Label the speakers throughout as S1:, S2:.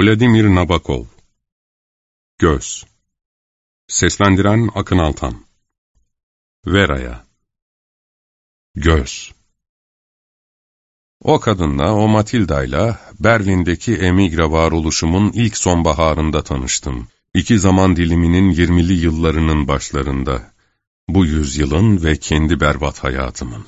S1: Vladimir Nabokov Göz Seslendiren Akın Altan Vera'ya Göz O kadınla, o Matilda'yla Berlin'deki emigra varoluşumun ilk sonbaharında tanıştım. İki zaman diliminin yirmili yıllarının başlarında. Bu yüzyılın ve kendi berbat hayatımın.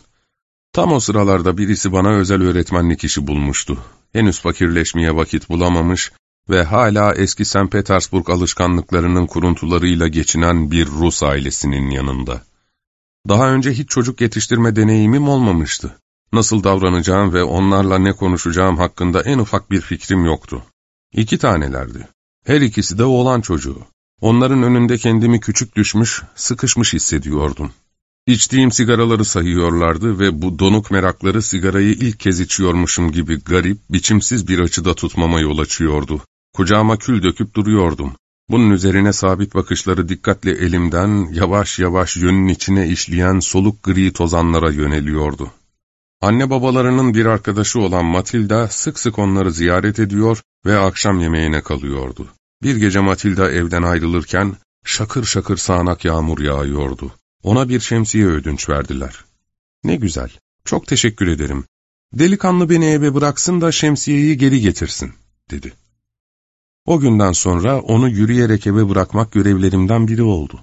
S1: Tam o sıralarda birisi bana özel öğretmenlik işi bulmuştu. Henüz fakirleşmeye vakit bulamamış ve hala eski St. Petersburg alışkanlıklarının kuruntularıyla geçinen bir Rus ailesinin yanında. Daha önce hiç çocuk yetiştirme deneyimim olmamıştı. Nasıl davranacağım ve onlarla ne konuşacağım hakkında en ufak bir fikrim yoktu. İki tanelerdi. Her ikisi de oğlan çocuğu. Onların önünde kendimi küçük düşmüş, sıkışmış hissediyordum. İçtiğim sigaraları sayıyorlardı ve bu donuk merakları sigarayı ilk kez içiyormuşum gibi garip, biçimsiz bir açıda tutmama yol açıyordu. Kucağıma kül döküp duruyordum. Bunun üzerine sabit bakışları dikkatle elimden yavaş yavaş yönün içine işleyen soluk gri tozanlara yöneliyordu. Anne babalarının bir arkadaşı olan Matilda sık sık onları ziyaret ediyor ve akşam yemeğine kalıyordu. Bir gece Matilda evden ayrılırken şakır şakır sağanak yağmur yağıyordu. Ona bir şemsiye ödünç verdiler. Ne güzel, çok teşekkür ederim. Delikanlı beni eve bıraksın da şemsiyeyi geri getirsin, dedi. O günden sonra onu yürüyerek eve bırakmak görevlerimden biri oldu.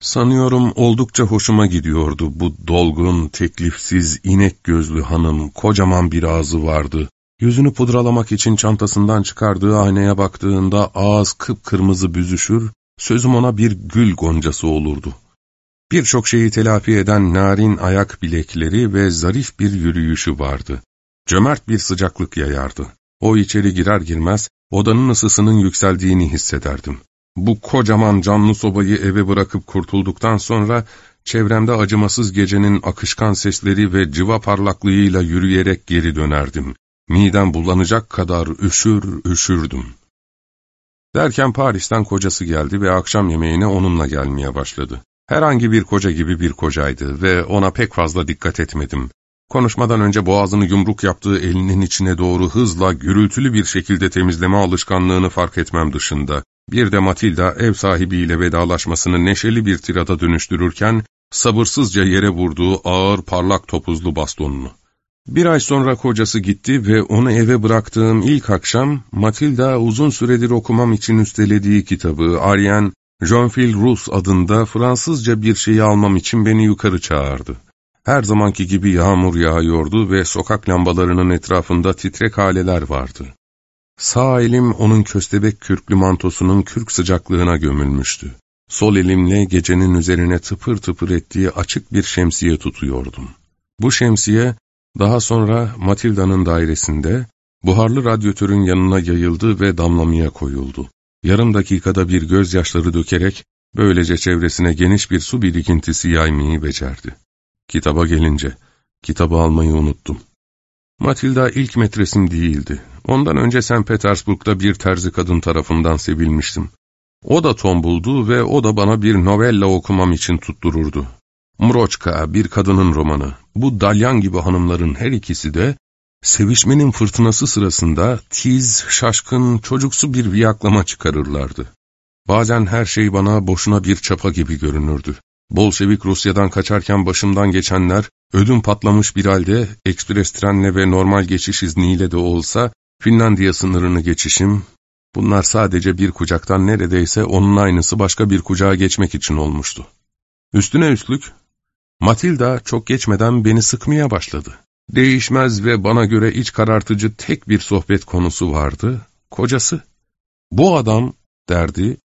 S1: Sanıyorum oldukça hoşuma gidiyordu bu dolgun, teklifsiz, inek gözlü hanım, kocaman bir ağzı vardı. Yüzünü pudralamak için çantasından çıkardığı aynaya baktığında ağız kıpkırmızı büzüşür, sözüm ona bir gül goncası olurdu. Birçok şeyi telafi eden narin ayak bilekleri ve zarif bir yürüyüşü vardı. Cömert bir sıcaklık yayardı. O içeri girer girmez odanın ısısının yükseldiğini hissederdim. Bu kocaman canlı sobayı eve bırakıp kurtulduktan sonra çevremde acımasız gecenin akışkan sesleri ve cıva parlaklığıyla yürüyerek geri dönerdim. Midem bulanacak kadar üşür üşürdüm. Derken Paris'ten kocası geldi ve akşam yemeğine onunla gelmeye başladı. Herhangi bir koca gibi bir kocaydı ve ona pek fazla dikkat etmedim. Konuşmadan önce boğazını yumruk yaptığı elinin içine doğru hızla, gürültülü bir şekilde temizleme alışkanlığını fark etmem dışında. Bir de Matilda ev sahibiyle vedalaşmasını neşeli bir tirada dönüştürürken, sabırsızca yere vurduğu ağır parlak topuzlu bastonunu. Bir ay sonra kocası gitti ve onu eve bıraktığım ilk akşam, Matilda uzun süredir okumam için üstelediği kitabı, Aryen, Jean-Phil Rus adında Fransızca bir şeyi almam için beni yukarı çağırdı. Her zamanki gibi yağmur yağıyordu ve sokak lambalarının etrafında titrek haleler vardı. Sağ elim onun köstebek kürklü mantosunun kürk sıcaklığına gömülmüştü. Sol elimle gecenin üzerine tıpır tıpır ettiği açık bir şemsiye tutuyordum. Bu şemsiye, daha sonra Matilda'nın dairesinde, buharlı radyatörün yanına yayıldı ve damlamaya koyuldu. Yarım dakikada bir gözyaşları dökerek, böylece çevresine geniş bir su birikintisi yaymayı becerdi. Kitaba gelince, kitabı almayı unuttum. Matilda ilk metresim değildi. Ondan önce St. Petersburg'da bir terzi kadın tarafından sevilmiştim. O da tombuldu ve o da bana bir novella okumam için tuttururdu. Mroçka, bir kadının romanı. Bu dalyan gibi hanımların her ikisi de, sevişmenin fırtınası sırasında tiz, şaşkın, çocuksu bir viyaklama çıkarırlardı. Bazen her şey bana boşuna bir çapa gibi görünürdü. Bolşevik Rusya'dan kaçarken başımdan geçenler, ödüm patlamış bir halde ekspres trenle ve normal geçiş izniyle de olsa Finlandiya sınırını geçişim, bunlar sadece bir kucaktan neredeyse onun aynısı başka bir kucağa geçmek için olmuştu. Üstüne üstlük, Matilda çok geçmeden beni sıkmaya başladı. Değişmez ve bana göre iç karartıcı tek bir sohbet konusu vardı, kocası. Bu adam, derdi,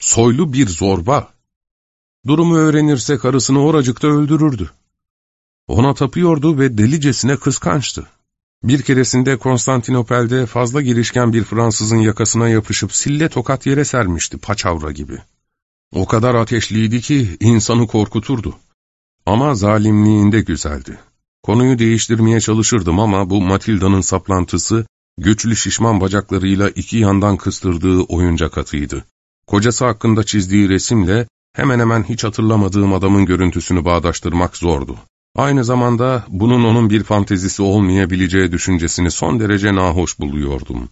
S1: soylu bir zorba. Durumu öğrenirse karısını oracıkta öldürürdü. Ona tapıyordu ve delicesine kıskançtı. Bir keresinde Konstantinopel'de fazla girişken bir Fransızın yakasına yapışıp sille tokat yere sermişti paçavra gibi. O kadar ateşliydi ki insanı korkuturdu. Ama zalimliğinde güzeldi. Konuyu değiştirmeye çalışırdım ama bu Matilda'nın saplantısı, güçlü şişman bacaklarıyla iki yandan kıstırdığı oyuncak atıydı. Kocası hakkında çizdiği resimle hemen hemen hiç hatırlamadığım adamın görüntüsünü bağdaştırmak zordu. Aynı zamanda bunun onun bir fantezisi olmayabileceği düşüncesini son derece nahoş buluyordum.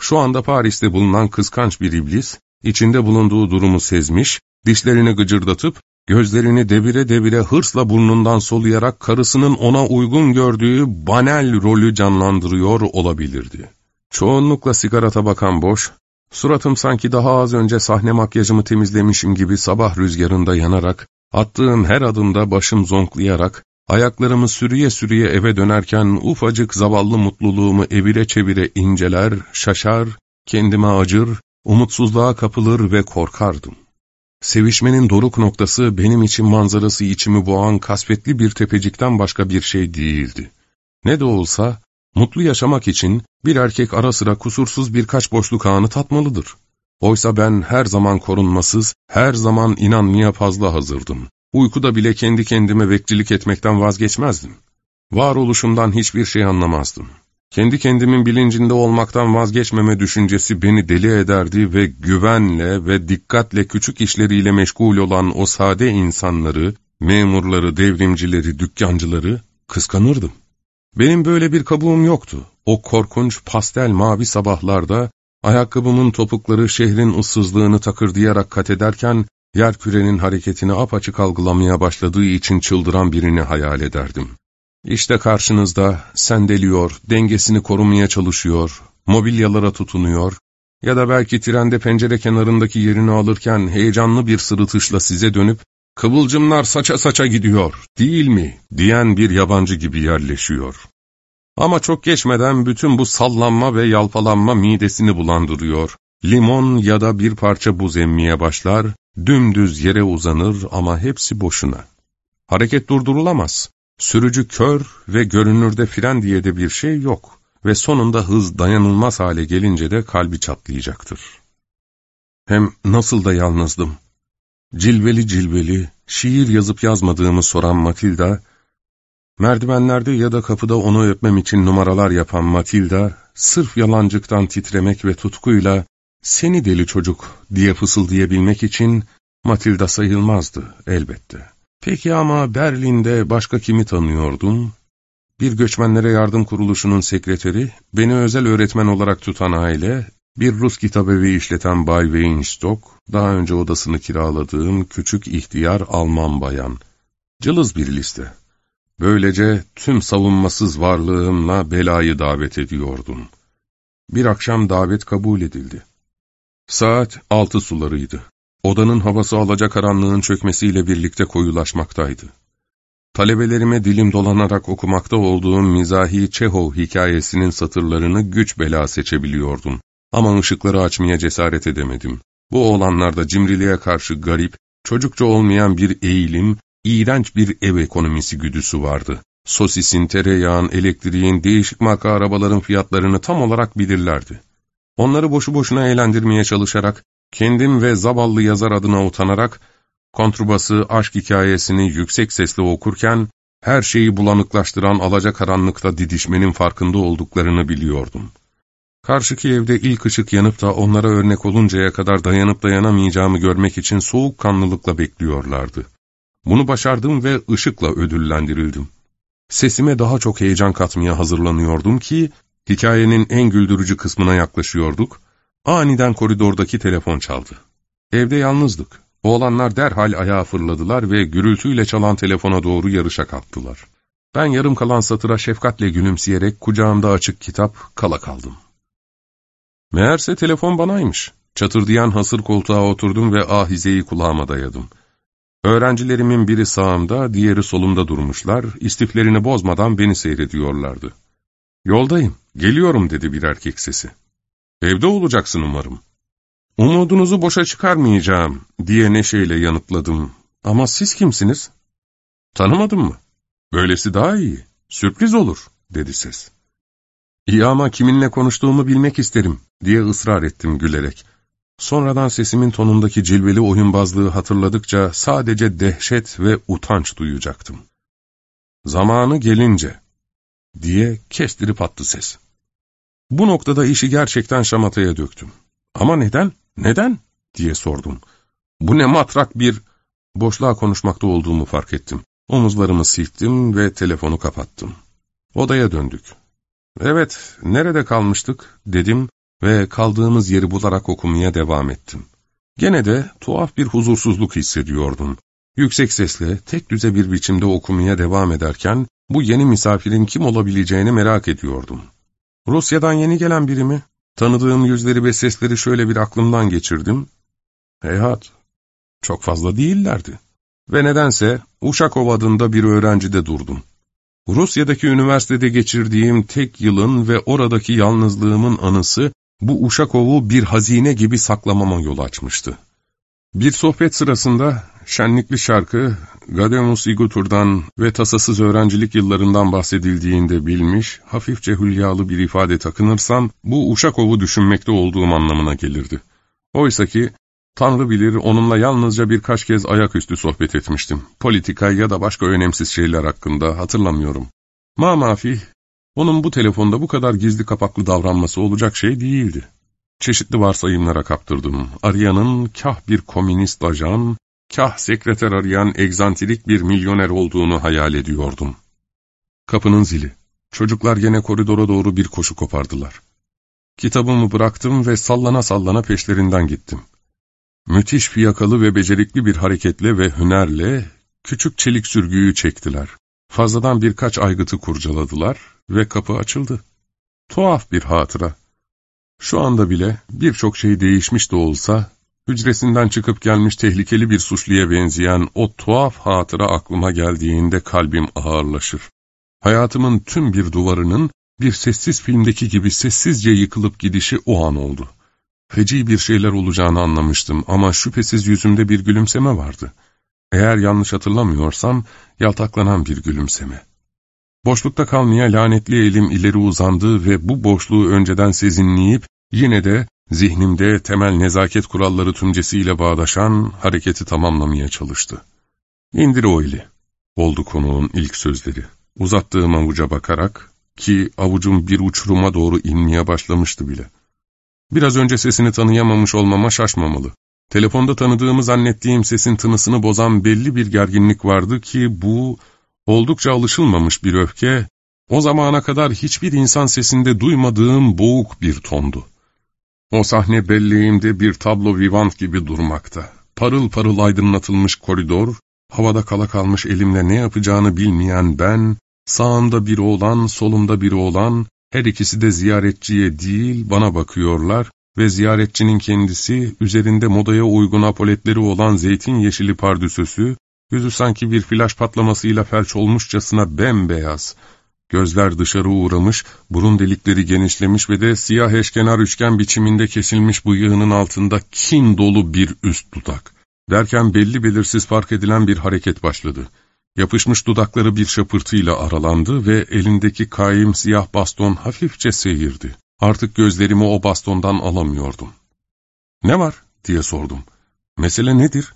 S1: Şu anda Paris'te bulunan kıskanç bir iblis, içinde bulunduğu durumu sezmiş, dişlerini gıcırdatıp, gözlerini devire devire hırsla burnundan soluyarak karısının ona uygun gördüğü banal rolü canlandırıyor olabilirdi. Çoğunlukla sigara tabakan boş, suratım sanki daha az önce sahne makyajımı temizlemişim gibi sabah rüzgarında yanarak, attığım her adımda başım zonklayarak, ayaklarımı sürüye sürüye eve dönerken ufacık zavallı mutluluğumu evire çevire inceler, şaşar, kendime acır, umutsuzluğa kapılır ve korkardım. Sevişmenin doruk noktası benim için manzarası içimi boğan kasvetli bir tepecikten başka bir şey değildi. Ne de olsa, mutlu yaşamak için bir erkek ara sıra kusursuz birkaç boşluk anı tatmalıdır. Oysa ben her zaman korunmasız, her zaman inanmaya fazla hazırdım. Uykuda bile kendi kendime bekçilik etmekten vazgeçmezdim. Varoluşumdan hiçbir şey anlamazdım. Kendi kendimin bilincinde olmaktan vazgeçmeme düşüncesi beni deli ederdi ve güvenle ve dikkatle küçük işleriyle meşgul olan o sade insanları, memurları, devrimcileri, dükkancıları kıskanırdım. Benim böyle bir kabuğum yoktu. O korkunç pastel mavi sabahlarda ayakkabımın topukları şehrin ıssızlığını takırdayarak kat ederken yer kürenin hareketini apaçık algılamaya başladığı için çıldıran birini hayal ederdim. İşte karşınızda sendeliyor, dengesini korumaya çalışıyor, mobilyalara tutunuyor ya da belki trende pencere kenarındaki yerini alırken heyecanlı bir sırıtışla size dönüp ''Kıvılcımlar saça saça gidiyor, değil mi?'' diyen bir yabancı gibi yerleşiyor. Ama çok geçmeden bütün bu sallanma ve yalpalanma midesini bulandırıyor. Limon ya da bir parça buz emmeye başlar, dümdüz yere uzanır ama hepsi boşuna. Hareket durdurulamaz. Sürücü kör ve görünürde fren diye de bir şey yok ve sonunda hız dayanılmaz hale gelince de kalbi çatlayacaktır. Hem nasıl da yalnızdım. Cilveli cilveli, şiir yazıp yazmadığımı soran Matilda, merdivenlerde ya da kapıda onu öpmem için numaralar yapan Matilda, sırf yalancıktan titremek ve tutkuyla, ''Seni deli çocuk'' diye fısıldayabilmek için Matilda sayılmazdı elbette. Peki ama Berlin'de başka kimi tanıyordum? Bir göçmenlere yardım kuruluşunun sekreteri, beni özel öğretmen olarak tutan aile, bir Rus kitabevi işleten Bay Weinstock, daha önce odasını kiraladığım küçük ihtiyar Alman bayan. Cılız bir liste. Böylece tüm savunmasız varlığımla belayı davet ediyordum. Bir akşam davet kabul edildi. Saat altı sularıydı. Odanın havası alacakaranlığın çökmesiyle birlikte koyulaşmaktaydı. Talebelerime dilim dolanarak okumakta olduğum mizahi Çehov hikayesinin satırlarını güç bela seçebiliyordum. Ama ışıkları açmaya cesaret edemedim. Bu olanlarda cimriliğe karşı garip, çocukça olmayan bir eğilim, iğrenç bir ev ekonomisi güdüsü vardı. Sosisin, tereyağın, elektriğin, değişik marka arabaların fiyatlarını tam olarak bilirlerdi. Onları boşu boşuna eğlendirmeye çalışarak, kendim ve zavallı yazar adına utanarak, kontrbası aşk hikayesini yüksek sesle okurken, her şeyi bulanıklaştıran alacakaranlıkta didişmenin farkında olduklarını biliyordum. Karşıki evde ilk ışık yanıp da onlara örnek oluncaya kadar dayanıp dayanamayacağımı görmek için soğukkanlılıkla bekliyorlardı. Bunu başardım ve ışıkla ödüllendirildim. Sesime daha çok heyecan katmaya hazırlanıyordum ki, hikayenin en güldürücü kısmına yaklaşıyorduk, aniden koridordaki telefon çaldı. Evde yalnızdık. Oğlanlar derhal ayağa fırladılar ve gürültüyle çalan telefona doğru yarışa kalktılar. Ben yarım kalan satıra şefkatle gülümseyerek kucağımda açık kitap kala kaldım. Meğerse telefon banaymış. Çatırdayan hasır koltuğa oturdum ve ahizeyi kulağıma dayadım. Öğrencilerimin biri sağımda, diğeri solumda durmuşlar, istiflerini bozmadan beni seyrediyorlardı. ''Yoldayım, geliyorum.'' dedi bir erkek sesi. ''Evde olacaksın umarım.'' ''Umudunuzu boşa çıkarmayacağım.'' diye neşeyle yanıtladım. ''Ama siz kimsiniz?'' ''Tanımadın mı?'' ''Böylesi daha iyi. Sürpriz olur.'' dedi ses. ''İyi ama kiminle konuştuğumu bilmek isterim.'' diye ısrar ettim gülerek. Sonradan sesimin tonundaki cilveli oyunbazlığı hatırladıkça sadece dehşet ve utanç duyacaktım. Zamanı gelince, diye kestirip attı ses. Bu noktada işi gerçekten şamataya döktüm. Ama neden, neden, diye sordum. Bu ne matrak bir... Boşluğa konuşmakta olduğumu fark ettim. Omuzlarımı silktim ve telefonu kapattım. Odaya döndük. Evet, nerede kalmıştık, dedim ve kaldığımız yeri bularak okumaya devam ettim. Gene de tuhaf bir huzursuzluk hissediyordum. Yüksek sesle, tek düze bir biçimde okumaya devam ederken, bu yeni misafirin kim olabileceğini merak ediyordum. Rusya'dan yeni gelen biri mi? Tanıdığım yüzleri ve sesleri şöyle bir aklımdan geçirdim. Heyhat, çok fazla değillerdi. Ve nedense Uşakov adında bir öğrencide durdum. Rusya'daki üniversitede geçirdiğim tek yılın ve oradaki yalnızlığımın anısı bu Uşakov'u bir hazine gibi saklamama yol açmıştı. Bir sohbet sırasında şenlikli şarkı, Gademus Igutur'dan ve tasasız öğrencilik yıllarından bahsedildiğinde bilmiş, hafifçe hülyalı bir ifade takınırsam, bu Uşakov'u düşünmekte olduğum anlamına gelirdi. Oysa ki, Tanrı bilir onunla yalnızca birkaç kez ayaküstü sohbet etmiştim. Politika ya da başka önemsiz şeyler hakkında hatırlamıyorum. Ma mafi, onun bu telefonda bu kadar gizli kapaklı davranması olacak şey değildi. Çeşitli varsayımlara kaptırdım. Arayanın kah bir komünist ajan, kah sekreter arayan egzantrik bir milyoner olduğunu hayal ediyordum. Kapının zili. Çocuklar gene koridora doğru bir koşu kopardılar. Kitabımı bıraktım ve sallana sallana peşlerinden gittim. Müthiş fiyakalı ve becerikli bir hareketle ve hünerle küçük çelik sürgüyü çektiler. Fazladan birkaç aygıtı kurcaladılar ve kapı açıldı. Tuhaf bir hatıra. Şu anda bile birçok şey değişmiş de olsa, hücresinden çıkıp gelmiş tehlikeli bir suçluya benzeyen o tuhaf hatıra aklıma geldiğinde kalbim ağırlaşır. Hayatımın tüm bir duvarının bir sessiz filmdeki gibi sessizce yıkılıp gidişi o an oldu. Feci bir şeyler olacağını anlamıştım ama şüphesiz yüzümde bir gülümseme vardı. Eğer yanlış hatırlamıyorsam, yaltaklanan bir gülümseme. Boşlukta kalmaya lanetli elim ileri uzandı ve bu boşluğu önceden sezinleyip, yine de zihnimde temel nezaket kuralları tümcesiyle bağdaşan hareketi tamamlamaya çalıştı. ''İndir o eli.'' oldu konuğun ilk sözleri. Uzattığım avuca bakarak, ki avucum bir uçuruma doğru inmeye başlamıştı bile. Biraz önce sesini tanıyamamış olmama şaşmamalı. Telefonda tanıdığımı zannettiğim sesin tınısını bozan belli bir gerginlik vardı ki bu, oldukça alışılmamış bir öfke, o zamana kadar hiçbir insan sesinde duymadığım boğuk bir tondu. O sahne belleğimde bir tablo vivant gibi durmakta. Parıl parıl aydınlatılmış koridor, havada kala kalmış elimle ne yapacağını bilmeyen ben, sağımda bir oğlan, solumda bir oğlan, her ikisi de ziyaretçiye değil bana bakıyorlar ve ziyaretçinin kendisi üzerinde modaya uygun apoletleri olan zeytin yeşili pardüsösü, yüzü sanki bir flaş patlamasıyla felç olmuşçasına bembeyaz, gözler dışarı uğramış, burun delikleri genişlemiş ve de siyah eşkenar üçgen biçiminde kesilmiş bıyığının altında kin dolu bir üst dudak. Derken belli belirsiz fark edilen bir hareket başladı. Yapışmış dudakları bir şapırtıyla aralandı ve elindeki kaim siyah baston hafifçe seyirdi. Artık gözlerimi o bastondan alamıyordum. ''Ne var?'' diye sordum. ''Mesele nedir?''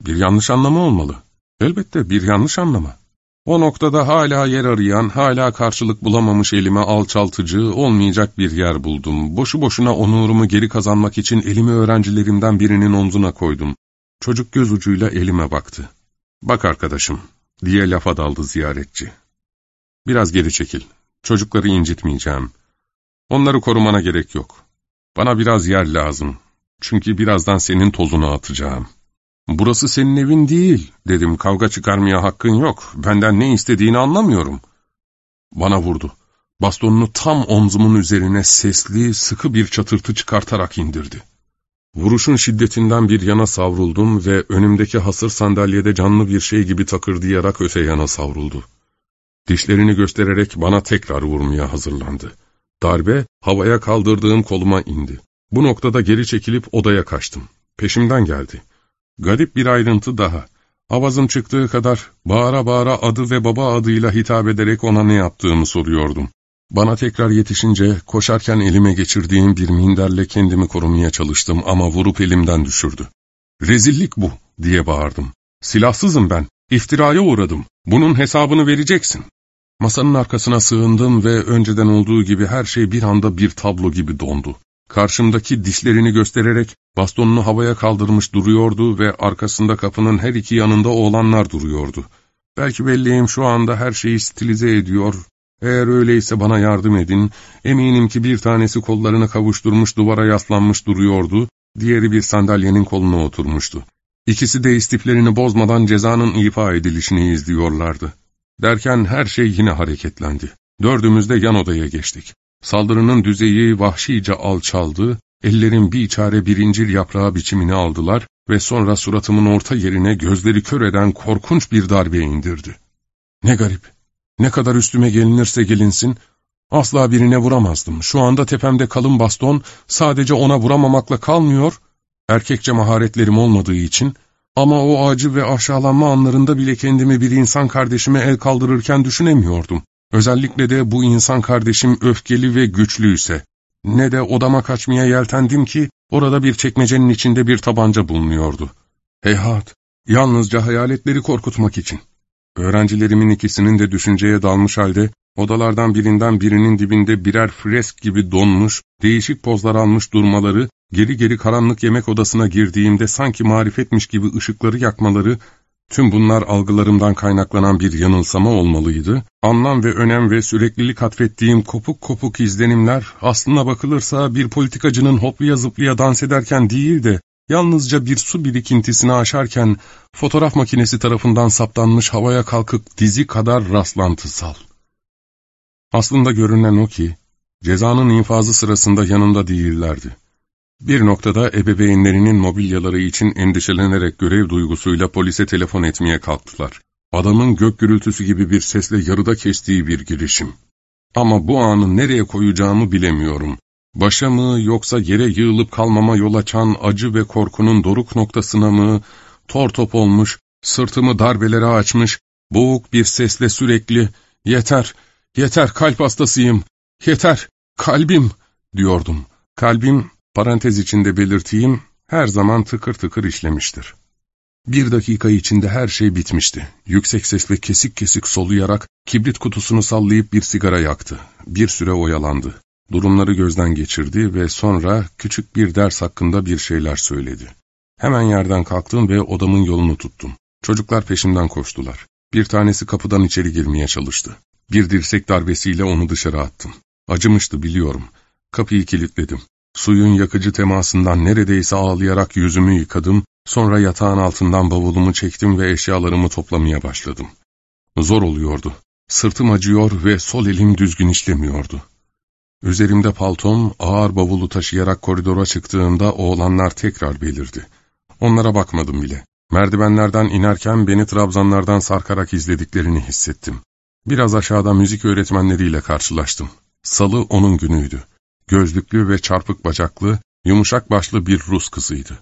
S1: ''Bir yanlış anlama olmalı.'' ''Elbette bir yanlış anlama.'' O noktada hala yer arayan, hala karşılık bulamamış elime alçaltıcı, olmayacak bir yer buldum. Boşu boşuna onurumu geri kazanmak için elimi öğrencilerimden birinin omzuna koydum. Çocuk göz ucuyla elime baktı. ''Bak arkadaşım, diye lafa daldı ziyaretçi. Biraz geri çekil. Çocukları incitmeyeceğim. Onları korumana gerek yok. Bana biraz yer lazım. Çünkü birazdan senin tozunu atacağım. Burası senin evin değil, dedim. Kavga çıkarmaya hakkın yok. Benden ne istediğini anlamıyorum. Bana vurdu. Bastonunu tam omzumun üzerine sesli, sıkı bir çatırtı çıkartarak indirdi. Vuruşun şiddetinden bir yana savruldum ve önümdeki hasır sandalyede canlı bir şey gibi takırdayarak öte yana savruldu. Dişlerini göstererek bana tekrar vurmaya hazırlandı. Darbe havaya kaldırdığım koluma indi. Bu noktada geri çekilip odaya kaçtım. Peşimden geldi. Garip bir ayrıntı daha. Avazım çıktığı kadar bağıra bağıra adı ve baba adıyla hitap ederek ona ne yaptığımı soruyordum. Bana tekrar yetişince koşarken elime geçirdiğim bir minderle kendimi korumaya çalıştım ama vurup elimden düşürdü. Rezillik bu diye bağırdım. Silahsızım ben, iftiraya uğradım. Bunun hesabını vereceksin. Masanın arkasına sığındım ve önceden olduğu gibi her şey bir anda bir tablo gibi dondu. Karşımdaki dişlerini göstererek bastonunu havaya kaldırmış duruyordu ve arkasında kapının her iki yanında oğlanlar duruyordu. Belki belleğim şu anda her şeyi stilize ediyor Eğer öyleyse bana yardım edin, eminim ki bir tanesi kollarını kavuşturmuş duvara yaslanmış duruyordu, diğeri bir sandalyenin koluna oturmuştu. İkisi de istiflerini bozmadan cezanın ifa edilişini izliyorlardı. Derken her şey yine hareketlendi. Dördümüz de yan odaya geçtik. Saldırının düzeyi vahşice alçaldı, ellerin bir çare birincil yaprağı biçimini aldılar ve sonra suratımın orta yerine gözleri kör eden korkunç bir darbe indirdi. Ne garip, ne kadar üstüme gelinirse gelinsin, asla birine vuramazdım. Şu anda tepemde kalın baston sadece ona vuramamakla kalmıyor, erkekçe maharetlerim olmadığı için, ama o acı ve aşağılanma anlarında bile kendimi bir insan kardeşime el kaldırırken düşünemiyordum. Özellikle de bu insan kardeşim öfkeli ve güçlüyse. Ne de odama kaçmaya yeltendim ki, orada bir çekmecenin içinde bir tabanca bulunuyordu. Heyhat, yalnızca hayaletleri korkutmak için. Öğrencilerimin ikisinin de düşünceye dalmış halde, odalardan birinden birinin dibinde birer fresk gibi donmuş, değişik pozlar almış durmaları, geri geri karanlık yemek odasına girdiğimde sanki marifetmiş gibi ışıkları yakmaları, tüm bunlar algılarımdan kaynaklanan bir yanılsama olmalıydı. Anlam ve önem ve süreklilik atfettiğim kopuk kopuk izlenimler, aslına bakılırsa bir politikacının hopluya zıplaya dans ederken değil de, Yalnızca bir su birikintisini aşarken fotoğraf makinesi tarafından saptanmış havaya kalkıp dizi kadar rastlantısal. Aslında görünen o ki, cezanın infazı sırasında yanında değillerdi. Bir noktada ebeveynlerinin mobilyaları için endişelenerek görev duygusuyla polise telefon etmeye kalktılar. Adamın gök gürültüsü gibi bir sesle yarıda kestiği bir girişim. Ama bu anı nereye koyacağımı bilemiyorum. Başa mı yoksa yere yığılıp kalmama yol açan acı ve korkunun doruk noktasına mı, tor top olmuş, sırtımı darbelere açmış, boğuk bir sesle sürekli, ''Yeter, yeter kalp hastasıyım, yeter, kalbim'' diyordum. Kalbim, parantez içinde belirteyim, her zaman tıkır tıkır işlemiştir. Bir dakika içinde her şey bitmişti. Yüksek sesle kesik kesik soluyarak kibrit kutusunu sallayıp bir sigara yaktı. Bir süre oyalandı. Durumları gözden geçirdi ve sonra küçük bir ders hakkında bir şeyler söyledi. Hemen yerden kalktım ve odamın yolunu tuttum. Çocuklar peşimden koştular. Bir tanesi kapıdan içeri girmeye çalıştı. Bir dirsek darbesiyle onu dışarı attım. Acımıştı biliyorum. Kapıyı kilitledim. Suyun yakıcı temasından neredeyse ağlayarak yüzümü yıkadım, sonra yatağın altından bavulumu çektim ve eşyalarımı toplamaya başladım. Zor oluyordu. Sırtım acıyor ve sol elim düzgün işlemiyordu. Üzerimde paltom, ağır bavulu taşıyarak koridora çıktığımda oğlanlar tekrar belirdi. Onlara bakmadım bile. Merdivenlerden inerken beni trabzanlardan sarkarak izlediklerini hissettim. Biraz aşağıda müzik öğretmenleriyle karşılaştım. Salı onun günüydü. Gözlüklü ve çarpık bacaklı, yumuşak başlı bir Rus kızıydı.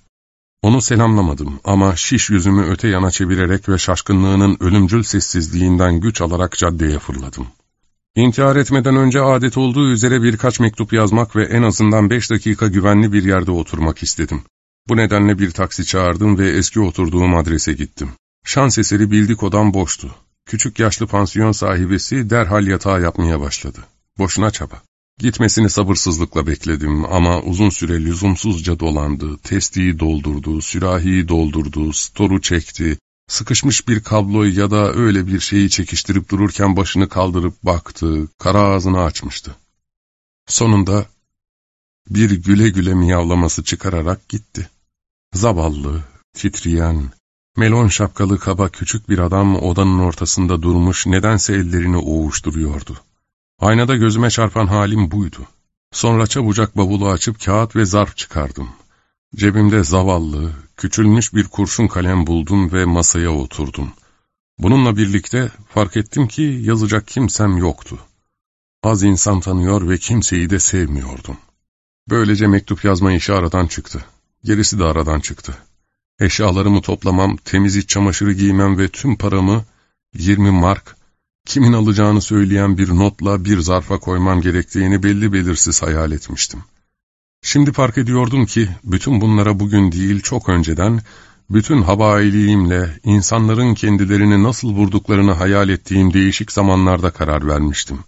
S1: Onu selamlamadım ama şiş yüzümü öte yana çevirerek ve şaşkınlığının ölümcül sessizliğinden güç alarak caddeye fırladım. İntihar etmeden önce adet olduğu üzere birkaç mektup yazmak ve en azından beş dakika güvenli bir yerde oturmak istedim. Bu nedenle bir taksi çağırdım ve eski oturduğum adrese gittim. Şans eseri bildik odam boştu. Küçük yaşlı pansiyon sahibesi derhal yatağa yapmaya başladı. Boşuna çaba. Gitmesini sabırsızlıkla bekledim ama uzun süre lüzumsuzca dolandı, testiyi doldurdu, sürahiyi doldurdu, storu çekti, Sıkışmış bir kabloyu ya da öyle bir şeyi çekiştirip dururken başını kaldırıp baktı, kara ağzını açmıştı. Sonunda bir güle güle miyavlaması çıkararak gitti. Zavallı, titreyen, melon şapkalı kaba küçük bir adam odanın ortasında durmuş nedense ellerini oğuşturuyordu. Aynada gözüme çarpan halim buydu. Sonra çabucak bavulu açıp kağıt ve zarf çıkardım. Cebimde zavallı, küçülmüş bir kurşun kalem buldum ve masaya oturdum. Bununla birlikte fark ettim ki yazacak kimsem yoktu. Az insan tanıyor ve kimseyi de sevmiyordum. Böylece mektup yazma işi aradan çıktı. Gerisi de aradan çıktı. Eşyalarımı toplamam, temiz iç çamaşırı giymem ve tüm paramı, 20 mark, kimin alacağını söyleyen bir notla bir zarfa koymam gerektiğini belli belirsiz hayal etmiştim. Şimdi fark ediyordum ki bütün bunlara bugün değil çok önceden, bütün habailiğimle insanların kendilerini nasıl vurduklarını hayal ettiğim değişik zamanlarda karar vermiştim.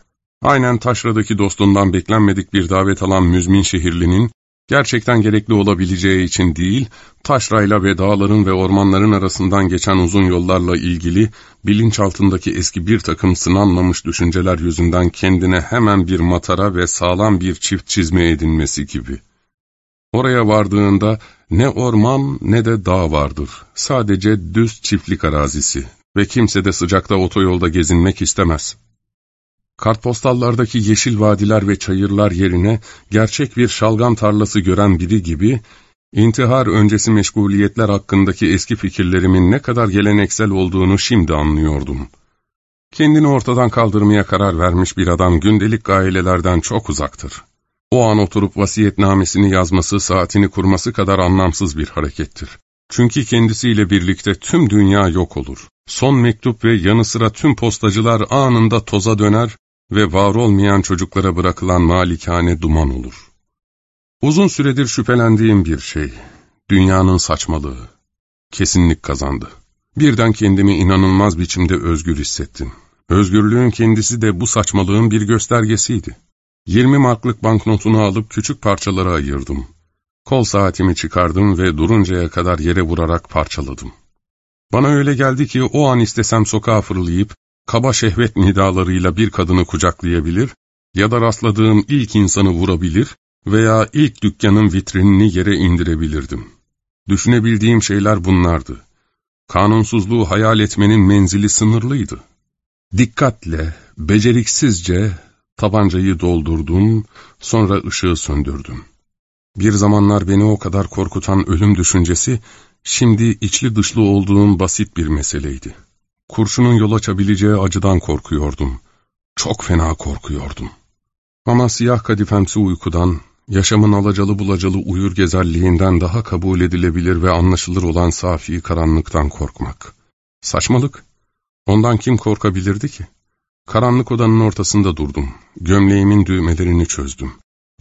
S1: Aynen taşradaki dostundan beklenmedik bir davet alan müzmin şehirlinin, Gerçekten gerekli olabileceği için değil, taşrayla ve dağların ve ormanların arasından geçen uzun yollarla ilgili bilinçaltındaki eski bir takım sınanmamış düşünceler yüzünden kendine hemen bir matara ve sağlam bir çift çizme edinmesi gibi. Oraya vardığında ne orman ne de dağ vardır. Sadece düz çiftlik arazisi ve kimse de sıcakta otoyolda gezinmek istemez. Kartpostallardaki yeşil vadiler ve çayırlar yerine gerçek bir şalgam tarlası gören biri gibi, intihar öncesi meşguliyetler hakkındaki eski fikirlerimin ne kadar geleneksel olduğunu şimdi anlıyordum. Kendini ortadan kaldırmaya karar vermiş bir adam gündelik gailelerden çok uzaktır. O an oturup vasiyetnamesini yazması, saatini kurması kadar anlamsız bir harekettir. Çünkü kendisiyle birlikte tüm dünya yok olur. Son mektup ve yanı sıra tüm postacılar anında toza döner ve var olmayan çocuklara bırakılan malikane duman olur. Uzun süredir şüphelendiğim bir şey, dünyanın saçmalığı. Kesinlik kazandı. Birden kendimi inanılmaz biçimde özgür hissettim. Özgürlüğün kendisi de bu saçmalığın bir göstergesiydi. 20 marklık banknotunu alıp küçük parçalara ayırdım. Kol saatimi çıkardım ve duruncaya kadar yere vurarak parçaladım. Bana öyle geldi ki o an istesem sokağa fırlayıp kaba şehvet nidalarıyla bir kadını kucaklayabilir ya da rastladığım ilk insanı vurabilir veya ilk dükkanın vitrinini yere indirebilirdim. Düşünebildiğim şeyler bunlardı. Kanunsuzluğu hayal etmenin menzili sınırlıydı. Dikkatle, beceriksizce tabancayı doldurdum, sonra ışığı söndürdüm. Bir zamanlar beni o kadar korkutan ölüm düşüncesi, şimdi içli dışlı olduğum basit bir meseleydi. Kurşunun yol açabileceği acıdan korkuyordum. Çok fena korkuyordum. Ama siyah kadifemsi uykudan, yaşamın alacalı bulacalı uyur gezerliğinden daha kabul edilebilir ve anlaşılır olan safi karanlıktan korkmak. Saçmalık. Ondan kim korkabilirdi ki? Karanlık odanın ortasında durdum. Gömleğimin düğmelerini çözdüm.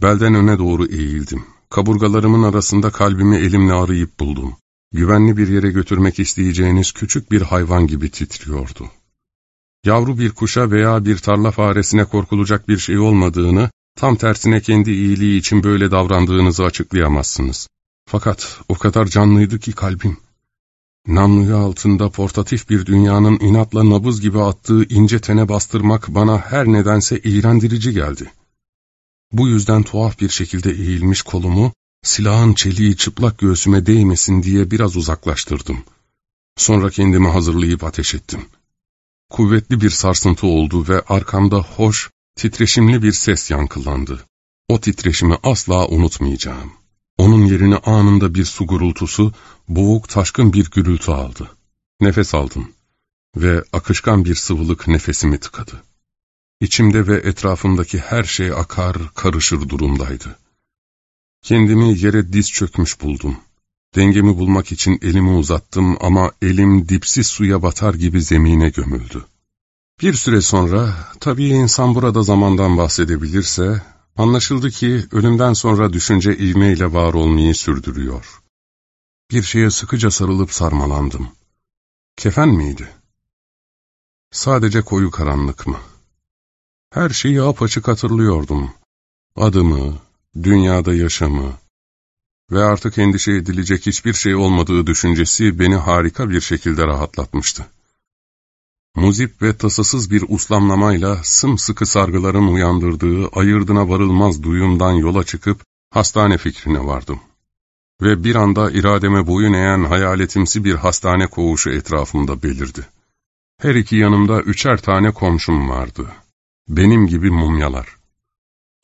S1: Belden öne doğru eğildim. Kaburgalarımın arasında kalbimi elimle arayıp buldum güvenli bir yere götürmek isteyeceğiniz küçük bir hayvan gibi titriyordu. Yavru bir kuşa veya bir tarla faresine korkulacak bir şey olmadığını, tam tersine kendi iyiliği için böyle davrandığınızı açıklayamazsınız. Fakat o kadar canlıydı ki kalbim. Namluyu altında portatif bir dünyanın inatla nabız gibi attığı ince tene bastırmak bana her nedense iğrendirici geldi. Bu yüzden tuhaf bir şekilde eğilmiş kolumu, Silahın çeliği çıplak göğsüme değmesin diye biraz uzaklaştırdım. Sonra kendimi hazırlayıp ateş ettim. Kuvvetli bir sarsıntı oldu ve arkamda hoş, titreşimli bir ses yankılandı. O titreşimi asla unutmayacağım. Onun yerini anında bir su gurultusu, boğuk taşkın bir gürültü aldı. Nefes aldım ve akışkan bir sıvılık nefesimi tıkadı. İçimde ve etrafımdaki her şey akar, karışır durumdaydı. Kendimi yere diz çökmüş buldum. Dengemi bulmak için elimi uzattım ama elim dipsiz suya batar gibi zemine gömüldü. Bir süre sonra, tabii insan burada zamandan bahsedebilirse, anlaşıldı ki ölümden sonra düşünce ivmeyle var olmayı sürdürüyor. Bir şeye sıkıca sarılıp sarmalandım. Kefen miydi? Sadece koyu karanlık mı? Her şeyi apaçık hatırlıyordum. Adımı, dünyada yaşamı ve artık endişe edilecek hiçbir şey olmadığı düşüncesi beni harika bir şekilde rahatlatmıştı. Muzip ve tasasız bir uslamlamayla sımsıkı sargıların uyandırdığı ayırdına varılmaz duyumdan yola çıkıp hastane fikrine vardım. Ve bir anda irademe boyun eğen hayaletimsi bir hastane koğuşu etrafımda belirdi. Her iki yanımda üçer tane komşum vardı. Benim gibi mumyalar.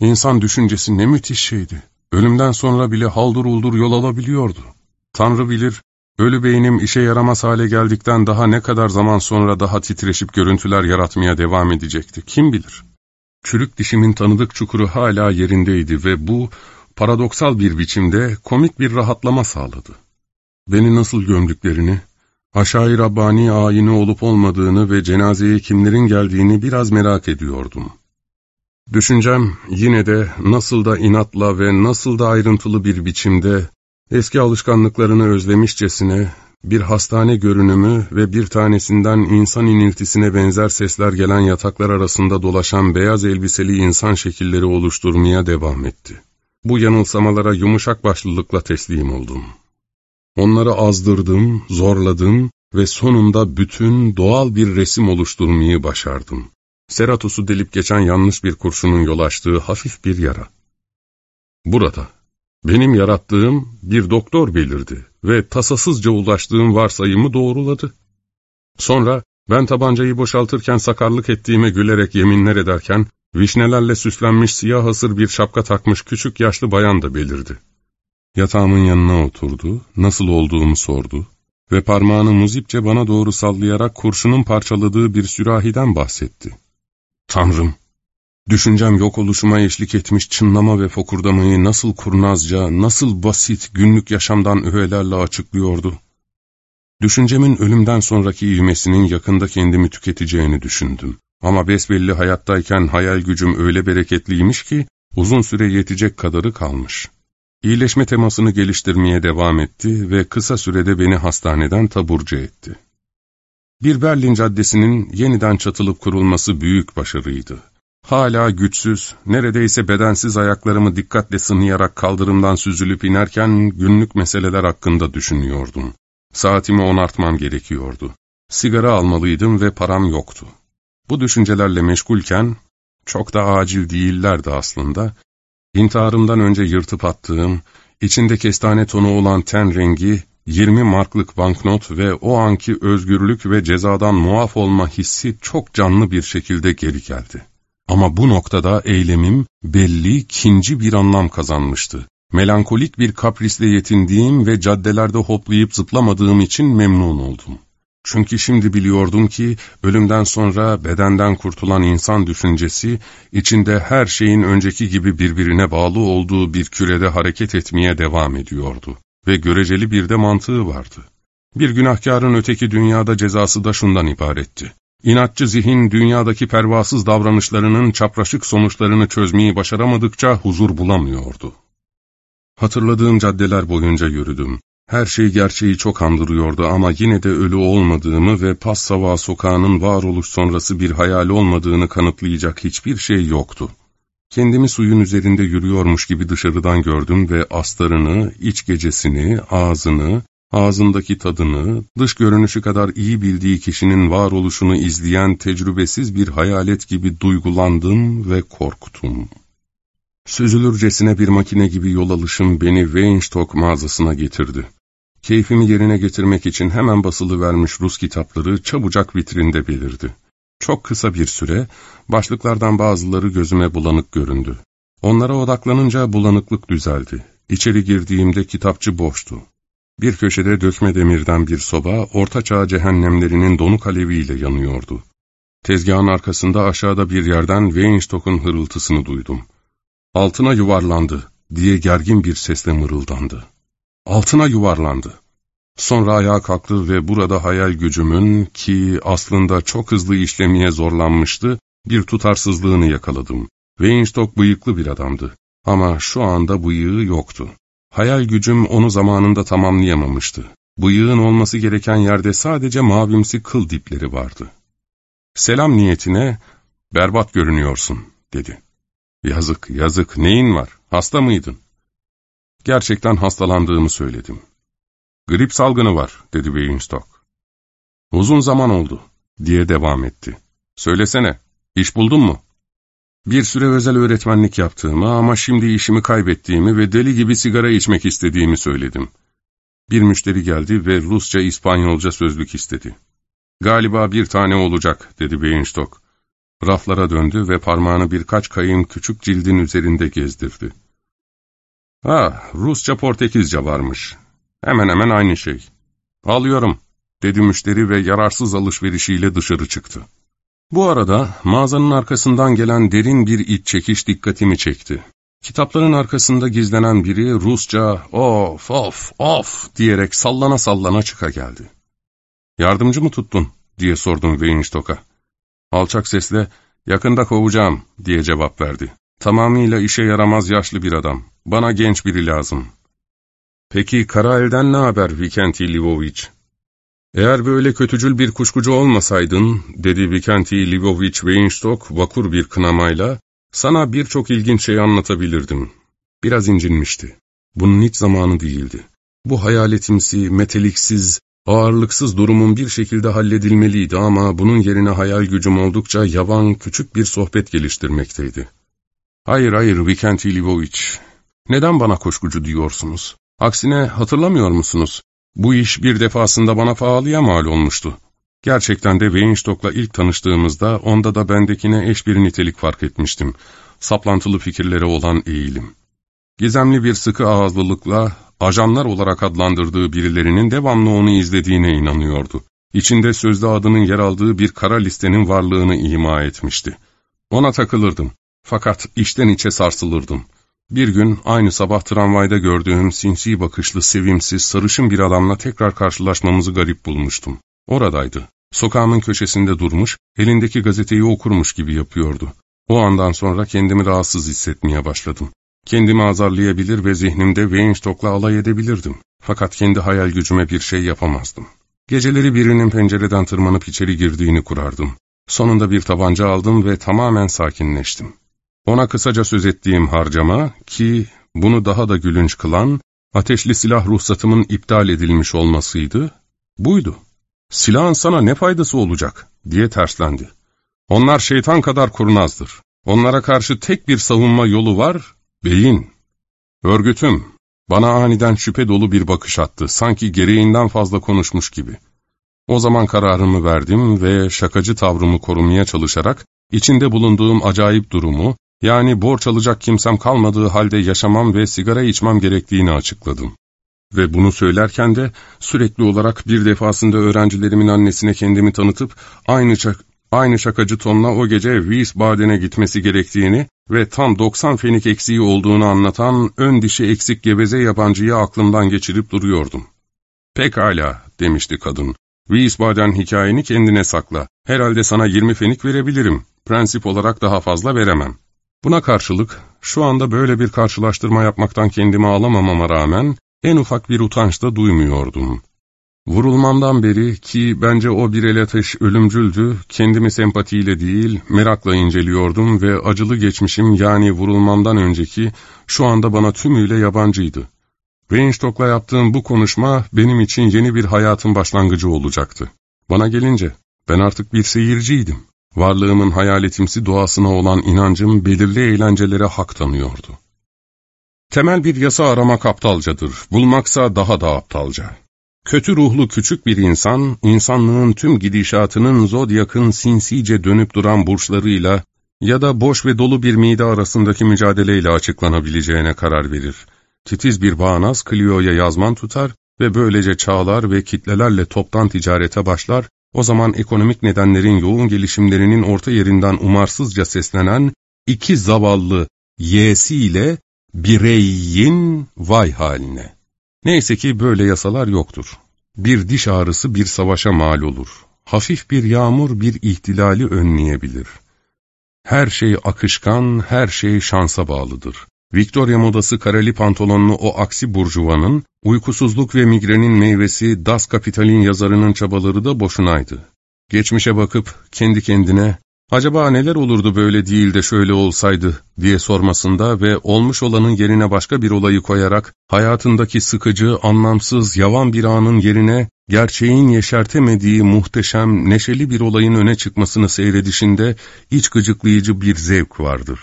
S1: İnsan düşüncesi ne müthiş şeydi. Ölümden sonra bile haldur uldur yol alabiliyordu. Tanrı bilir, ölü beynim işe yaramaz hale geldikten daha ne kadar zaman sonra daha titreşip görüntüler yaratmaya devam edecekti, kim bilir. Çürük dişimin tanıdık çukuru hala yerindeydi ve bu, paradoksal bir biçimde komik bir rahatlama sağladı. Beni nasıl gömdüklerini, aşağı Rabbani ayini olup olmadığını ve cenazeye kimlerin geldiğini biraz merak ediyordum. Düşüncem yine de nasıl da inatla ve nasıl da ayrıntılı bir biçimde eski alışkanlıklarını özlemişçesine bir hastane görünümü ve bir tanesinden insan iniltisine benzer sesler gelen yataklar arasında dolaşan beyaz elbiseli insan şekilleri oluşturmaya devam etti. bu yanılsamalara yumuşak başlılıkla teslim oldum. Onları azdırdım, zorladım ve sonunda bütün doğal bir resim oluşturmayı başardım. Seratos'u delip geçen yanlış bir kurşunun yol açtığı hafif bir yara. Burada, benim yarattığım bir doktor belirdi ve tasasızca ulaştığım varsayımı doğruladı. Sonra ben tabancayı boşaltırken sakarlık ettiğime gülerek yeminler ederken, vişnelerle süslenmiş siyah hasır bir şapka takmış küçük yaşlı bayan da belirdi. Yatağımın yanına oturdu, nasıl olduğumu sordu ve parmağını muzipçe bana doğru sallayarak kurşunun parçaladığı bir sürahiden bahsetti. Tanrım! Düşüncem yok oluşuma eşlik etmiş çınlama ve fokurdamayı nasıl kurnazca, nasıl basit günlük yaşamdan öğelerle açıklıyordu. Düşüncemin ölümden sonraki ivmesinin yakında kendimi tüketeceğini düşündüm. Ama besbelli hayattayken hayal gücüm öyle bereketliymiş ki, uzun süre yetecek kadarı kalmış. İyileşme temasını geliştirmeye devam etti ve kısa sürede beni hastaneden taburcu etti. Bir Berlin caddesinin yeniden çatılıp kurulması büyük başarıydı. Hala güçsüz, neredeyse bedensiz ayaklarımı dikkatle sınıyarak kaldırımdan süzülüp inerken günlük meseleler hakkında düşünüyordum. Saatimi onartmam gerekiyordu. Sigara almalıydım ve param yoktu. Bu düşüncelerle meşgulken, çok da acil değillerdi aslında, intiharımdan önce yırtıp attığım, içinde kestane tonu olan ten rengi, 20 marklık banknot ve o anki özgürlük ve cezadan muaf olma hissi çok canlı bir şekilde geri geldi. Ama bu noktada eylemim belli, ikinci bir anlam kazanmıştı. Melankolik bir kaprisle yetindiğim ve caddelerde hoplayıp zıplamadığım için memnun oldum. Çünkü şimdi biliyordum ki ölümden sonra bedenden kurtulan insan düşüncesi, içinde her şeyin önceki gibi birbirine bağlı olduğu bir kürede hareket etmeye devam ediyordu. Ve göreceli bir de mantığı vardı. Bir günahkarın öteki dünyada cezası da şundan ibaretti. İnatçı zihin dünyadaki pervasız davranışlarının çapraşık sonuçlarını çözmeyi başaramadıkça huzur bulamıyordu. Hatırladığım caddeler boyunca yürüdüm. Her şey gerçeği çok andırıyordu ama yine de ölü olmadığımı ve Passava sokağının varoluş sonrası bir hayal olmadığını kanıtlayacak hiçbir şey yoktu. Kendimi suyun üzerinde yürüyormuş gibi dışarıdan gördüm ve astarını, iç gecesini, ağzını, ağzındaki tadını, dış görünüşü kadar iyi bildiği kişinin varoluşunu izleyen tecrübesiz bir hayalet gibi duygulandım ve korktum. Süzülürcesine bir makine gibi yol alışım beni Weinstock mağazasına getirdi. Keyfimi yerine getirmek için hemen basılı vermiş Rus kitapları çabucak vitrinde belirdi. Çok kısa bir süre, başlıklardan bazıları gözüme bulanık göründü. Onlara odaklanınca bulanıklık düzeldi. İçeri girdiğimde kitapçı boştu. Bir köşede dökme demirden bir soba, ortaçağ cehennemlerinin donuk aleviyle yanıyordu. Tezgahın arkasında aşağıda bir yerden Weinstock'un hırıltısını duydum. Altına yuvarlandı diye gergin bir sesle mırıldandı. Altına yuvarlandı. Sonra ayağa kalktı ve burada hayal gücümün ki aslında çok hızlı işlemeye zorlanmıştı, bir tutarsızlığını yakaladım. Weinstock bıyıklı bir adamdı. Ama şu anda bıyığı yoktu. Hayal gücüm onu zamanında tamamlayamamıştı. Bıyığın olması gereken yerde sadece mavimsi kıl dipleri vardı. Selam niyetine, berbat görünüyorsun, dedi. Yazık, yazık, neyin var, hasta mıydın? Gerçekten hastalandığımı söyledim. Grip salgını var, dedi Weinstock. Uzun zaman oldu, diye devam etti. Söylesene, iş buldun mu? Bir süre özel öğretmenlik yaptığımı ama şimdi işimi kaybettiğimi ve deli gibi sigara içmek istediğimi söyledim. Bir müşteri geldi ve Rusça İspanyolca sözlük istedi. Galiba bir tane olacak, dedi Weinstock. Raflara döndü ve parmağını birkaç kayın küçük cildin üzerinde gezdirdi. Ah, Rusça Portekizce varmış. Hemen hemen aynı şey. Alıyorum, dedi müşteri ve yararsız alışverişiyle dışarı çıktı. Bu arada mağazanın arkasından gelen derin bir iç çekiş dikkatimi çekti. Kitapların arkasında gizlenen biri Rusça of of of diyerek sallana sallana çıka geldi. Yardımcı mı tuttun diye sordum Weinstock'a. Alçak sesle yakında kovacağım diye cevap verdi. Tamamıyla işe yaramaz yaşlı bir adam. Bana genç biri lazım. Peki kara elden ne haber Vikenti Livovic? Eğer böyle kötücül bir kuşkucu olmasaydın, dedi Vikenti Livovic Weinstock vakur bir kınamayla, sana birçok ilginç şey anlatabilirdim. Biraz incinmişti. Bunun hiç zamanı değildi. Bu hayaletimsi, meteliksiz, ağırlıksız durumun bir şekilde halledilmeliydi ama bunun yerine hayal gücüm oldukça yavan, küçük bir sohbet geliştirmekteydi. Hayır hayır Vikent İlivoviç, neden bana koşkucu diyorsunuz? Aksine hatırlamıyor musunuz? Bu iş bir defasında bana pahalıya mal olmuştu. Gerçekten de Weinstock'la ilk tanıştığımızda onda da bendekine eş bir nitelik fark etmiştim. Saplantılı fikirlere olan eğilim. Gizemli bir sıkı ağızlılıkla ajanlar olarak adlandırdığı birilerinin devamlı onu izlediğine inanıyordu. İçinde sözlü adının yer aldığı bir kara listenin varlığını ima etmişti. Ona takılırdım. Fakat içten içe sarsılırdım. Bir gün aynı sabah tramvayda gördüğüm sinsi bakışlı, sevimsiz, sarışın bir adamla tekrar karşılaşmamızı garip bulmuştum. Oradaydı. Sokağımın köşesinde durmuş, elindeki gazeteyi okurmuş gibi yapıyordu. O andan sonra kendimi rahatsız hissetmeye başladım. Kendimi azarlayabilir ve zihnimde Weinstock'la alay edebilirdim. Fakat kendi hayal gücüme bir şey yapamazdım. Geceleri birinin pencereden tırmanıp içeri girdiğini kurardım. Sonunda bir tabanca aldım ve tamamen sakinleştim. Ona kısaca söz ettiğim harcama ki bunu daha da gülünç kılan ateşli silah ruhsatımın iptal edilmiş olmasıydı, buydu. Silahın sana ne faydası olacak diye terslendi. Onlar şeytan kadar kurnazdır. Onlara karşı tek bir savunma yolu var, beyin. Örgütüm, bana aniden şüphe dolu bir bakış attı, sanki gereğinden fazla konuşmuş gibi. O zaman kararımı verdim ve şakacı tavrımı korumaya çalışarak, içinde bulunduğum acayip durumu, yani borç alacak kimsem kalmadığı halde yaşamam ve sigara içmem gerektiğini açıkladım. Ve bunu söylerken de sürekli olarak bir defasında öğrencilerimin annesine kendimi tanıtıp aynı, şak aynı şakacı tonla o gece Wiesbaden'e gitmesi gerektiğini ve tam 90 fenik eksiği olduğunu anlatan ön dişi eksik geveze yabancıyı aklımdan geçirip duruyordum. Pekala, demişti kadın. Wiesbaden hikayeni kendine sakla. Herhalde sana 20 fenik verebilirim. Prensip olarak daha fazla veremem. Buna karşılık, şu anda böyle bir karşılaştırma yapmaktan kendimi alamamama rağmen, en ufak bir utanç da duymuyordum. Vurulmamdan beri ki bence o bir el ölümcüldü, kendimi sempatiyle değil, merakla inceliyordum ve acılı geçmişim yani vurulmamdan önceki şu anda bana tümüyle yabancıydı. Weinstock'la yaptığım bu konuşma benim için yeni bir hayatın başlangıcı olacaktı. Bana gelince ben artık bir seyirciydim. Varlığımın hayaletimsi doğasına olan inancım belirli eğlencelere hak tanıyordu. Temel bir yasa aramak aptalcadır, bulmaksa daha da aptalca. Kötü ruhlu küçük bir insan, insanlığın tüm gidişatının zodyakın sinsice dönüp duran burçlarıyla ya da boş ve dolu bir mide arasındaki mücadeleyle açıklanabileceğine karar verir. Titiz bir bağnaz Clio'ya yazman tutar ve böylece çağlar ve kitlelerle toptan ticarete başlar, o zaman ekonomik nedenlerin yoğun gelişimlerinin orta yerinden umarsızca seslenen iki zavallı y'siyle bireyin vay haline. Neyse ki böyle yasalar yoktur. Bir diş ağrısı bir savaşa mal olur. Hafif bir yağmur bir ihtilali önleyebilir. Her şey akışkan, her şey şansa bağlıdır. Victoria modası kareli pantolonlu o aksi burjuvanın, uykusuzluk ve migrenin meyvesi Das Kapital'in yazarının çabaları da boşunaydı. Geçmişe bakıp kendi kendine, acaba neler olurdu böyle değil de şöyle olsaydı diye sormasında ve olmuş olanın yerine başka bir olayı koyarak, hayatındaki sıkıcı, anlamsız, yavan bir anın yerine, gerçeğin yeşertemediği muhteşem, neşeli bir olayın öne çıkmasını seyredişinde iç gıcıklayıcı bir zevk vardır.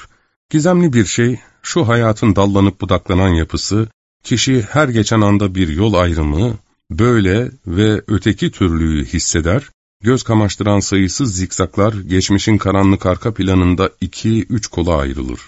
S1: Gizemli bir şey, şu hayatın dallanıp budaklanan yapısı, kişi her geçen anda bir yol ayrımı, böyle ve öteki türlüğü hisseder, göz kamaştıran sayısız zikzaklar geçmişin karanlık arka planında iki, üç kola ayrılır.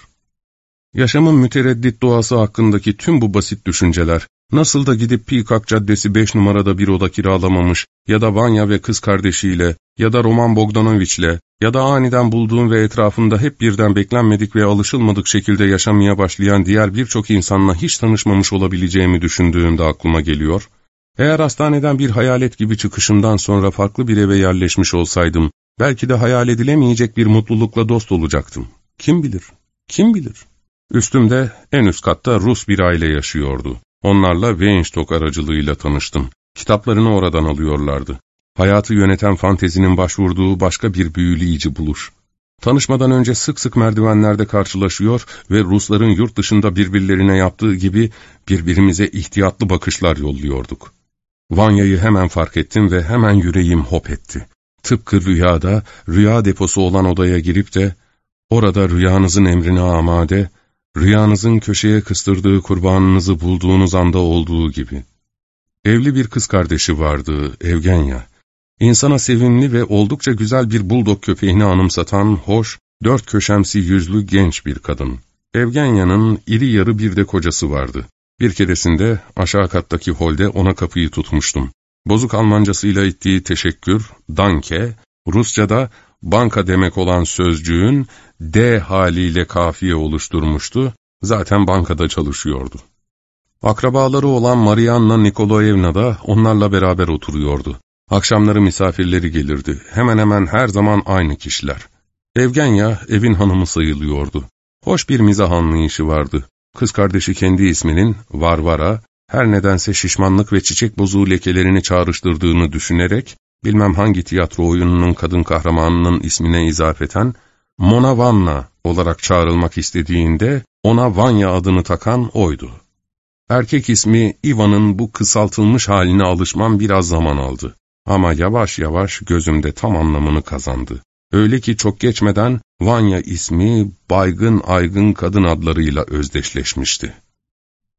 S1: Yaşamın mütereddit doğası hakkındaki tüm bu basit düşünceler, nasıl da gidip Peacock Caddesi 5 numarada bir oda kiralamamış ya da Vanya ve kız kardeşiyle ya da Roman Bogdanovich'le ya da aniden bulduğum ve etrafında hep birden beklenmedik ve alışılmadık şekilde yaşamaya başlayan diğer birçok insanla hiç tanışmamış olabileceğimi düşündüğümde aklıma geliyor. Eğer hastaneden bir hayalet gibi çıkışımdan sonra farklı bir eve yerleşmiş olsaydım, belki de hayal edilemeyecek bir mutlulukla dost olacaktım. Kim bilir, kim bilir? Üstümde en üst katta Rus bir aile yaşıyordu. Onlarla Weinstock aracılığıyla tanıştım. Kitaplarını oradan alıyorlardı. Hayatı yöneten fantezinin başvurduğu başka bir büyüleyici buluş. Tanışmadan önce sık sık merdivenlerde karşılaşıyor ve Rusların yurt dışında birbirlerine yaptığı gibi birbirimize ihtiyatlı bakışlar yolluyorduk. Vanya'yı hemen fark ettim ve hemen yüreğim hop etti. Tıpkı rüyada, rüya deposu olan odaya girip de, orada rüyanızın emrine amade, rüyanızın köşeye kıstırdığı kurbanınızı bulduğunuz anda olduğu gibi. Evli bir kız kardeşi vardı, Evgenya. İnsana sevimli ve oldukça güzel bir buldog köpeğini anımsatan hoş, dört köşemsi yüzlü genç bir kadın. Evgenya'nın iri yarı bir de kocası vardı. Bir keresinde aşağı kattaki holde ona kapıyı tutmuştum. Bozuk Almancasıyla ettiği teşekkür, danke, Rusçada banka demek olan sözcüğün D haliyle kafiye oluşturmuştu, zaten bankada çalışıyordu. Akrabaları olan Marianna Nikolaevna da onlarla beraber oturuyordu. Akşamları misafirleri gelirdi. Hemen hemen her zaman aynı kişiler. Evgenya evin hanımı sayılıyordu. Hoş bir mizah anlayışı vardı. Kız kardeşi kendi isminin Varvara, her nedense şişmanlık ve çiçek bozuğu lekelerini çağrıştırdığını düşünerek, bilmem hangi tiyatro oyununun kadın kahramanının ismine izafeten, Mona Vanna olarak çağrılmak istediğinde, ona Vanya adını takan oydu. Erkek ismi Ivan'ın bu kısaltılmış haline alışmam biraz zaman aldı. Ama yavaş yavaş gözümde tam anlamını kazandı. Öyle ki çok geçmeden Vanya ismi baygın aygın kadın adlarıyla özdeşleşmişti.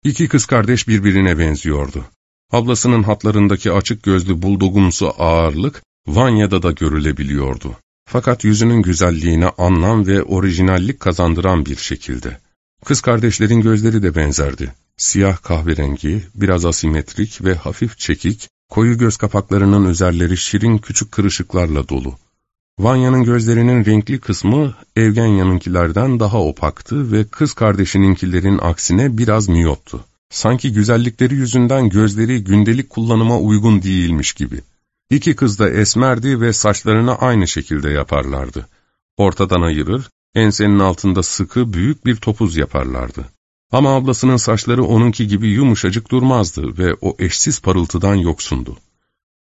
S1: İki kız kardeş birbirine benziyordu. Ablasının hatlarındaki açık gözlü buldogumsu ağırlık Vanya'da da görülebiliyordu. Fakat yüzünün güzelliğine anlam ve orijinallik kazandıran bir şekilde. Kız kardeşlerin gözleri de benzerdi. Siyah kahverengi, biraz asimetrik ve hafif çekik, koyu göz kapaklarının üzerleri şirin küçük kırışıklarla dolu. Vanya'nın gözlerinin renkli kısmı Evgenya'nınkilerden daha opaktı ve kız kardeşininkilerin aksine biraz miyoptu. Sanki güzellikleri yüzünden gözleri gündelik kullanıma uygun değilmiş gibi. İki kız da esmerdi ve saçlarını aynı şekilde yaparlardı. Ortadan ayırır, ensenin altında sıkı büyük bir topuz yaparlardı. Ama ablasının saçları onunki gibi yumuşacık durmazdı ve o eşsiz parıltıdan yoksundu.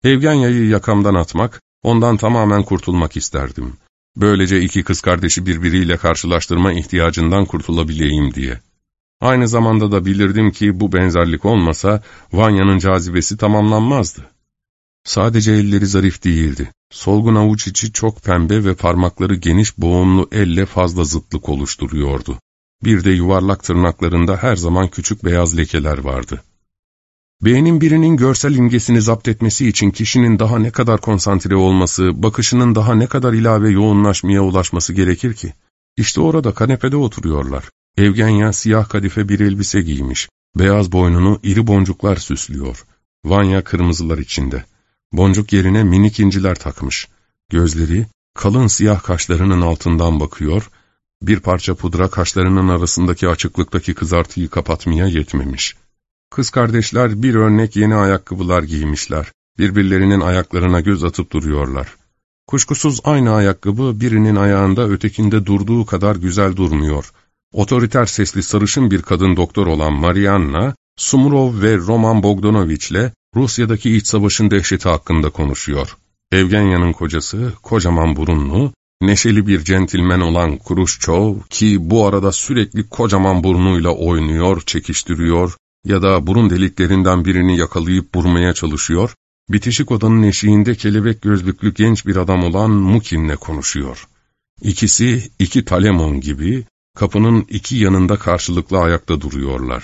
S1: Evgenya'yı yakamdan atmak, ondan tamamen kurtulmak isterdim. Böylece iki kız kardeşi birbiriyle karşılaştırma ihtiyacından kurtulabileyim diye. Aynı zamanda da bilirdim ki bu benzerlik olmasa Vanya'nın cazibesi tamamlanmazdı. Sadece elleri zarif değildi. Solgun avuç içi çok pembe ve parmakları geniş boğumlu elle fazla zıtlık oluşturuyordu. Bir de yuvarlak tırnaklarında her zaman küçük beyaz lekeler vardı. Beynin birinin görsel imgesini zapt etmesi için kişinin daha ne kadar konsantre olması, bakışının daha ne kadar ilave yoğunlaşmaya ulaşması gerekir ki? İşte orada kanepede oturuyorlar. Evgenya siyah kadife bir elbise giymiş. Beyaz boynunu iri boncuklar süslüyor. Vanya kırmızılar içinde. Boncuk yerine minik inciler takmış. Gözleri kalın siyah kaşlarının altından bakıyor, bir parça pudra kaşlarının arasındaki açıklıktaki kızartıyı kapatmaya yetmemiş. Kız kardeşler bir örnek yeni ayakkabılar giymişler. Birbirlerinin ayaklarına göz atıp duruyorlar. Kuşkusuz aynı ayakkabı birinin ayağında ötekinde durduğu kadar güzel durmuyor. Otoriter sesli sarışın bir kadın doktor olan Marianna, Sumurov ve Roman Bogdanovich'le Rusya'daki iç savaşın dehşeti hakkında konuşuyor. Evgenya'nın kocası, kocaman burunlu, neşeli bir centilmen olan Kruşçov ki bu arada sürekli kocaman burnuyla oynuyor, çekiştiriyor ya da burun deliklerinden birini yakalayıp vurmaya çalışıyor, bitişik odanın eşiğinde kelebek gözlüklü genç bir adam olan Mukin'le konuşuyor. İkisi iki talemon gibi kapının iki yanında karşılıklı ayakta duruyorlar.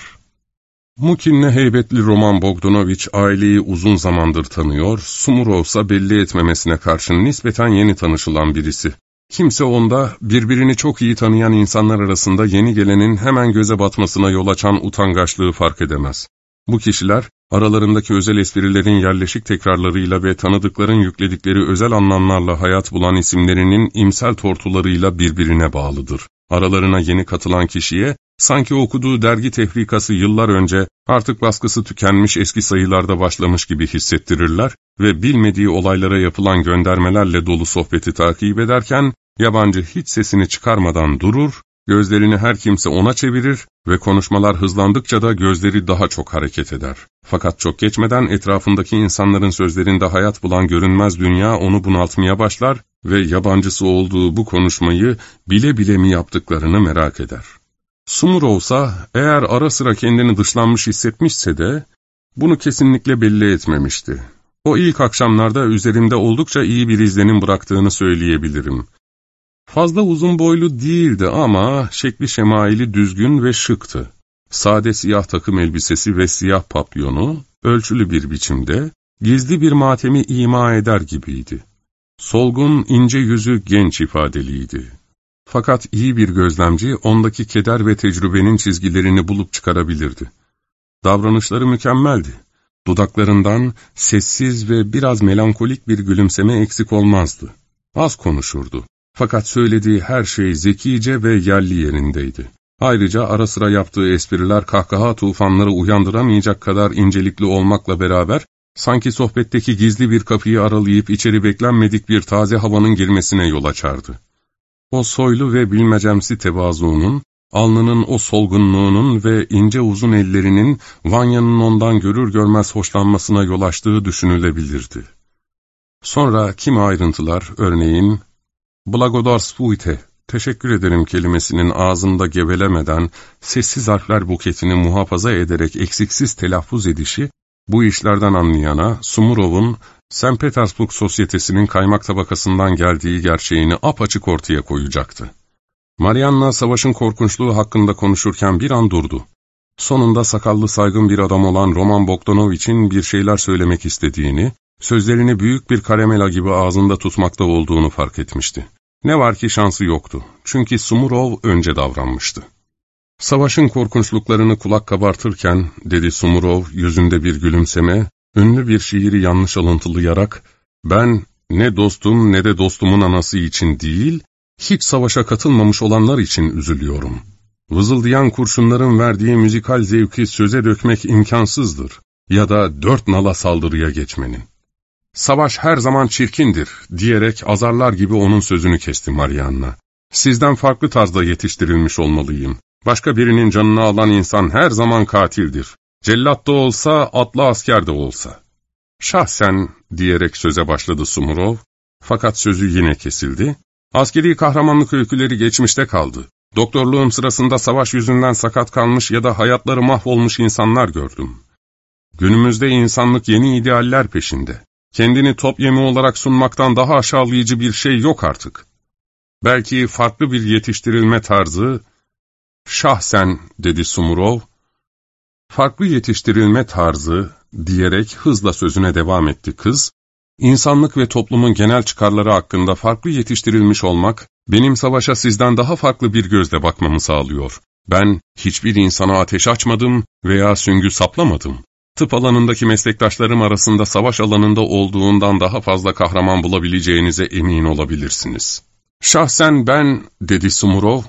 S1: Mukin'le heybetli Roman Bogdanovich aileyi uzun zamandır tanıyor, Sumurov ise belli etmemesine karşın nispeten yeni tanışılan birisi. Kimse onda birbirini çok iyi tanıyan insanlar arasında yeni gelenin hemen göze batmasına yol açan utangaçlığı fark edemez. Bu kişiler, aralarındaki özel esprilerin yerleşik tekrarlarıyla ve tanıdıkların yükledikleri özel anlamlarla hayat bulan isimlerinin imsel tortularıyla birbirine bağlıdır. Aralarına yeni katılan kişiye, sanki okuduğu dergi tefrikası yıllar önce artık baskısı tükenmiş eski sayılarda başlamış gibi hissettirirler ve bilmediği olaylara yapılan göndermelerle dolu sohbeti takip ederken, yabancı hiç sesini çıkarmadan durur, Gözlerini her kimse ona çevirir ve konuşmalar hızlandıkça da gözleri daha çok hareket eder. Fakat çok geçmeden etrafındaki insanların sözlerinde hayat bulan görünmez dünya onu bunaltmaya başlar ve yabancısı olduğu bu konuşmayı bile bile mi yaptıklarını merak eder. Sumurov ise eğer ara sıra kendini dışlanmış hissetmişse de bunu kesinlikle belli etmemişti. O ilk akşamlarda üzerimde oldukça iyi bir izlenim bıraktığını söyleyebilirim. Fazla uzun boylu değildi ama şekli şemaili düzgün ve şıktı. Sade siyah takım elbisesi ve siyah papyonu, ölçülü bir biçimde, gizli bir matemi ima eder gibiydi. Solgun, ince yüzü genç ifadeliydi. Fakat iyi bir gözlemci ondaki keder ve tecrübenin çizgilerini bulup çıkarabilirdi. Davranışları mükemmeldi. Dudaklarından sessiz ve biraz melankolik bir gülümseme eksik olmazdı. Az konuşurdu. Fakat söylediği her şey zekice ve yerli yerindeydi. Ayrıca ara sıra yaptığı espriler kahkaha tufanları uyandıramayacak kadar incelikli olmakla beraber, sanki sohbetteki gizli bir kapıyı aralayıp içeri beklenmedik bir taze havanın girmesine yol açardı. O soylu ve bilmecemsi tevazuunun, alnının o solgunluğunun ve ince uzun ellerinin Vanya'nın ondan görür görmez hoşlanmasına yol açtığı düşünülebilirdi. Sonra kimi ayrıntılar, örneğin, Blagodarsvuite, teşekkür ederim kelimesinin ağzında gevelemeden, sessiz harfler buketini muhafaza ederek eksiksiz telaffuz edişi, bu işlerden anlayana, Sumurov'un St. Petersburg sosyetesinin kaymak tabakasından geldiği gerçeğini apaçık ortaya koyacaktı. Marianna savaşın korkunçluğu hakkında konuşurken bir an durdu. Sonunda sakallı saygın bir adam olan Roman Bogdanovich'in bir şeyler söylemek istediğini, sözlerini büyük bir karamela gibi ağzında tutmakta olduğunu fark etmişti. Ne var ki şansı yoktu. Çünkü Sumurov önce davranmıştı. Savaşın korkunçluklarını kulak kabartırken, dedi Sumurov yüzünde bir gülümseme, ünlü bir şiiri yanlış alıntılayarak, ben ne dostum ne de dostumun anası için değil, hiç savaşa katılmamış olanlar için üzülüyorum. Vızıldayan kurşunların verdiği müzikal zevki söze dökmek imkansızdır ya da dört nala saldırıya geçmenin. Savaş her zaman çirkindir diyerek azarlar gibi onun sözünü kesti Marianna. Sizden farklı tarzda yetiştirilmiş olmalıyım. Başka birinin canını alan insan her zaman katildir. Cellat da olsa, atlı asker de olsa. Şahsen diyerek söze başladı Sumurov, fakat sözü yine kesildi. Askeri kahramanlık öyküleri geçmişte kaldı. Doktorluğum sırasında savaş yüzünden sakat kalmış ya da hayatları mahvolmuş insanlar gördüm. Günümüzde insanlık yeni idealler peşinde. Kendini top yemi olarak sunmaktan daha aşağılayıcı bir şey yok artık. Belki farklı bir yetiştirilme tarzı, şahsen dedi Sumurov, farklı yetiştirilme tarzı diyerek hızla sözüne devam etti kız, İnsanlık ve toplumun genel çıkarları hakkında farklı yetiştirilmiş olmak, benim savaşa sizden daha farklı bir gözle bakmamı sağlıyor. Ben hiçbir insana ateş açmadım veya süngü saplamadım. Tıp alanındaki meslektaşlarım arasında savaş alanında olduğundan daha fazla kahraman bulabileceğinize emin olabilirsiniz. Şahsen ben, dedi Sumurov,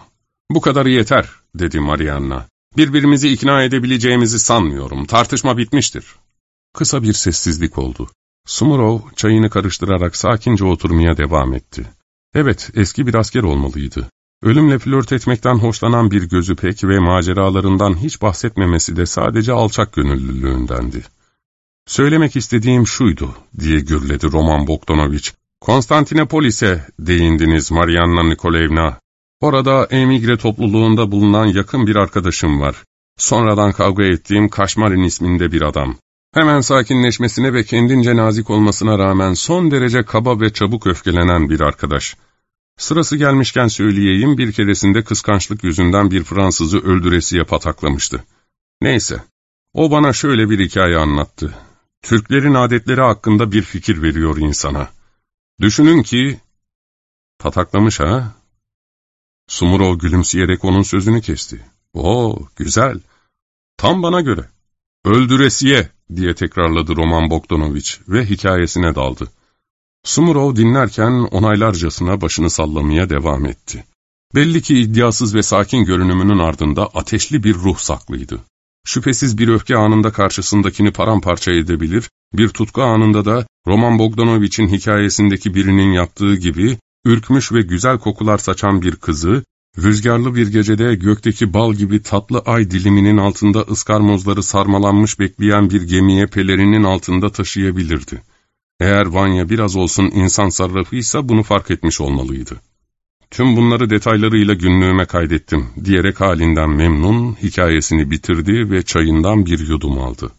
S1: bu kadarı yeter, dedi Marianna. Birbirimizi ikna edebileceğimizi sanmıyorum, tartışma bitmiştir. Kısa bir sessizlik oldu. Sumurov çayını karıştırarak sakince oturmaya devam etti. Evet, eski bir asker olmalıydı. Ölümle flört etmekten hoşlanan bir gözü pek ve maceralarından hiç bahsetmemesi de sadece alçak gönüllülüğündendi. Söylemek istediğim şuydu, diye gürledi Roman Bogdanovich. Konstantinopolis'e değindiniz Marianna Nikolayevna. Orada emigre topluluğunda bulunan yakın bir arkadaşım var. Sonradan kavga ettiğim Kaşmarin isminde bir adam. Hemen sakinleşmesine ve kendince nazik olmasına rağmen son derece kaba ve çabuk öfkelenen bir arkadaş. Sırası gelmişken söyleyeyim bir keresinde kıskançlık yüzünden bir Fransızı öldüresiye pataklamıştı. Neyse, o bana şöyle bir hikaye anlattı. Türklerin adetleri hakkında bir fikir veriyor insana. Düşünün ki... Pataklamış ha? Sumurov gülümseyerek onun sözünü kesti. Oo, güzel. Tam bana göre. Öldüresiye diye tekrarladı Roman Bogdanovich ve hikayesine daldı. Sumurov dinlerken onaylarcasına başını sallamaya devam etti. Belli ki iddiasız ve sakin görünümünün ardında ateşli bir ruh saklıydı. Şüphesiz bir öfke anında karşısındakini paramparça edebilir, bir tutku anında da Roman Bogdanovich'in hikayesindeki birinin yaptığı gibi ürkmüş ve güzel kokular saçan bir kızı, Rüzgarlı bir gecede gökteki bal gibi tatlı ay diliminin altında ıskarmozları sarmalanmış bekleyen bir gemiye pelerinin altında taşıyabilirdi. Eğer Vanya biraz olsun insan sarrafıysa bunu fark etmiş olmalıydı. Tüm bunları detaylarıyla günlüğüme kaydettim diyerek halinden memnun hikayesini bitirdi ve çayından bir yudum aldı.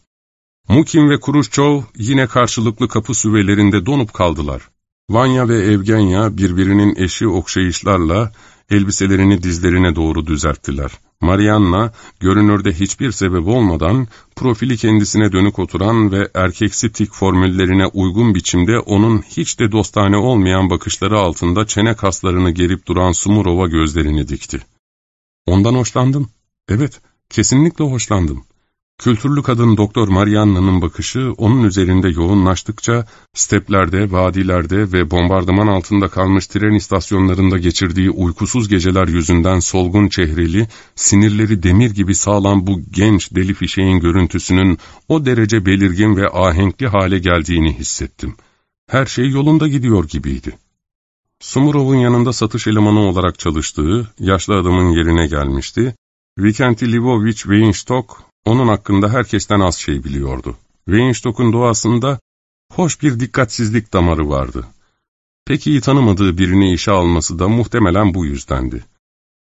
S1: Mukim ve Kuruşçov yine karşılıklı kapı süvelerinde donup kaldılar. Vanya ve Evgenya birbirinin eşi okşayışlarla elbiselerini dizlerine doğru düzelttiler. Marianna, görünürde hiçbir sebep olmadan, profili kendisine dönük oturan ve erkeksi tik formüllerine uygun biçimde onun hiç de dostane olmayan bakışları altında çene kaslarını gerip duran Sumurov'a gözlerini dikti. Ondan hoşlandım. Evet, kesinlikle hoşlandım. Kültürlü kadın Doktor Marianna'nın bakışı onun üzerinde yoğunlaştıkça steplerde, vadilerde ve bombardıman altında kalmış tren istasyonlarında geçirdiği uykusuz geceler yüzünden solgun çehreli, sinirleri demir gibi sağlam bu genç deli fişeğin görüntüsünün o derece belirgin ve ahenkli hale geldiğini hissettim. Her şey yolunda gidiyor gibiydi. Sumurov'un yanında satış elemanı olarak çalıştığı yaşlı adamın yerine gelmişti. Vikenti Livovich Weinstock onun hakkında herkesten az şey biliyordu. Weinstock'un doğasında hoş bir dikkatsizlik damarı vardı. Pek iyi tanımadığı birini işe alması da muhtemelen bu yüzdendi.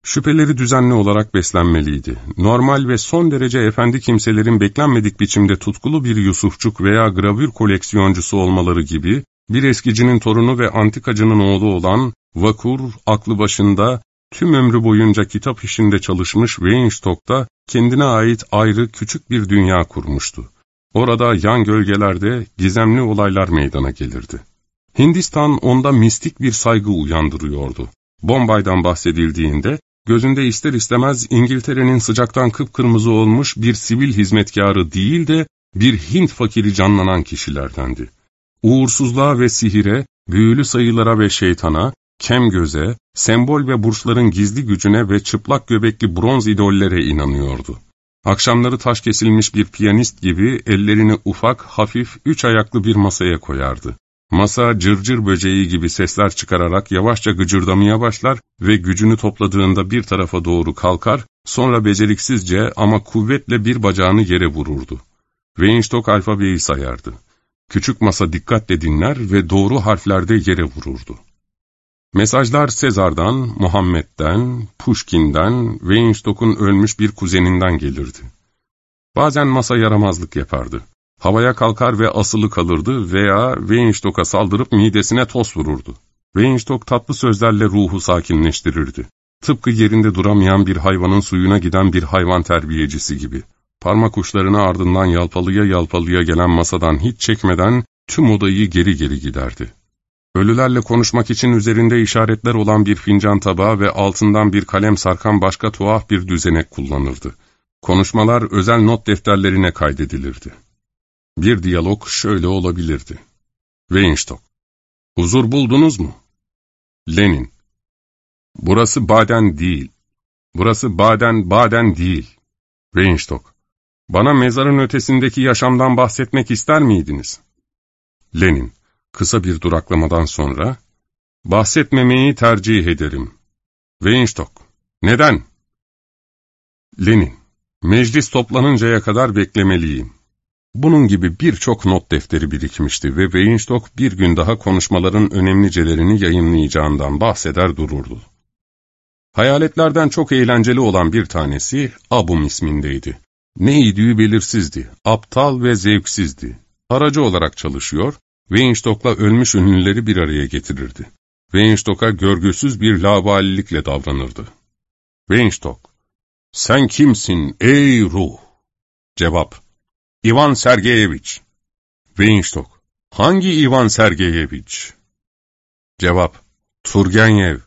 S1: Şüpheleri düzenli olarak beslenmeliydi. Normal ve son derece efendi kimselerin beklenmedik biçimde tutkulu bir Yusufçuk veya gravür koleksiyoncusu olmaları gibi, bir eskicinin torunu ve antikacının oğlu olan, vakur, aklı başında, tüm ömrü boyunca kitap işinde çalışmış Weinstock'ta kendine ait ayrı küçük bir dünya kurmuştu. Orada yan gölgelerde gizemli olaylar meydana gelirdi. Hindistan onda mistik bir saygı uyandırıyordu. Bombay'dan bahsedildiğinde, gözünde ister istemez İngiltere'nin sıcaktan kıpkırmızı olmuş bir sivil hizmetkarı değil de bir Hint fakiri canlanan kişilerdendi. Uğursuzluğa ve sihire, büyülü sayılara ve şeytana, kem göze, sembol ve burçların gizli gücüne ve çıplak göbekli bronz idollere inanıyordu. Akşamları taş kesilmiş bir piyanist gibi ellerini ufak, hafif, üç ayaklı bir masaya koyardı. Masa cırcır böceği gibi sesler çıkararak yavaşça gıcırdamaya başlar ve gücünü topladığında bir tarafa doğru kalkar, sonra beceriksizce ama kuvvetle bir bacağını yere vururdu. Weinstock alfabeyi sayardı. Küçük masa dikkatle dinler ve doğru harflerde yere vururdu. Mesajlar Sezar'dan, Muhammed'den, Pushkin'den, Weinstock'un ölmüş bir kuzeninden gelirdi. Bazen masa yaramazlık yapardı. Havaya kalkar ve asılı kalırdı veya Weinstock'a saldırıp midesine toz vururdu. Weinstock tatlı sözlerle ruhu sakinleştirirdi. Tıpkı yerinde duramayan bir hayvanın suyuna giden bir hayvan terbiyecisi gibi. Parmak uçlarını ardından yalpalıya yalpalıya gelen masadan hiç çekmeden tüm odayı geri geri giderdi. Ölülerle konuşmak için üzerinde işaretler olan bir fincan tabağı ve altından bir kalem sarkan başka tuhaf bir düzenek kullanırdı. Konuşmalar özel not defterlerine kaydedilirdi. Bir diyalog şöyle olabilirdi. Weinstock, huzur buldunuz mu? Lenin, burası Baden değil. Burası Baden, Baden değil. Weinstock, bana mezarın ötesindeki yaşamdan bahsetmek ister miydiniz? Lenin, Kısa bir duraklamadan sonra, bahsetmemeyi tercih ederim. Weinstock, neden? Lenin, meclis toplanıncaya kadar beklemeliyim. Bunun gibi birçok not defteri birikmişti ve Weinstock bir gün daha konuşmaların önemlicelerini yayınlayacağından bahseder dururdu. Hayaletlerden çok eğlenceli olan bir tanesi Abum ismindeydi. Ne idüğü belirsizdi, aptal ve zevksizdi. Aracı olarak çalışıyor, Weinstock'la ölmüş ünlüleri bir araya getirirdi. Weinstock'a görgüsüz bir lavalilikle davranırdı. Weinstock, sen kimsin ey ruh? Cevap, Ivan Sergeyevich. Weinstock, hangi Ivan Sergeyevich? Cevap, Turgenev.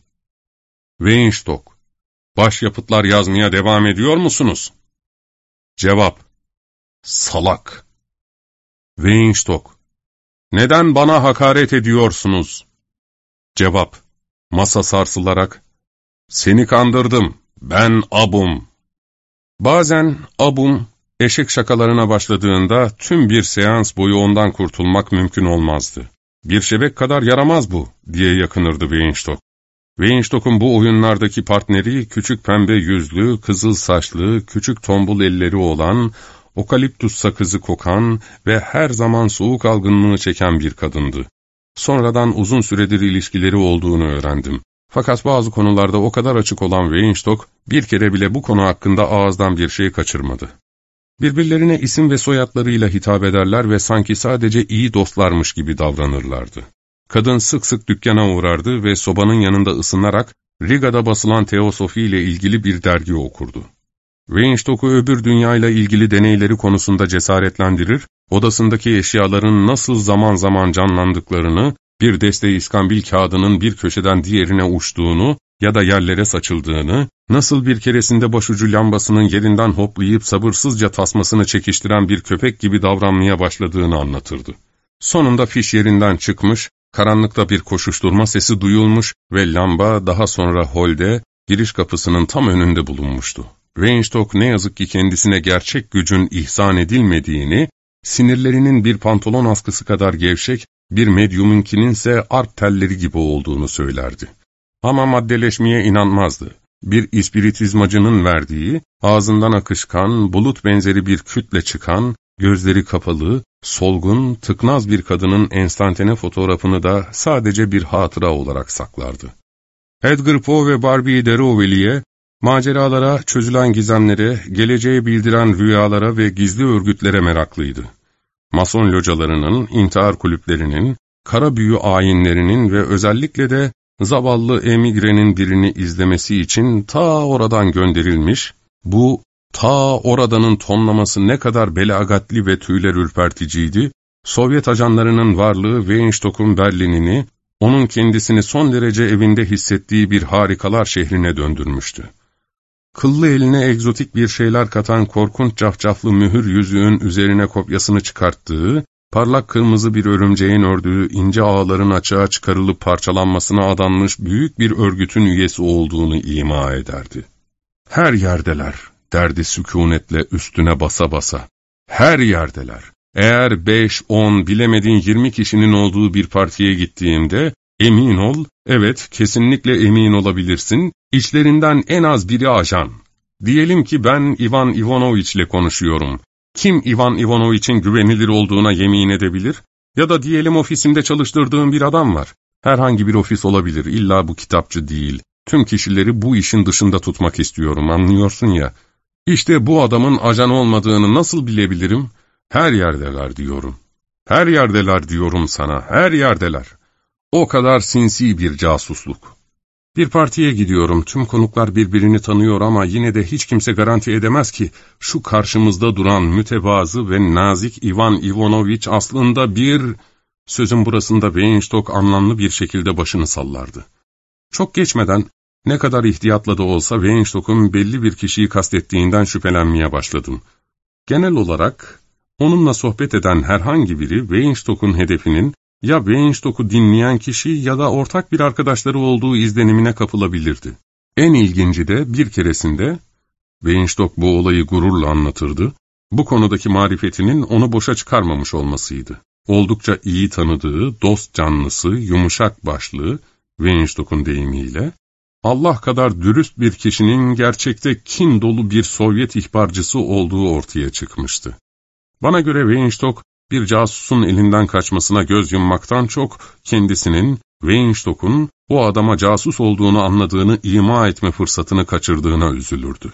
S1: Weinstock, başyapıtlar yazmaya devam ediyor musunuz? Cevap, salak. Weinstock, neden bana hakaret ediyorsunuz? Cevap, masa sarsılarak, seni kandırdım, ben Abum. Bazen Abum, eşek şakalarına başladığında tüm bir seans boyu ondan kurtulmak mümkün olmazdı. Bir şebek kadar yaramaz bu, diye yakınırdı Weinstock. Weinstock'un bu oyunlardaki partneri küçük pembe yüzlü, kızıl saçlı, küçük tombul elleri olan, okaliptus sakızı kokan ve her zaman soğuk algınlığı çeken bir kadındı. Sonradan uzun süredir ilişkileri olduğunu öğrendim. Fakat bazı konularda o kadar açık olan Weinstock, bir kere bile bu konu hakkında ağızdan bir şey kaçırmadı. Birbirlerine isim ve soyadlarıyla hitap ederler ve sanki sadece iyi dostlarmış gibi davranırlardı. Kadın sık sık dükkana uğrardı ve sobanın yanında ısınarak Riga'da basılan teosofi ile ilgili bir dergi okurdu. Weinstock'u öbür dünyayla ilgili deneyleri konusunda cesaretlendirir, odasındaki eşyaların nasıl zaman zaman canlandıklarını, bir deste iskambil kağıdının bir köşeden diğerine uçtuğunu ya da yerlere saçıldığını, nasıl bir keresinde başucu lambasının yerinden hoplayıp sabırsızca tasmasını çekiştiren bir köpek gibi davranmaya başladığını anlatırdı. Sonunda fiş yerinden çıkmış, karanlıkta bir koşuşturma sesi duyulmuş ve lamba daha sonra holde, giriş kapısının tam önünde bulunmuştu. Weinstock ne yazık ki kendisine gerçek gücün ihsan edilmediğini, sinirlerinin bir pantolon askısı kadar gevşek, bir medyumunkinin ise arp telleri gibi olduğunu söylerdi. Ama maddeleşmeye inanmazdı. Bir ispiritizmacının verdiği, ağzından akışkan, bulut benzeri bir kütle çıkan, gözleri kapalı, solgun, tıknaz bir kadının enstantane fotoğrafını da sadece bir hatıra olarak saklardı. Edgar Poe ve Barbie de Rovely'e, maceralara, çözülen gizemlere, geleceğe bildiren rüyalara ve gizli örgütlere meraklıydı. Mason localarının, intihar kulüplerinin, kara büyü ayinlerinin ve özellikle de zavallı emigrenin birini izlemesi için ta oradan gönderilmiş, bu ta oradanın tonlaması ne kadar belagatli ve tüyler ürperticiydi, Sovyet ajanlarının varlığı Weinstock'un Berlin'ini, onun kendisini son derece evinde hissettiği bir harikalar şehrine döndürmüştü. Kıllı eline egzotik bir şeyler katan korkunç cafcaflı mühür yüzüğün üzerine kopyasını çıkarttığı, parlak kırmızı bir örümceğin ördüğü ince ağların açığa çıkarılıp parçalanmasına adanmış büyük bir örgütün üyesi olduğunu ima ederdi. Her yerdeler, derdi sükunetle üstüne basa basa. Her yerdeler. Eğer beş, on, bilemedin yirmi kişinin olduğu bir partiye gittiğimde, emin ol, evet kesinlikle emin olabilirsin, içlerinden en az biri ajan. Diyelim ki ben Ivan Ivanoviç ile konuşuyorum. Kim Ivan Ivanoviç'in güvenilir olduğuna yemin edebilir? Ya da diyelim ofisimde çalıştırdığım bir adam var. Herhangi bir ofis olabilir, illa bu kitapçı değil. Tüm kişileri bu işin dışında tutmak istiyorum, anlıyorsun ya. İşte bu adamın ajan olmadığını nasıl bilebilirim? Her yerdeler diyorum. Her yerdeler diyorum sana, her yerdeler. O kadar sinsi bir casusluk. Bir partiye gidiyorum, tüm konuklar birbirini tanıyor ama yine de hiç kimse garanti edemez ki şu karşımızda duran mütevazı ve nazik Ivan Ivanoviç aslında bir... Sözün burasında Weinstock anlamlı bir şekilde başını sallardı. Çok geçmeden ne kadar ihtiyatla da olsa Weinstock'un belli bir kişiyi kastettiğinden şüphelenmeye başladım. Genel olarak onunla sohbet eden herhangi biri Weinstock'un hedefinin ya Weinstock'u dinleyen kişi ya da ortak bir arkadaşları olduğu izlenimine kapılabilirdi. En ilginci de bir keresinde, Weinstock bu olayı gururla anlatırdı, bu konudaki marifetinin onu boşa çıkarmamış olmasıydı. Oldukça iyi tanıdığı, dost canlısı, yumuşak başlı, Weinstock'un deyimiyle, Allah kadar dürüst bir kişinin gerçekte kin dolu bir Sovyet ihbarcısı olduğu ortaya çıkmıştı. Bana göre Weinstock, bir casusun elinden kaçmasına göz yummaktan çok kendisinin, Weinstock'un o adama casus olduğunu anladığını ima etme fırsatını kaçırdığına üzülürdü.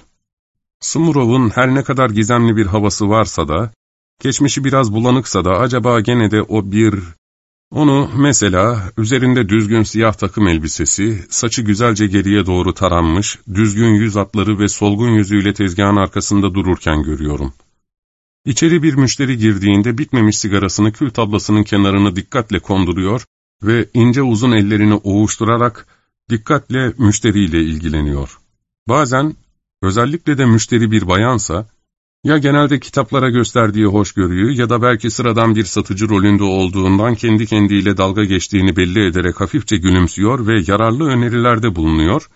S1: Smurov'un her ne kadar gizemli bir havası varsa da, geçmişi biraz bulanıksa da acaba gene de o bir... Onu mesela üzerinde düzgün siyah takım elbisesi, saçı güzelce geriye doğru taranmış, düzgün yüz atları ve solgun yüzüyle tezgahın arkasında dururken görüyorum. İçeri bir müşteri girdiğinde bitmemiş sigarasını kül tablasının kenarını dikkatle konduruyor ve ince uzun ellerini oğuşturarak dikkatle müşteriyle ilgileniyor. Bazen, özellikle de müşteri bir bayansa, ya genelde kitaplara gösterdiği hoşgörüyü ya da belki sıradan bir satıcı rolünde olduğundan kendi kendiyle dalga geçtiğini belli ederek hafifçe gülümsüyor ve yararlı önerilerde bulunuyor.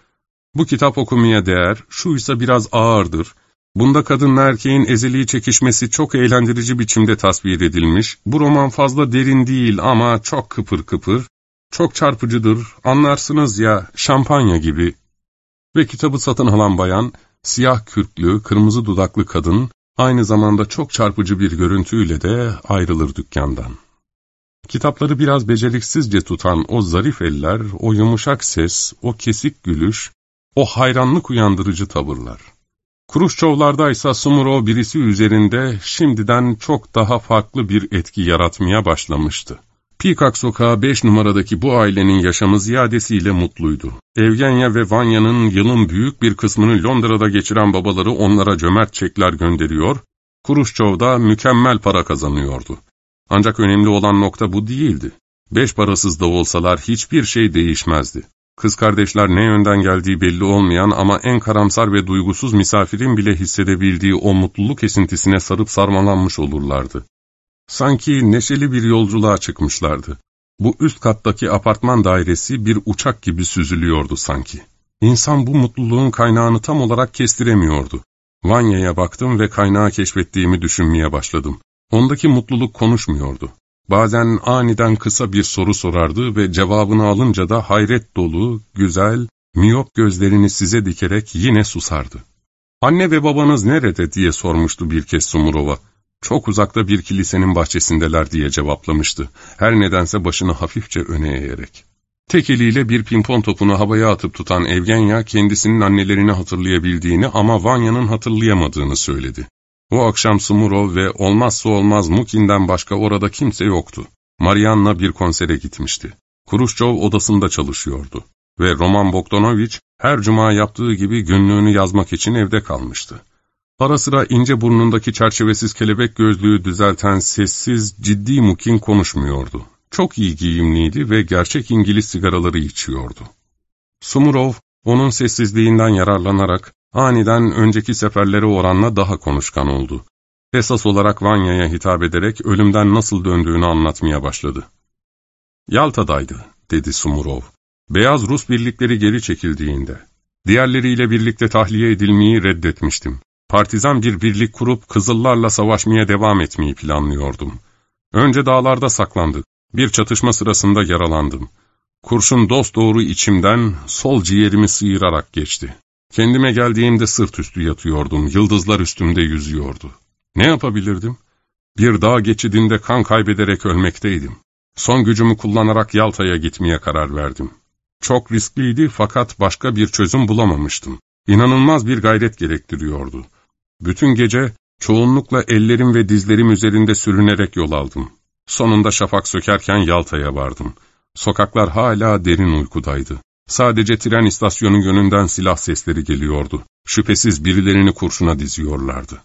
S1: Bu kitap okumaya değer, şu ise biraz ağırdır, Bunda kadınla erkeğin ezeli çekişmesi çok eğlendirici biçimde tasvir edilmiş, bu roman fazla derin değil ama çok kıpır kıpır, Çok çarpıcıdır, anlarsınız ya, şampanya gibi. Ve kitabı satın alan bayan, siyah kürklü, kırmızı dudaklı kadın, aynı zamanda çok çarpıcı bir görüntüyle de ayrılır dükkandan. Kitapları biraz beceriksizce tutan o zarif eller, o yumuşak ses, o kesik gülüş, o hayranlık uyandırıcı tavırlar. Kruşçovlardaysa Sumurov birisi üzerinde şimdiden çok daha farklı bir etki yaratmaya başlamıştı. Pikak sokağı 5 numaradaki bu ailenin yaşamı ziyadesiyle mutluydu. Evgenya ve Vanya'nın yılın büyük bir kısmını Londra'da geçiren babaları onlara cömert çekler gönderiyor, Kruşçov'da mükemmel para kazanıyordu. Ancak önemli olan nokta bu değildi. Beş parasız da olsalar hiçbir şey değişmezdi. Kız kardeşler ne yönden geldiği belli olmayan ama en karamsar ve duygusuz misafirin bile hissedebildiği o mutluluk esintisine sarıp sarmalanmış olurlardı. Sanki neşeli bir yolculuğa çıkmışlardı. Bu üst kattaki apartman dairesi bir uçak gibi süzülüyordu sanki. İnsan bu mutluluğun kaynağını tam olarak kestiremiyordu. Vanya'ya baktım ve kaynağı keşfettiğimi düşünmeye başladım. Ondaki mutluluk konuşmuyordu. Bazen aniden kısa bir soru sorardı ve cevabını alınca da hayret dolu, güzel, miyop gözlerini size dikerek yine susardı. ''Anne ve babanız nerede?'' diye sormuştu bir kez Sumurova. ''Çok uzakta bir kilisenin bahçesindeler.'' diye cevaplamıştı. Her nedense başını hafifçe öne eğerek. Tek eliyle bir pimpon topunu havaya atıp tutan Evgenya kendisinin annelerini hatırlayabildiğini ama Vanya'nın hatırlayamadığını söyledi. O akşam Sumurov ve olmazsa olmaz Mukin'den başka orada kimse yoktu. Marianna bir konsere gitmişti. Kuruşçov odasında çalışıyordu. Ve Roman Bogdanovich her cuma yaptığı gibi günlüğünü yazmak için evde kalmıştı. Ara sıra ince burnundaki çerçevesiz kelebek gözlüğü düzelten sessiz, ciddi Mukin konuşmuyordu. Çok iyi giyimliydi ve gerçek İngiliz sigaraları içiyordu. Sumurov, onun sessizliğinden yararlanarak Aniden önceki seferlere oranla daha konuşkan oldu. Esas olarak Vanya'ya hitap ederek ölümden nasıl döndüğünü anlatmaya başladı. Yalta'daydı, dedi Sumurov. Beyaz Rus birlikleri geri çekildiğinde. Diğerleriyle birlikte tahliye edilmeyi reddetmiştim. Partizan bir birlik kurup Kızıllarla savaşmaya devam etmeyi planlıyordum. Önce dağlarda saklandık. Bir çatışma sırasında yaralandım. Kurşun dost doğru içimden, sol ciğerimi sıyırarak geçti. Kendime geldiğimde sırt üstü yatıyordum, yıldızlar üstümde yüzüyordu. Ne yapabilirdim? Bir dağ geçidinde kan kaybederek ölmekteydim. Son gücümü kullanarak Yalta'ya gitmeye karar verdim. Çok riskliydi fakat başka bir çözüm bulamamıştım. İnanılmaz bir gayret gerektiriyordu. Bütün gece çoğunlukla ellerim ve dizlerim üzerinde sürünerek yol aldım. Sonunda şafak sökerken Yalta'ya vardım. Sokaklar hala derin uykudaydı. Sadece tren istasyonu yönünden silah sesleri geliyordu. Şüphesiz birilerini kurşuna diziyorlardı.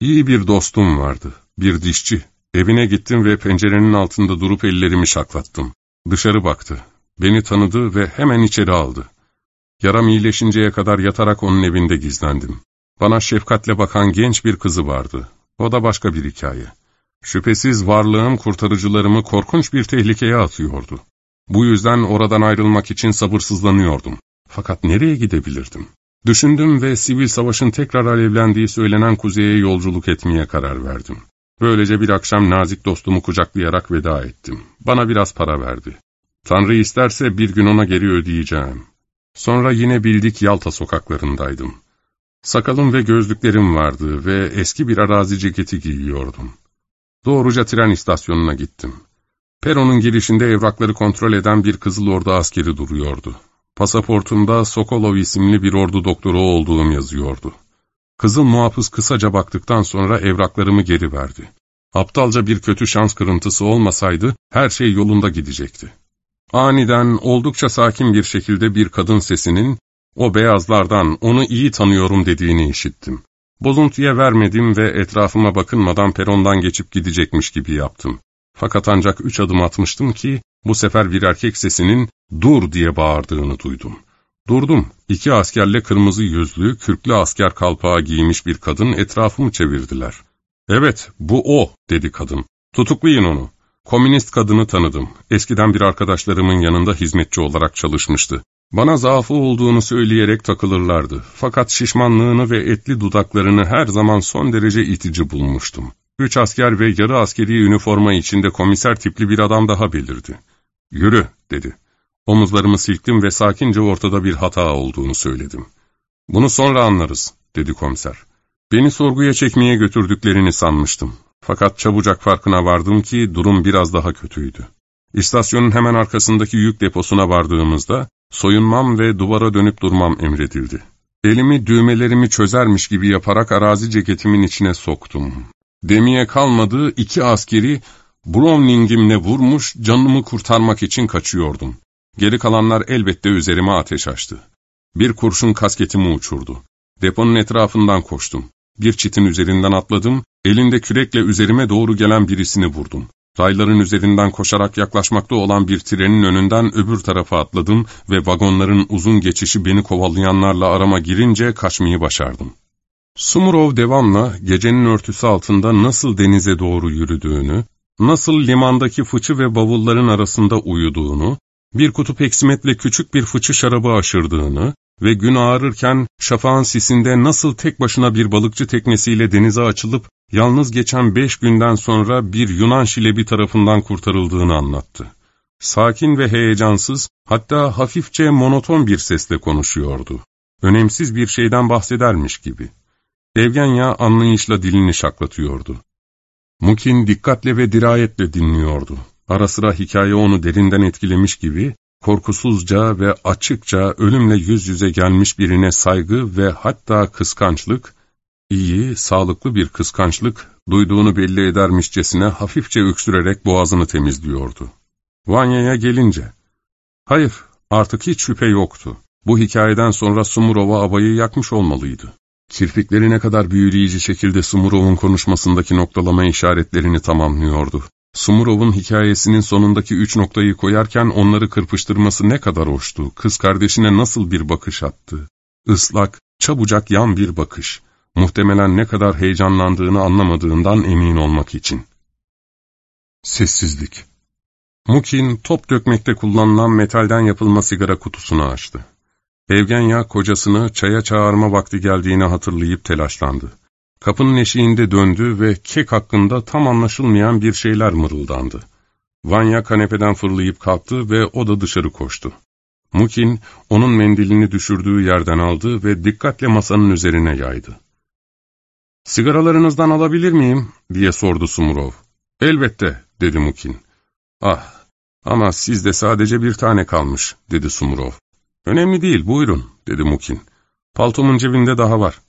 S1: İyi bir dostum vardı, bir dişçi. Evine gittim ve pencerenin altında durup ellerimi şaklattım. Dışarı baktı. Beni tanıdı ve hemen içeri aldı. Yaram iyileşinceye kadar yatarak onun evinde gizlendim. Bana şefkatle bakan genç bir kızı vardı. O da başka bir hikaye. Şüphesiz varlığım kurtarıcılarımı korkunç bir tehlikeye atıyordu. Bu yüzden oradan ayrılmak için sabırsızlanıyordum. Fakat nereye gidebilirdim? Düşündüm ve sivil savaşın tekrar alevlendiği söylenen kuzeye yolculuk etmeye karar verdim. Böylece bir akşam nazik dostumu kucaklayarak veda ettim. Bana biraz para verdi. Tanrı isterse bir gün ona geri ödeyeceğim. Sonra yine bildik Yalta sokaklarındaydım. Sakalım ve gözlüklerim vardı ve eski bir arazi ceketi giyiyordum. Doğruca tren istasyonuna gittim. Peronun girişinde evrakları kontrol eden bir Kızıl Ordu askeri duruyordu. Pasaportumda Sokolov isimli bir ordu doktoru olduğum yazıyordu. Kızıl muhafız kısaca baktıktan sonra evraklarımı geri verdi. Aptalca bir kötü şans kırıntısı olmasaydı her şey yolunda gidecekti. Aniden oldukça sakin bir şekilde bir kadın sesinin o beyazlardan onu iyi tanıyorum dediğini işittim. Bozuntuya vermedim ve etrafıma bakınmadan perondan geçip gidecekmiş gibi yaptım. Fakat ancak üç adım atmıştım ki bu sefer bir erkek sesinin ''dur'' diye bağırdığını duydum. Durdum. İki askerle kırmızı yüzlü, kürklü asker kalpağı giymiş bir kadın etrafımı çevirdiler. ''Evet, bu o'' dedi kadın. ''Tutuklayın onu.'' Komünist kadını tanıdım. Eskiden bir arkadaşlarımın yanında hizmetçi olarak çalışmıştı. Bana zaafı olduğunu söyleyerek takılırlardı. Fakat şişmanlığını ve etli dudaklarını her zaman son derece itici bulmuştum. Üç asker ve yarı askeri üniforma içinde komiser tipli bir adam daha belirdi. ''Yürü'' dedi. Omuzlarımı silktim ve sakince ortada bir hata olduğunu söyledim. Bunu sonra anlarız, dedi komiser. Beni sorguya çekmeye götürdüklerini sanmıştım. Fakat çabucak farkına vardım ki durum biraz daha kötüydü. İstasyonun hemen arkasındaki yük deposuna vardığımızda soyunmam ve duvara dönüp durmam emredildi. Elimi düğmelerimi çözermiş gibi yaparak arazi ceketimin içine soktum. Demiye kalmadığı iki askeri Browning'imle vurmuş, canımı kurtarmak için kaçıyordum. Geri kalanlar elbette üzerime ateş açtı. Bir kurşun kasketimi uçurdu. Deponun etrafından koştum. Bir çitin üzerinden atladım, elinde kürekle üzerime doğru gelen birisini vurdum. Rayların üzerinden koşarak yaklaşmakta olan bir trenin önünden öbür tarafa atladım ve vagonların uzun geçişi beni kovalayanlarla arama girince kaçmayı başardım. Sumurov devamla gecenin örtüsü altında nasıl denize doğru yürüdüğünü, nasıl limandaki fıçı ve bavulların arasında uyuduğunu, bir kutu peksimetle küçük bir fıçı şarabı aşırdığını ve gün ağarırken şafağın sisinde nasıl tek başına bir balıkçı teknesiyle denize açılıp yalnız geçen beş günden sonra bir Yunan şilebi tarafından kurtarıldığını anlattı. Sakin ve heyecansız, hatta hafifçe monoton bir sesle konuşuyordu. Önemsiz bir şeyden bahsedermiş gibi. Evgenya anlayışla dilini şaklatıyordu. Mukin dikkatle ve dirayetle dinliyordu. Ara sıra hikaye onu derinden etkilemiş gibi, korkusuzca ve açıkça ölümle yüz yüze gelmiş birine saygı ve hatta kıskançlık, iyi, sağlıklı bir kıskançlık, duyduğunu belli edermişçesine hafifçe öksürerek boğazını temizliyordu. Vanya'ya gelince, hayır, artık hiç şüphe yoktu. Bu hikayeden sonra Sumurova abayı yakmış olmalıydı. Kirpikleri ne kadar büyüleyici şekilde Sumurov'un konuşmasındaki noktalama işaretlerini tamamlıyordu. Sumurov'un hikayesinin sonundaki üç noktayı koyarken onları kırpıştırması ne kadar hoştu, kız kardeşine nasıl bir bakış attı. Islak, çabucak yan bir bakış. Muhtemelen ne kadar heyecanlandığını anlamadığından emin olmak için. Sessizlik. Mukin, top dökmekte kullanılan metalden yapılma sigara kutusunu açtı. Evgenya kocasını çaya çağırma vakti geldiğini hatırlayıp telaşlandı. Kapının eşiğinde döndü ve kek hakkında tam anlaşılmayan bir şeyler mırıldandı. Vanya kanepeden fırlayıp kalktı ve o da dışarı koştu. Mukin, onun mendilini düşürdüğü yerden aldı ve dikkatle masanın üzerine yaydı. ''Sigaralarınızdan alabilir miyim?'' diye sordu Sumurov. ''Elbette'' dedi Mukin. ''Ah, ama sizde sadece bir tane kalmış'' dedi Sumurov. ''Önemli değil, buyurun'' dedi Mukin. ''Paltomun cebinde daha var.''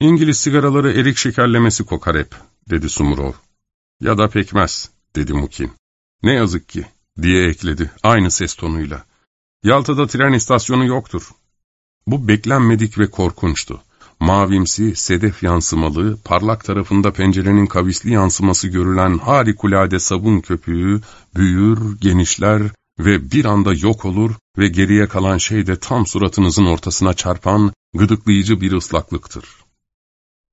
S1: İngiliz sigaraları erik şekerlemesi kokar hep, dedi Sumurov. Ya da pekmez, dedi Mukin. Ne yazık ki, diye ekledi aynı ses tonuyla. Yalta'da tren istasyonu yoktur. Bu beklenmedik ve korkunçtu. Mavimsi, sedef yansımalı, parlak tarafında pencerenin kavisli yansıması görülen harikulade sabun köpüğü, büyür, genişler ve bir anda yok olur ve geriye kalan şey de tam suratınızın ortasına çarpan, gıdıklayıcı bir ıslaklıktır.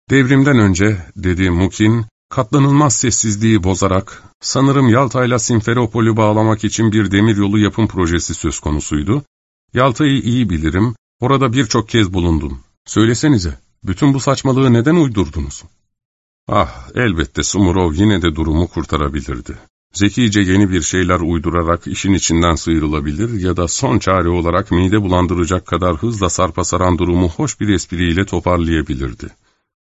S1: Devrimden önce, dedi Mukin, katlanılmaz sessizliği bozarak, sanırım Yalta'yla Simferopol'ü bağlamak için bir demiryolu yapım projesi söz konusuydu. Yalta'yı iyi bilirim, orada birçok kez bulundum. Söylesenize, bütün bu saçmalığı neden uydurdunuz? Ah, elbette Sumurov yine de durumu kurtarabilirdi. Zekice yeni bir şeyler uydurarak işin içinden sıyrılabilir ya da son çare olarak mide bulandıracak kadar hızla sarpa saran durumu hoş bir espriyle toparlayabilirdi.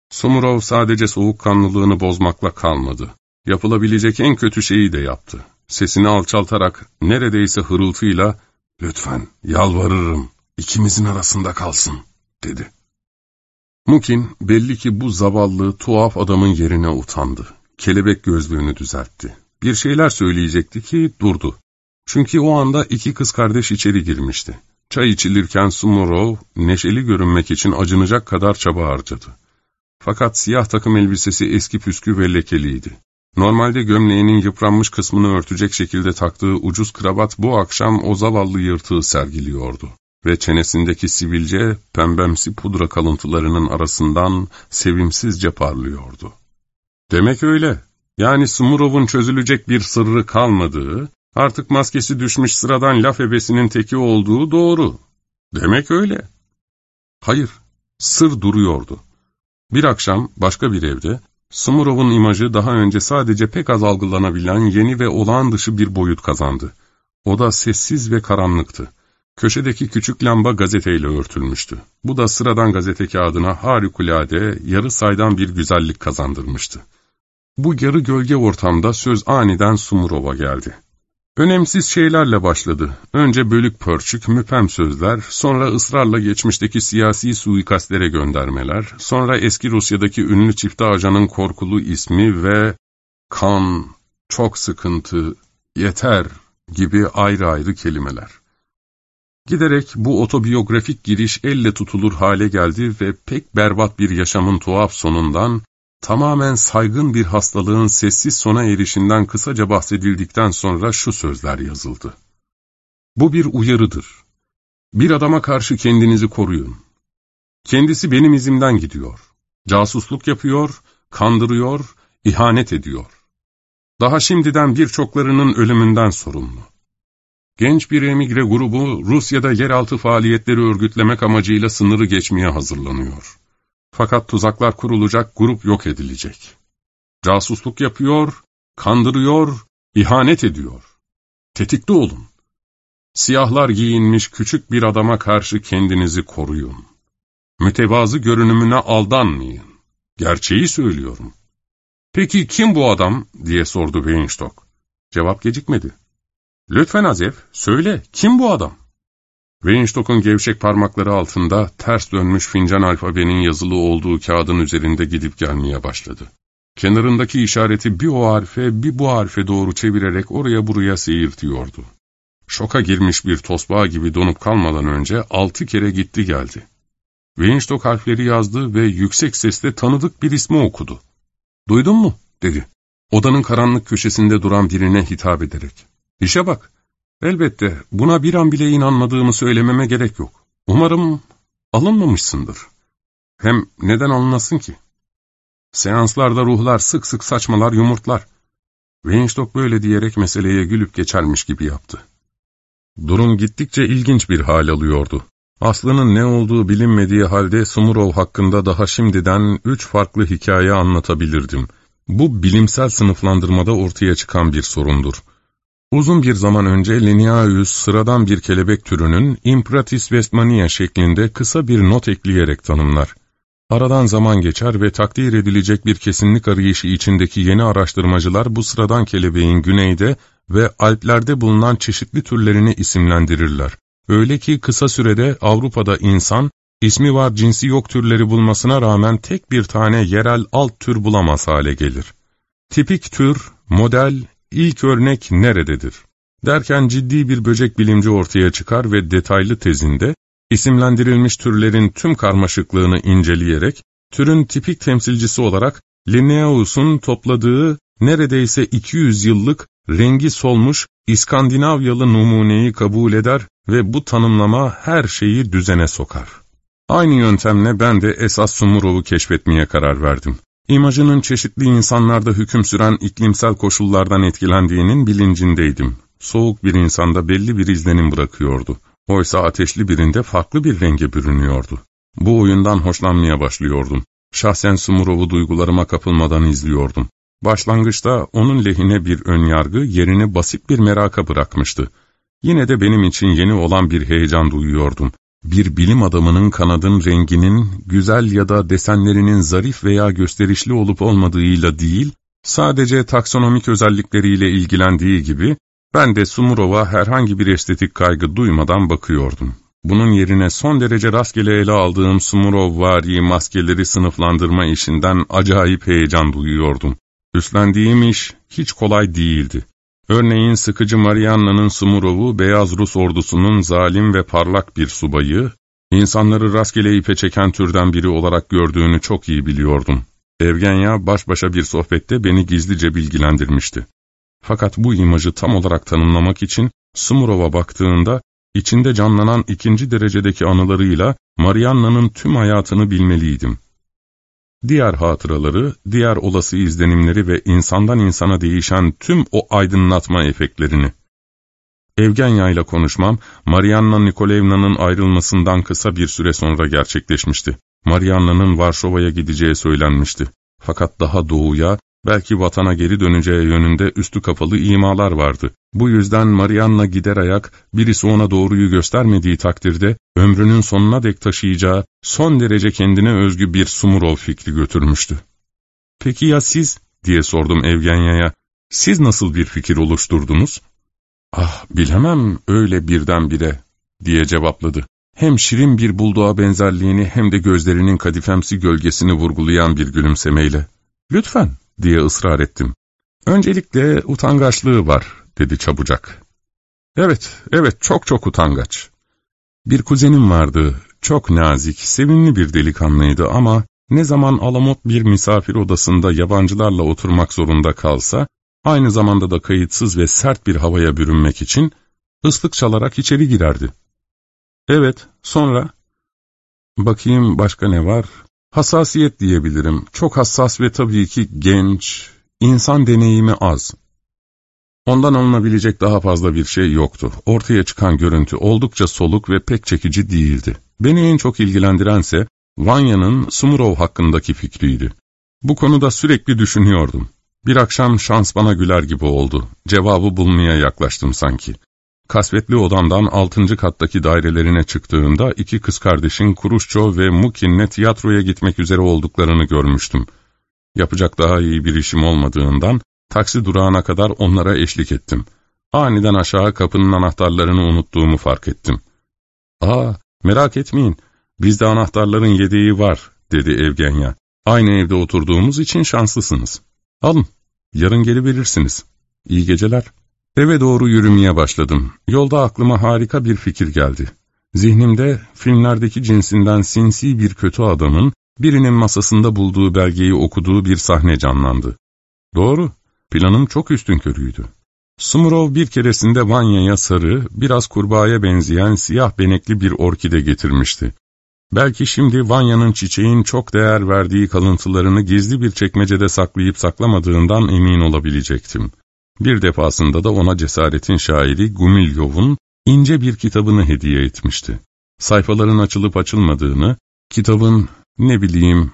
S1: Sumurov sadece soğukkanlılığını bozmakla kalmadı. Yapılabilecek en kötü şeyi de yaptı. Sesini alçaltarak, neredeyse hırıltıyla, ''Lütfen, yalvarırım, ikimizin arasında kalsın.'' dedi. Mukin, belli ki bu zavallı, tuhaf adamın yerine utandı. Kelebek gözlüğünü düzeltti. Bir şeyler söyleyecekti ki durdu. Çünkü o anda iki kız kardeş içeri girmişti. Çay içilirken Sumurov, neşeli görünmek için acınacak kadar çaba harcadı. Fakat siyah takım elbisesi eski püskü ve lekeliydi. Normalde gömleğinin yıpranmış kısmını örtecek şekilde taktığı ucuz kravat bu akşam o zavallı yırtığı sergiliyordu. Ve çenesindeki sivilce pembemsi pudra kalıntılarının arasından sevimsizce parlıyordu. Demek öyle. Yani Sumurov'un çözülecek bir sırrı kalmadığı, artık maskesi düşmüş sıradan laf ebesinin teki olduğu doğru. Demek öyle. Hayır, sır duruyordu. Bir akşam başka bir evde, Sumurov'un imajı daha önce sadece pek az algılanabilen yeni ve olağan dışı bir boyut kazandı. Oda sessiz ve karanlıktı. Köşedeki küçük lamba gazeteyle örtülmüştü. Bu da sıradan gazete kağıdına harikulade, yarı saydan bir güzellik kazandırmıştı. Bu yarı gölge ortamda söz aniden Sumurov'a geldi. Önemsiz şeylerle başladı. Önce bölük pörçük, müpem sözler, sonra ısrarla geçmişteki siyasi suikastlere göndermeler, sonra eski Rusya'daki ünlü çifte ajanın korkulu ismi ve kan, çok sıkıntı, yeter gibi ayrı ayrı kelimeler. Giderek bu otobiyografik giriş elle tutulur hale geldi ve pek berbat bir yaşamın tuhaf sonundan, tamamen saygın bir hastalığın sessiz sona erişinden kısaca bahsedildikten sonra şu sözler yazıldı. Bu bir uyarıdır. Bir adama karşı kendinizi koruyun. Kendisi benim izimden gidiyor. Casusluk yapıyor, kandırıyor, ihanet ediyor. Daha şimdiden birçoklarının ölümünden sorumlu. Genç bir emigre grubu Rusya'da yeraltı faaliyetleri örgütlemek amacıyla sınırı geçmeye hazırlanıyor. Fakat tuzaklar kurulacak, grup yok edilecek. Casusluk yapıyor, kandırıyor, ihanet ediyor. Tetikte olun. Siyahlar giyinmiş küçük bir adama karşı kendinizi koruyun. Mütevazı görünümüne aldanmayın. Gerçeği söylüyorum. Peki kim bu adam diye sordu Weinstock. Cevap gecikmedi. Lütfen Azef, söyle, kim bu adam? Weinstock'un gevşek parmakları altında ters dönmüş fincan alfabenin yazılı olduğu kağıdın üzerinde gidip gelmeye başladı. Kenarındaki işareti bir o harfe bir bu harfe doğru çevirerek oraya buraya seyirtiyordu. Şoka girmiş bir tosbağa gibi donup kalmadan önce altı kere gitti geldi. Weinstock harfleri yazdı ve yüksek sesle tanıdık bir ismi okudu. ''Duydun mu?'' dedi. Odanın karanlık köşesinde duran birine hitap ederek. ''İşe bak, Elbette buna bir an bile inanmadığımı söylememe gerek yok. Umarım alınmamışsındır. Hem neden alınasın ki? Seanslarda ruhlar sık sık saçmalar yumurtlar. Weinstock böyle diyerek meseleye gülüp geçermiş gibi yaptı. Durum gittikçe ilginç bir hal alıyordu. Aslının ne olduğu bilinmediği halde Sumurov hakkında daha şimdiden üç farklı hikaye anlatabilirdim. Bu bilimsel sınıflandırmada ortaya çıkan bir sorundur. Uzun bir zaman önce Linnaeus sıradan bir kelebek türünün Impratis westmania şeklinde kısa bir not ekleyerek tanımlar. Aradan zaman geçer ve takdir edilecek bir kesinlik arayışı içindeki yeni araştırmacılar bu sıradan kelebeğin güneyde ve Alplerde bulunan çeşitli türlerini isimlendirirler. Öyle ki kısa sürede Avrupa'da insan, ismi var cinsi yok türleri bulmasına rağmen tek bir tane yerel alt tür bulamaz hale gelir. Tipik tür, model, İlk örnek nerededir? Derken ciddi bir böcek bilimci ortaya çıkar ve detaylı tezinde, isimlendirilmiş türlerin tüm karmaşıklığını inceleyerek, türün tipik temsilcisi olarak Linnaeus'un topladığı neredeyse 200 yıllık rengi solmuş İskandinavyalı numuneyi kabul eder ve bu tanımlama her şeyi düzene sokar. Aynı yöntemle ben de esas Sumurov'u keşfetmeye karar verdim. İmajının çeşitli insanlarda hüküm süren iklimsel koşullardan etkilendiğinin bilincindeydim. Soğuk bir insanda belli bir izlenim bırakıyordu. Oysa ateşli birinde farklı bir renge bürünüyordu. Bu oyundan hoşlanmaya başlıyordum. Şahsen Sumurov'u duygularıma kapılmadan izliyordum. Başlangıçta onun lehine bir önyargı yerini basit bir meraka bırakmıştı. Yine de benim için yeni olan bir heyecan duyuyordum bir bilim adamının kanadın renginin güzel ya da desenlerinin zarif veya gösterişli olup olmadığıyla değil, sadece taksonomik özellikleriyle ilgilendiği gibi, ben de Sumurov'a herhangi bir estetik kaygı duymadan bakıyordum. Bunun yerine son derece rastgele ele aldığım Sumurov-vari maskeleri sınıflandırma işinden acayip heyecan duyuyordum. Üstlendiğim iş hiç kolay değildi. Örneğin sıkıcı Marianna'nın Sumurov'u beyaz Rus ordusunun zalim ve parlak bir subayı, insanları rastgele ipe çeken türden biri olarak gördüğünü çok iyi biliyordum. Evgenya baş başa bir sohbette beni gizlice bilgilendirmişti. Fakat bu imajı tam olarak tanımlamak için Sumurov'a baktığında içinde canlanan ikinci derecedeki anılarıyla Marianna'nın tüm hayatını bilmeliydim diğer hatıraları, diğer olası izlenimleri ve insandan insana değişen tüm o aydınlatma efektlerini. Evgenya ile konuşmam, Marianna Nikolayevna'nın ayrılmasından kısa bir süre sonra gerçekleşmişti. Marianna'nın Varşova'ya gideceği söylenmişti. Fakat daha doğuya, Belki vatana geri döneceği yönünde üstü kapalı imalar vardı. Bu yüzden Marianna gider ayak, birisi ona doğruyu göstermediği takdirde, ömrünün sonuna dek taşıyacağı, son derece kendine özgü bir Sumurov fikri götürmüştü. ''Peki ya siz?'' diye sordum Evgenya'ya. ''Siz nasıl bir fikir oluşturdunuz?'' ''Ah, bilemem öyle birdenbire.'' diye cevapladı. Hem şirin bir bulduğu benzerliğini hem de gözlerinin kadifemsi gölgesini vurgulayan bir gülümsemeyle. ''Lütfen.'' Diye ısrar ettim. ''Öncelikle utangaçlığı var.'' dedi çabucak. ''Evet, evet çok çok utangaç. Bir kuzenim vardı, çok nazik, sevimli bir delikanlıydı ama ne zaman Alamot bir misafir odasında yabancılarla oturmak zorunda kalsa, aynı zamanda da kayıtsız ve sert bir havaya bürünmek için ıslık çalarak içeri girerdi. Evet, sonra? Bakayım başka ne var? Hassasiyet diyebilirim. Çok hassas ve tabii ki genç, insan deneyimi az. Ondan alınabilecek daha fazla bir şey yoktu. Ortaya çıkan görüntü oldukça soluk ve pek çekici değildi. Beni en çok ilgilendirense Vanya'nın Sumurov hakkındaki fikriydi. Bu konuda sürekli düşünüyordum. Bir akşam şans bana güler gibi oldu. Cevabı bulmaya yaklaştım sanki. Kasvetli odamdan altıncı kattaki dairelerine çıktığımda iki kız kardeşin Kuruşço ve Mukin'le tiyatroya gitmek üzere olduklarını görmüştüm. Yapacak daha iyi bir işim olmadığından taksi durağına kadar onlara eşlik ettim. Aniden aşağı kapının anahtarlarını unuttuğumu fark ettim. ''Aa, merak etmeyin, bizde anahtarların yedeği var.'' dedi Evgenya. ''Aynı evde oturduğumuz için şanslısınız. Alın, yarın gelebilirsiniz. İyi geceler.'' Eve doğru yürümeye başladım. Yolda aklıma harika bir fikir geldi. Zihnimde filmlerdeki cinsinden sinsi bir kötü adamın birinin masasında bulduğu belgeyi okuduğu bir sahne canlandı. Doğru, planım çok üstün körüydü. Sumurov bir keresinde Vanya'ya sarı, biraz kurbağaya benzeyen siyah benekli bir orkide getirmişti. Belki şimdi Vanya'nın çiçeğin çok değer verdiği kalıntılarını gizli bir çekmecede saklayıp saklamadığından emin olabilecektim. Bir defasında da ona cesaretin şairi Gumilyov'un ince bir kitabını hediye etmişti. Sayfaların açılıp açılmadığını, kitabın ne bileyim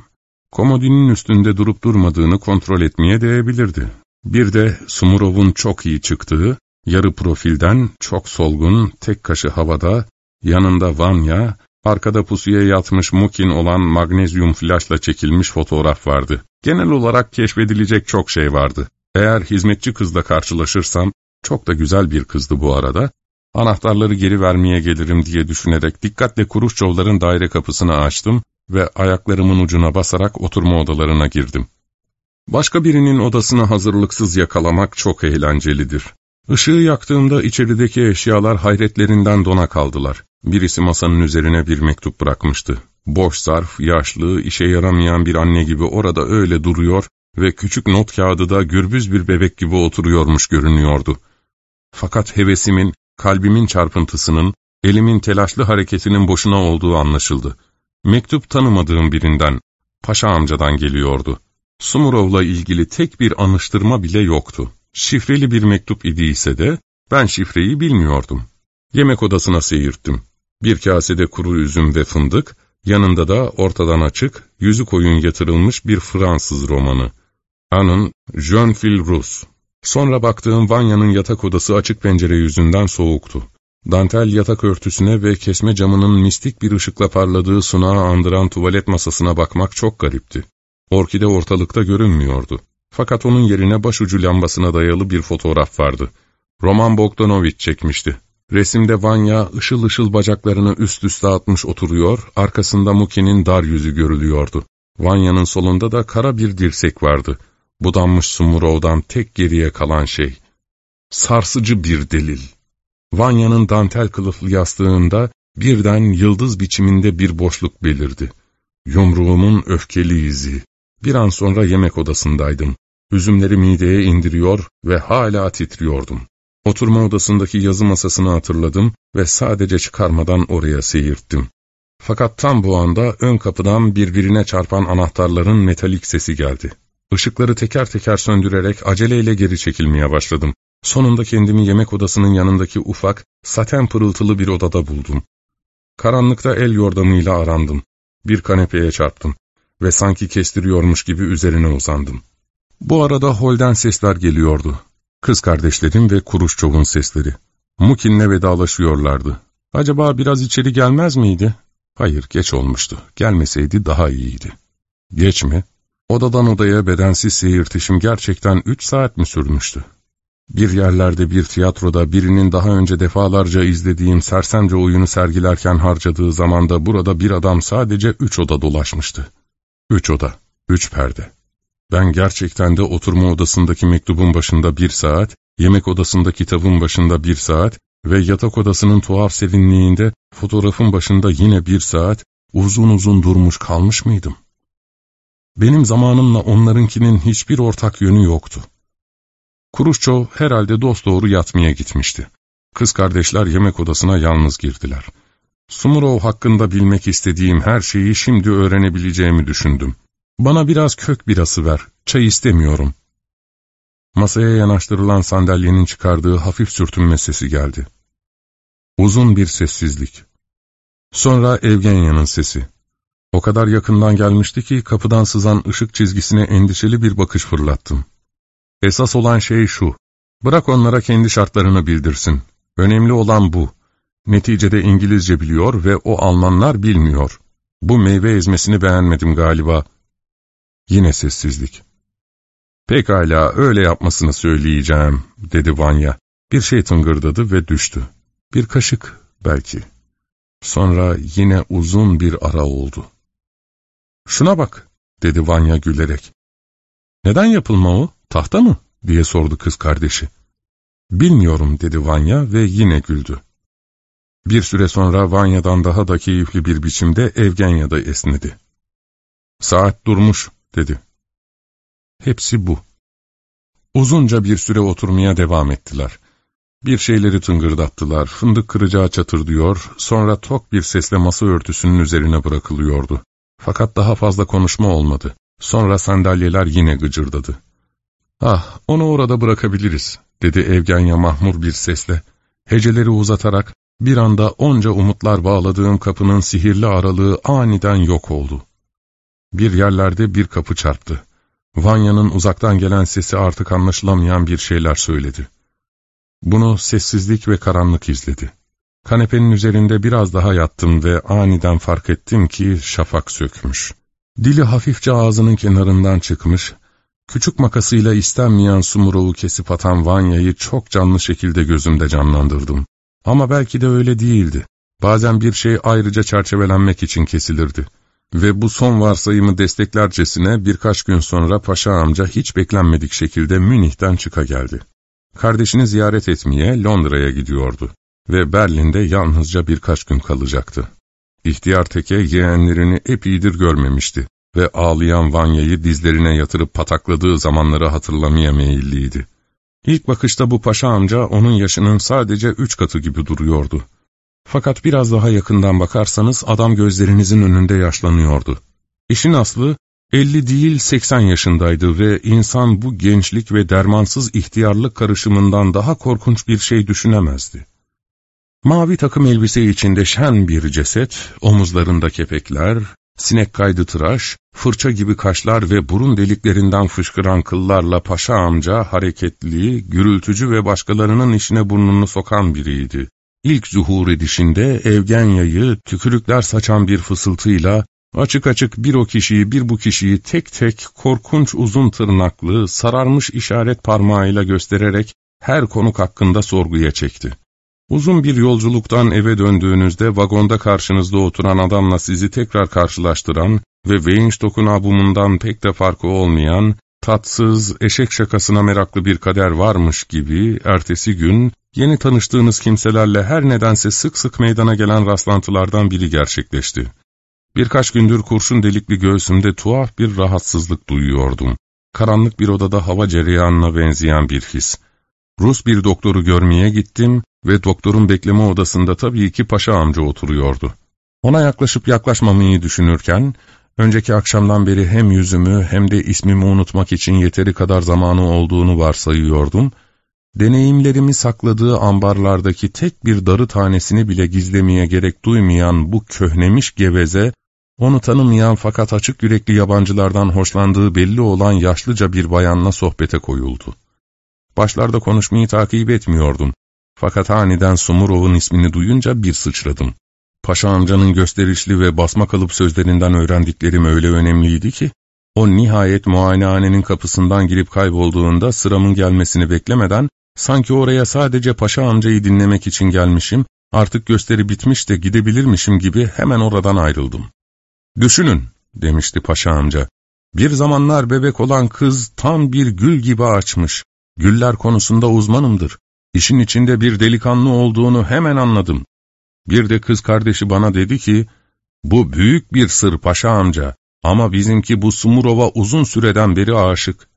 S1: komodinin üstünde durup durmadığını kontrol etmeye değebilirdi. Bir de Sumurov'un çok iyi çıktığı, yarı profilden, çok solgun, tek kaşı havada, yanında Vanya, arkada pusuya yatmış Mukin olan magnezyum flaşla çekilmiş fotoğraf vardı. Genel olarak keşfedilecek çok şey vardı. Eğer hizmetçi kızla karşılaşırsam, çok da güzel bir kızdı bu arada, anahtarları geri vermeye gelirim diye düşünerek dikkatle Kuruşçovların daire kapısını açtım ve ayaklarımın ucuna basarak oturma odalarına girdim. Başka birinin odasını hazırlıksız yakalamak çok eğlencelidir. Işığı yaktığımda içerideki eşyalar hayretlerinden dona kaldılar. Birisi masanın üzerine bir mektup bırakmıştı. Boş zarf, yaşlı, işe yaramayan bir anne gibi orada öyle duruyor ve küçük not kağıdı da gürbüz bir bebek gibi oturuyormuş görünüyordu. Fakat hevesimin, kalbimin çarpıntısının, elimin telaşlı hareketinin boşuna olduğu anlaşıldı. Mektup tanımadığım birinden, paşa amcadan geliyordu. Sumurov'la ilgili tek bir anıştırma bile yoktu. Şifreli bir mektup idiyse de, ben şifreyi bilmiyordum. Yemek odasına seyirttim. Bir kasede kuru üzüm ve fındık, yanında da ortadan açık, yüzü koyun yatırılmış bir Fransız romanı. Anın Jean Phil Rus. Sonra baktığım Vanya'nın yatak odası açık pencere yüzünden soğuktu. Dantel yatak örtüsüne ve kesme camının mistik bir ışıkla parladığı sunağı andıran tuvalet masasına bakmak çok garipti. Orkide ortalıkta görünmüyordu. Fakat onun yerine başucu lambasına dayalı bir fotoğraf vardı. Roman Bogdanovich çekmişti. Resimde Vanya ışıl ışıl bacaklarını üst üste atmış oturuyor, arkasında Muki'nin dar yüzü görülüyordu. Vanya'nın solunda da kara bir dirsek vardı. Budanmış Sumurov'dan tek geriye kalan şey. Sarsıcı bir delil. Vanya'nın dantel kılıflı yastığında birden yıldız biçiminde bir boşluk belirdi. Yumruğumun öfkeli izi. Bir an sonra yemek odasındaydım. Üzümleri mideye indiriyor ve hala titriyordum. Oturma odasındaki yazı masasını hatırladım ve sadece çıkarmadan oraya seyirttim. Fakat tam bu anda ön kapıdan birbirine çarpan anahtarların metalik sesi geldi. Işıkları teker teker söndürerek aceleyle geri çekilmeye başladım. Sonunda kendimi yemek odasının yanındaki ufak, saten pırıltılı bir odada buldum. Karanlıkta el yordamıyla arandım. Bir kanepeye çarptım ve sanki kestiriyormuş gibi üzerine uzandım. Bu arada holden sesler geliyordu. Kız kardeşlerim ve Kuruşçov'un sesleri. Mukin'le vedalaşıyorlardı. Acaba biraz içeri gelmez miydi? Hayır, geç olmuştu. Gelmeseydi daha iyiydi. Geç mi? Odadan odaya bedensiz seyirtişim gerçekten üç saat mi sürmüştü? Bir yerlerde bir tiyatroda birinin daha önce defalarca izlediğim sersemce oyunu sergilerken harcadığı zamanda burada bir adam sadece üç oda dolaşmıştı. Üç oda, üç perde. Ben gerçekten de oturma odasındaki mektubun başında bir saat, yemek odasında kitabın başında bir saat ve yatak odasının tuhaf serinliğinde fotoğrafın başında yine bir saat uzun uzun durmuş kalmış mıydım? Benim zamanımla onlarınkinin hiçbir ortak yönü yoktu. Kuruşçov herhalde dosdoğru yatmaya gitmişti. Kız kardeşler yemek odasına yalnız girdiler. Sumurov hakkında bilmek istediğim her şeyi şimdi öğrenebileceğimi düşündüm. Bana biraz kök birası ver, çay istemiyorum. Masaya yanaştırılan sandalyenin çıkardığı hafif sürtünme sesi geldi. Uzun bir sessizlik. Sonra Evgenya'nın sesi. O kadar yakından gelmişti ki kapıdan sızan ışık çizgisine endişeli bir bakış fırlattım. Esas olan şey şu, bırak onlara kendi şartlarını bildirsin. Önemli olan bu. Neticede İngilizce biliyor ve o Almanlar bilmiyor. Bu meyve ezmesini beğenmedim galiba. Yine sessizlik. Pekala, öyle yapmasını söyleyeceğim, dedi Vanya. Bir şey tıngırdadı ve düştü. Bir kaşık, belki. Sonra yine uzun bir ara oldu. Şuna bak, dedi Vanya gülerek. Neden yapılma o? Tahta mı? diye sordu kız kardeşi. Bilmiyorum, dedi Vanya ve yine güldü. Bir süre sonra Vanya'dan daha da keyifli bir biçimde Evgenya da esnedi. Saat durmuş, dedi. Hepsi bu. Uzunca bir süre oturmaya devam ettiler. Bir şeyleri tıngırdattılar, fındık kıracağı çatırdıyor, sonra tok bir sesle masa örtüsünün üzerine bırakılıyordu. Fakat daha fazla konuşma olmadı. Sonra sandalyeler yine gıcırdadı. ''Ah, onu orada bırakabiliriz.'' dedi Evgenya mahmur bir sesle. Heceleri uzatarak, bir anda onca umutlar bağladığım kapının sihirli aralığı aniden yok oldu. Bir yerlerde bir kapı çarptı. Vanya'nın uzaktan gelen sesi artık anlaşılamayan bir şeyler söyledi. Bunu sessizlik ve karanlık izledi. Kanepenin üzerinde biraz daha yattım ve aniden fark ettim ki şafak sökmüş. Dili hafifçe ağzının kenarından çıkmış, küçük makasıyla istenmeyen sumurovu kesip atan Vanya'yı çok canlı şekilde gözümde canlandırdım. Ama belki de öyle değildi. Bazen bir şey ayrıca çerçevelenmek için kesilirdi. Ve bu son varsayımı desteklercesine birkaç gün sonra Paşa amca hiç beklenmedik şekilde Münih'ten çıka geldi. Kardeşini ziyaret etmeye Londra'ya gidiyordu ve Berlin'de yalnızca birkaç gün kalacaktı. İhtiyar teke yeğenlerini epeydir görmemişti ve ağlayan Vanya'yı dizlerine yatırıp patakladığı zamanları hatırlamaya meyilliydi. İlk bakışta bu paşa amca onun yaşının sadece üç katı gibi duruyordu. Fakat biraz daha yakından bakarsanız adam gözlerinizin önünde yaşlanıyordu. İşin aslı 50 değil 80 yaşındaydı ve insan bu gençlik ve dermansız ihtiyarlık karışımından daha korkunç bir şey düşünemezdi. Mavi takım elbise içinde şen bir ceset, omuzlarında kepekler, sinek kaydı tıraş, fırça gibi kaşlar ve burun deliklerinden fışkıran kıllarla paşa amca hareketli, gürültücü ve başkalarının işine burnunu sokan biriydi. İlk zuhur edişinde Evgenya'yı tükürükler saçan bir fısıltıyla açık açık bir o kişiyi bir bu kişiyi tek tek korkunç uzun tırnaklı, sararmış işaret parmağıyla göstererek her konuk hakkında sorguya çekti. Uzun bir yolculuktan eve döndüğünüzde vagonda karşınızda oturan adamla sizi tekrar karşılaştıran ve Weinstock'un abumundan pek de farkı olmayan, tatsız, eşek şakasına meraklı bir kader varmış gibi ertesi gün yeni tanıştığınız kimselerle her nedense sık sık meydana gelen rastlantılardan biri gerçekleşti. Birkaç gündür kurşun delikli göğsümde tuhaf bir rahatsızlık duyuyordum. Karanlık bir odada hava cereyanına benzeyen bir his. Rus bir doktoru görmeye gittim ve doktorun bekleme odasında tabii ki paşa amca oturuyordu. Ona yaklaşıp yaklaşmamayı düşünürken, önceki akşamdan beri hem yüzümü hem de ismimi unutmak için yeteri kadar zamanı olduğunu varsayıyordum, deneyimlerimi sakladığı ambarlardaki tek bir darı tanesini bile gizlemeye gerek duymayan bu köhnemiş geveze, onu tanımayan fakat açık yürekli yabancılardan hoşlandığı belli olan yaşlıca bir bayanla sohbete koyuldu. Başlarda konuşmayı takip etmiyordum. Fakat aniden Sumurov'un ismini duyunca bir sıçradım. Paşa amcanın gösterişli ve basma kalıp sözlerinden öğrendiklerim öyle önemliydi ki, o nihayet muayenehanenin kapısından girip kaybolduğunda sıramın gelmesini beklemeden, sanki oraya sadece paşa amcayı dinlemek için gelmişim, artık gösteri bitmiş de gidebilirmişim gibi hemen oradan ayrıldım. Düşünün, demişti paşa amca, bir zamanlar bebek olan kız tam bir gül gibi açmış. Güller konusunda uzmanımdır. İşin içinde bir delikanlı olduğunu hemen anladım. Bir de kız kardeşi bana dedi ki, bu büyük bir sır paşa amca ama bizimki bu Sumurova uzun süreden beri aşık.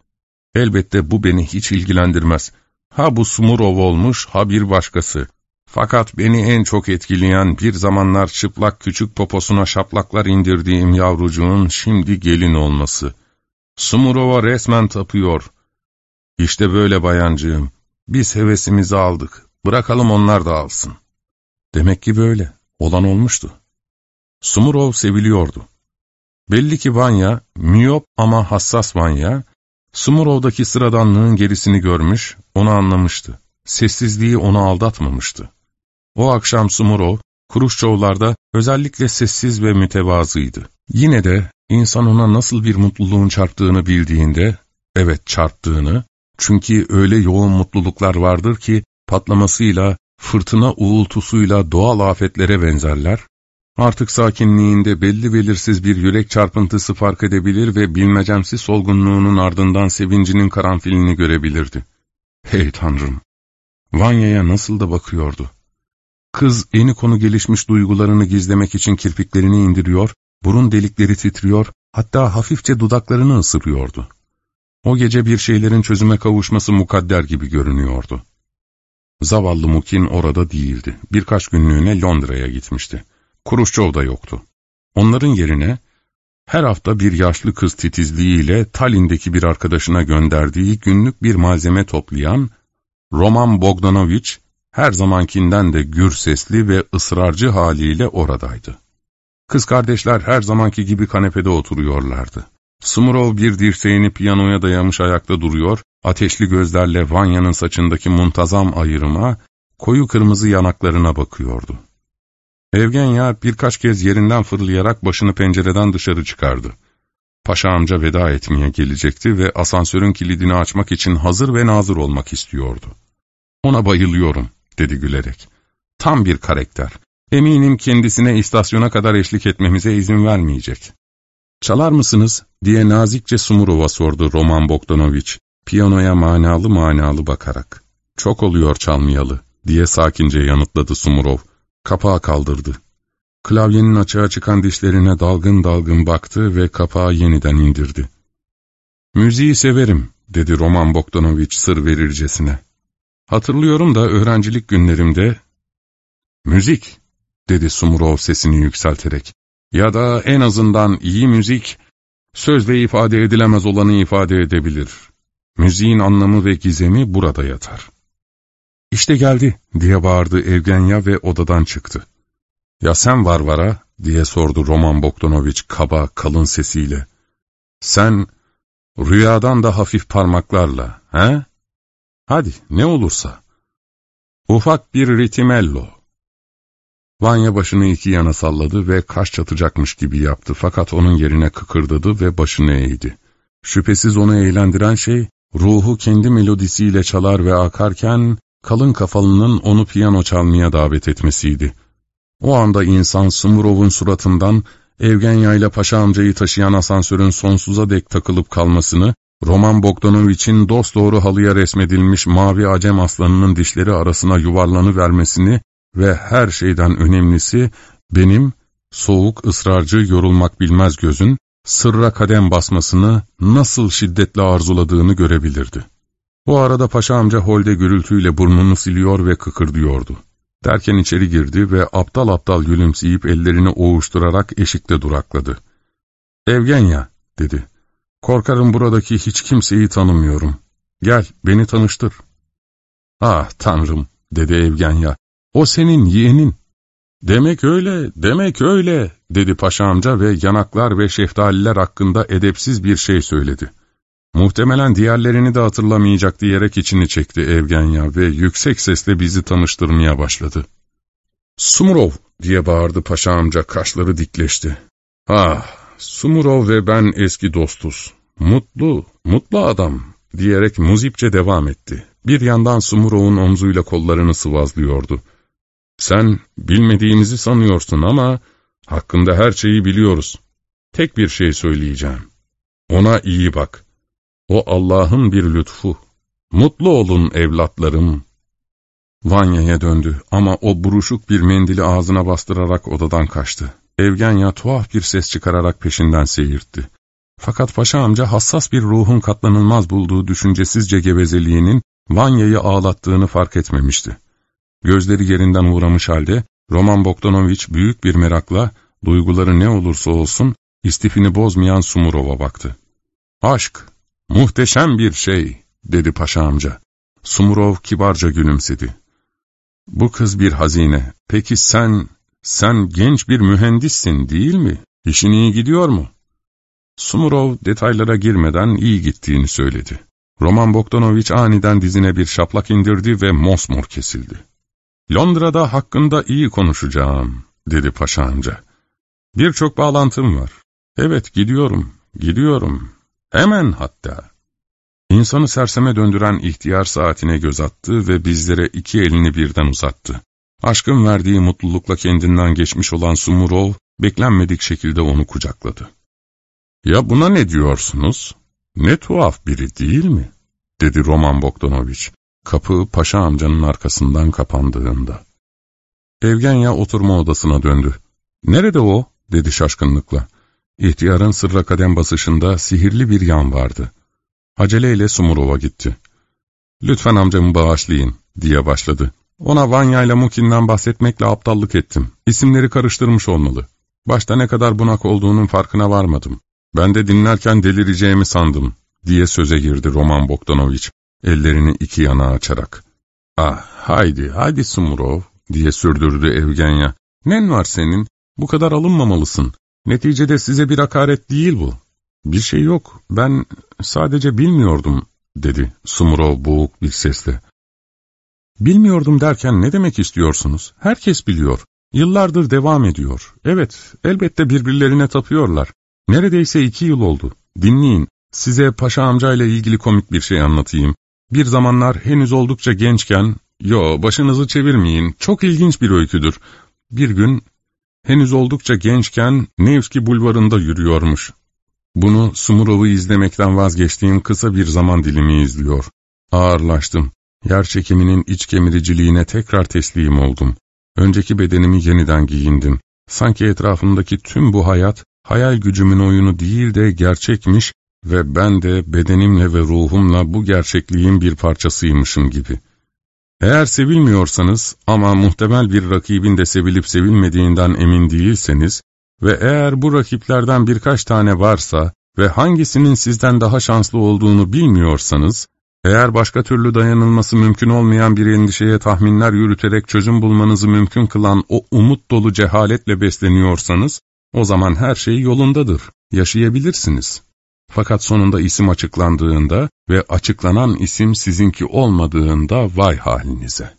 S1: Elbette bu beni hiç ilgilendirmez. Ha bu Sumurov olmuş, ha bir başkası. Fakat beni en çok etkileyen bir zamanlar çıplak küçük poposuna şaplaklar indirdiğim yavrucuğun şimdi gelin olması. Sumurova resmen tapıyor. İşte böyle bayancığım. Biz hevesimizi aldık. Bırakalım onlar da alsın. Demek ki böyle. Olan olmuştu. Sumurov seviliyordu. Belli ki Vanya, miyop ama hassas Vanya, Sumurov'daki sıradanlığın gerisini görmüş, onu anlamıştı. Sessizliği onu aldatmamıştı. O akşam Sumurov, Kuruşçovlar'da özellikle sessiz ve mütevazıydı. Yine de insan ona nasıl bir mutluluğun çarptığını bildiğinde, evet çarptığını, çünkü öyle yoğun mutluluklar vardır ki patlamasıyla, fırtına uğultusuyla doğal afetlere benzerler, artık sakinliğinde belli belirsiz bir yürek çarpıntısı fark edebilir ve bilmecemsi solgunluğunun ardından sevincinin karanfilini görebilirdi. Hey Tanrım! Vanya'ya nasıl da bakıyordu. Kız eni konu gelişmiş duygularını gizlemek için kirpiklerini indiriyor, burun delikleri titriyor, hatta hafifçe dudaklarını ısırıyordu. O gece bir şeylerin çözüme kavuşması mukadder gibi görünüyordu. Zavallı Mukin orada değildi. Birkaç günlüğüne Londra'ya gitmişti. Kuruşçov da yoktu. Onların yerine her hafta bir yaşlı kız titizliğiyle Tallinn'deki bir arkadaşına gönderdiği günlük bir malzeme toplayan Roman Bogdanovich her zamankinden de gür sesli ve ısrarcı haliyle oradaydı. Kız kardeşler her zamanki gibi kanepede oturuyorlardı. Smurov bir dirseğini piyanoya dayamış ayakta duruyor, ateşli gözlerle Vanya'nın saçındaki muntazam ayrıma, koyu kırmızı yanaklarına bakıyordu. Evgenya birkaç kez yerinden fırlayarak başını pencereden dışarı çıkardı. Paşa amca veda etmeye gelecekti ve asansörün kilidini açmak için hazır ve nazır olmak istiyordu. Ona bayılıyorum, dedi gülerek. Tam bir karakter. Eminim kendisine istasyona kadar eşlik etmemize izin vermeyecek. ''Çalar mısınız?'' diye nazikçe Sumurova sordu Roman Bogdanoviç, piyanoya manalı manalı bakarak. ''Çok oluyor çalmayalı.'' diye sakince yanıtladı Sumurov. Kapağı kaldırdı. Klavyenin açığa çıkan dişlerine dalgın dalgın baktı ve kapağı yeniden indirdi. ''Müziği severim.'' dedi Roman Bogdanoviç sır verircesine. ''Hatırlıyorum da öğrencilik günlerimde...'' ''Müzik'' dedi Sumurov sesini yükselterek. Ya da en azından iyi müzik, sözle ifade edilemez olanı ifade edebilir. Müziğin anlamı ve gizemi burada yatar. İşte geldi, diye bağırdı Evgenya ve odadan çıktı. Ya sen Varvara, diye sordu Roman Bogdanoviç kaba, kalın sesiyle. Sen, rüyadan da hafif parmaklarla, he? Hadi, ne olursa. Ufak bir ritimello, Vanya başını iki yana salladı ve kaş çatacakmış gibi yaptı fakat onun yerine kıkırdadı ve başını eğdi. Şüphesiz onu eğlendiren şey, ruhu kendi melodisiyle çalar ve akarken, kalın kafalının onu piyano çalmaya davet etmesiydi. O anda insan Sumurov'un suratından, Evgenya ile Paşa amcayı taşıyan asansörün sonsuza dek takılıp kalmasını, Roman Bogdanovich'in dosdoğru halıya resmedilmiş mavi acem aslanının dişleri arasına yuvarlanı vermesini ve her şeyden önemlisi benim soğuk, ısrarcı, yorulmak bilmez gözün sırra kadem basmasını nasıl şiddetle arzuladığını görebilirdi. O arada paşa amca holde gürültüyle burnunu siliyor ve kıkırdıyordu. Derken içeri girdi ve aptal aptal gülümseyip ellerini oğuşturarak eşikte durakladı. ''Evgenya'' dedi. ''Korkarım buradaki hiç kimseyi tanımıyorum. Gel, beni tanıştır.'' ''Ah tanrım'' dedi Evgenya. O senin yeğenin. Demek öyle, demek öyle, dedi paşa amca ve yanaklar ve şeftaliler hakkında edepsiz bir şey söyledi. Muhtemelen diğerlerini de hatırlamayacak diyerek içini çekti Evgenya ve yüksek sesle bizi tanıştırmaya başladı. Sumurov diye bağırdı paşa amca kaşları dikleşti. Ah, Sumurov ve ben eski dostuz. Mutlu, mutlu adam diyerek muzipçe devam etti. Bir yandan Sumurov'un omzuyla kollarını sıvazlıyordu. Sen bilmediğimizi sanıyorsun ama hakkında her şeyi biliyoruz. Tek bir şey söyleyeceğim. Ona iyi bak. O Allah'ın bir lütfu. Mutlu olun evlatlarım. Vanya'ya döndü ama o buruşuk bir mendili ağzına bastırarak odadan kaçtı. Evgenya tuhaf bir ses çıkararak peşinden seyirtti. Fakat paşa amca hassas bir ruhun katlanılmaz bulduğu düşüncesizce gevezeliğinin Vanya'yı ağlattığını fark etmemişti. Gözleri yerinden uğramış halde Roman Bogdanoviç büyük bir merakla duyguları ne olursa olsun istifini bozmayan Sumurov'a baktı. Aşk, muhteşem bir şey, dedi paşa amca. Sumurov kibarca gülümsedi. Bu kız bir hazine. Peki sen, sen genç bir mühendissin değil mi? İşin iyi gidiyor mu? Sumurov detaylara girmeden iyi gittiğini söyledi. Roman Bogdanoviç aniden dizine bir şaplak indirdi ve mosmor kesildi. Londra'da hakkında iyi konuşacağım, dedi paşa amca. Birçok bağlantım var. Evet, gidiyorum, gidiyorum. Hemen hatta. İnsanı serseme döndüren ihtiyar saatine göz attı ve bizlere iki elini birden uzattı. Aşkın verdiği mutlulukla kendinden geçmiş olan Sumurov, beklenmedik şekilde onu kucakladı. ''Ya buna ne diyorsunuz? Ne tuhaf biri değil mi?'' dedi Roman Bogdanoviç, kapı paşa amcanın arkasından kapandığında. Evgenya oturma odasına döndü. ''Nerede o?'' dedi şaşkınlıkla. İhtiyarın sırra kadem basışında sihirli bir yan vardı. Aceleyle Sumurov'a gitti. ''Lütfen amcamı bağışlayın.'' diye başladı. Ona Vanya ile Mukin'den bahsetmekle aptallık ettim. İsimleri karıştırmış olmalı. Başta ne kadar bunak olduğunun farkına varmadım. Ben de dinlerken delireceğimi sandım, diye söze girdi Roman Bogdanoviç, ellerini iki yana açarak. Ah, haydi, haydi Sumurov, diye sürdürdü Evgenya. Nen var senin? Bu kadar alınmamalısın. Neticede size bir hakaret değil bu. Bir şey yok, ben sadece bilmiyordum, dedi Sumurov boğuk bir sesle. Bilmiyordum derken ne demek istiyorsunuz? Herkes biliyor. Yıllardır devam ediyor. Evet, elbette birbirlerine tapıyorlar. Neredeyse iki yıl oldu. Dinleyin, size Paşa amcayla ilgili komik bir şey anlatayım. Bir zamanlar henüz oldukça gençken, yo başınızı çevirmeyin, çok ilginç bir öyküdür. Bir gün, henüz oldukça gençken Nevski bulvarında yürüyormuş. Bunu Sumurov'u izlemekten vazgeçtiğim kısa bir zaman dilimi izliyor. Ağırlaştım. Yer çekiminin iç kemiriciliğine tekrar teslim oldum. Önceki bedenimi yeniden giyindim. Sanki etrafımdaki tüm bu hayat, hayal gücümün oyunu değil de gerçekmiş ve ben de bedenimle ve ruhumla bu gerçekliğin bir parçasıymışım gibi. Eğer sevilmiyorsanız ama muhtemel bir rakibin de sevilip sevilmediğinden emin değilseniz ve eğer bu rakiplerden birkaç tane varsa ve hangisinin sizden daha şanslı olduğunu bilmiyorsanız, eğer başka türlü dayanılması mümkün olmayan bir endişeye tahminler yürüterek çözüm bulmanızı mümkün kılan o umut dolu cehaletle besleniyorsanız, o zaman her şey yolundadır, yaşayabilirsiniz. Fakat sonunda isim açıklandığında ve açıklanan isim sizinki olmadığında vay halinize.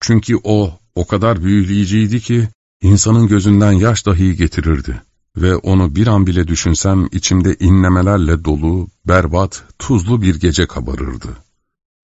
S1: Çünkü o, o kadar büyüleyiciydi ki, insanın gözünden yaş dahi getirirdi ve onu bir an bile düşünsem içimde inlemelerle dolu, berbat, tuzlu bir gece kabarırdı.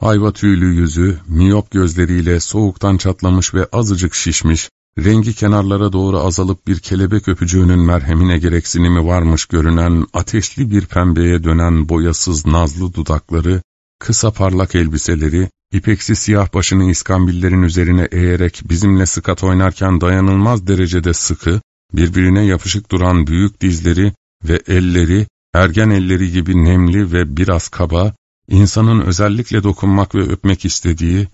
S1: Ayva tüylü yüzü, miyop gözleriyle soğuktan çatlamış ve azıcık şişmiş, rengi kenarlara doğru azalıp bir kelebek öpücüğünün merhemine gereksinimi varmış görünen ateşli bir pembeye dönen boyasız nazlı dudakları, kısa parlak elbiseleri, ipeksi siyah başını iskambillerin üzerine eğerek bizimle sıkat oynarken dayanılmaz derecede sıkı, birbirine yapışık duran büyük dizleri ve elleri, ergen elleri gibi nemli ve biraz kaba, insanın özellikle dokunmak ve öpmek istediği,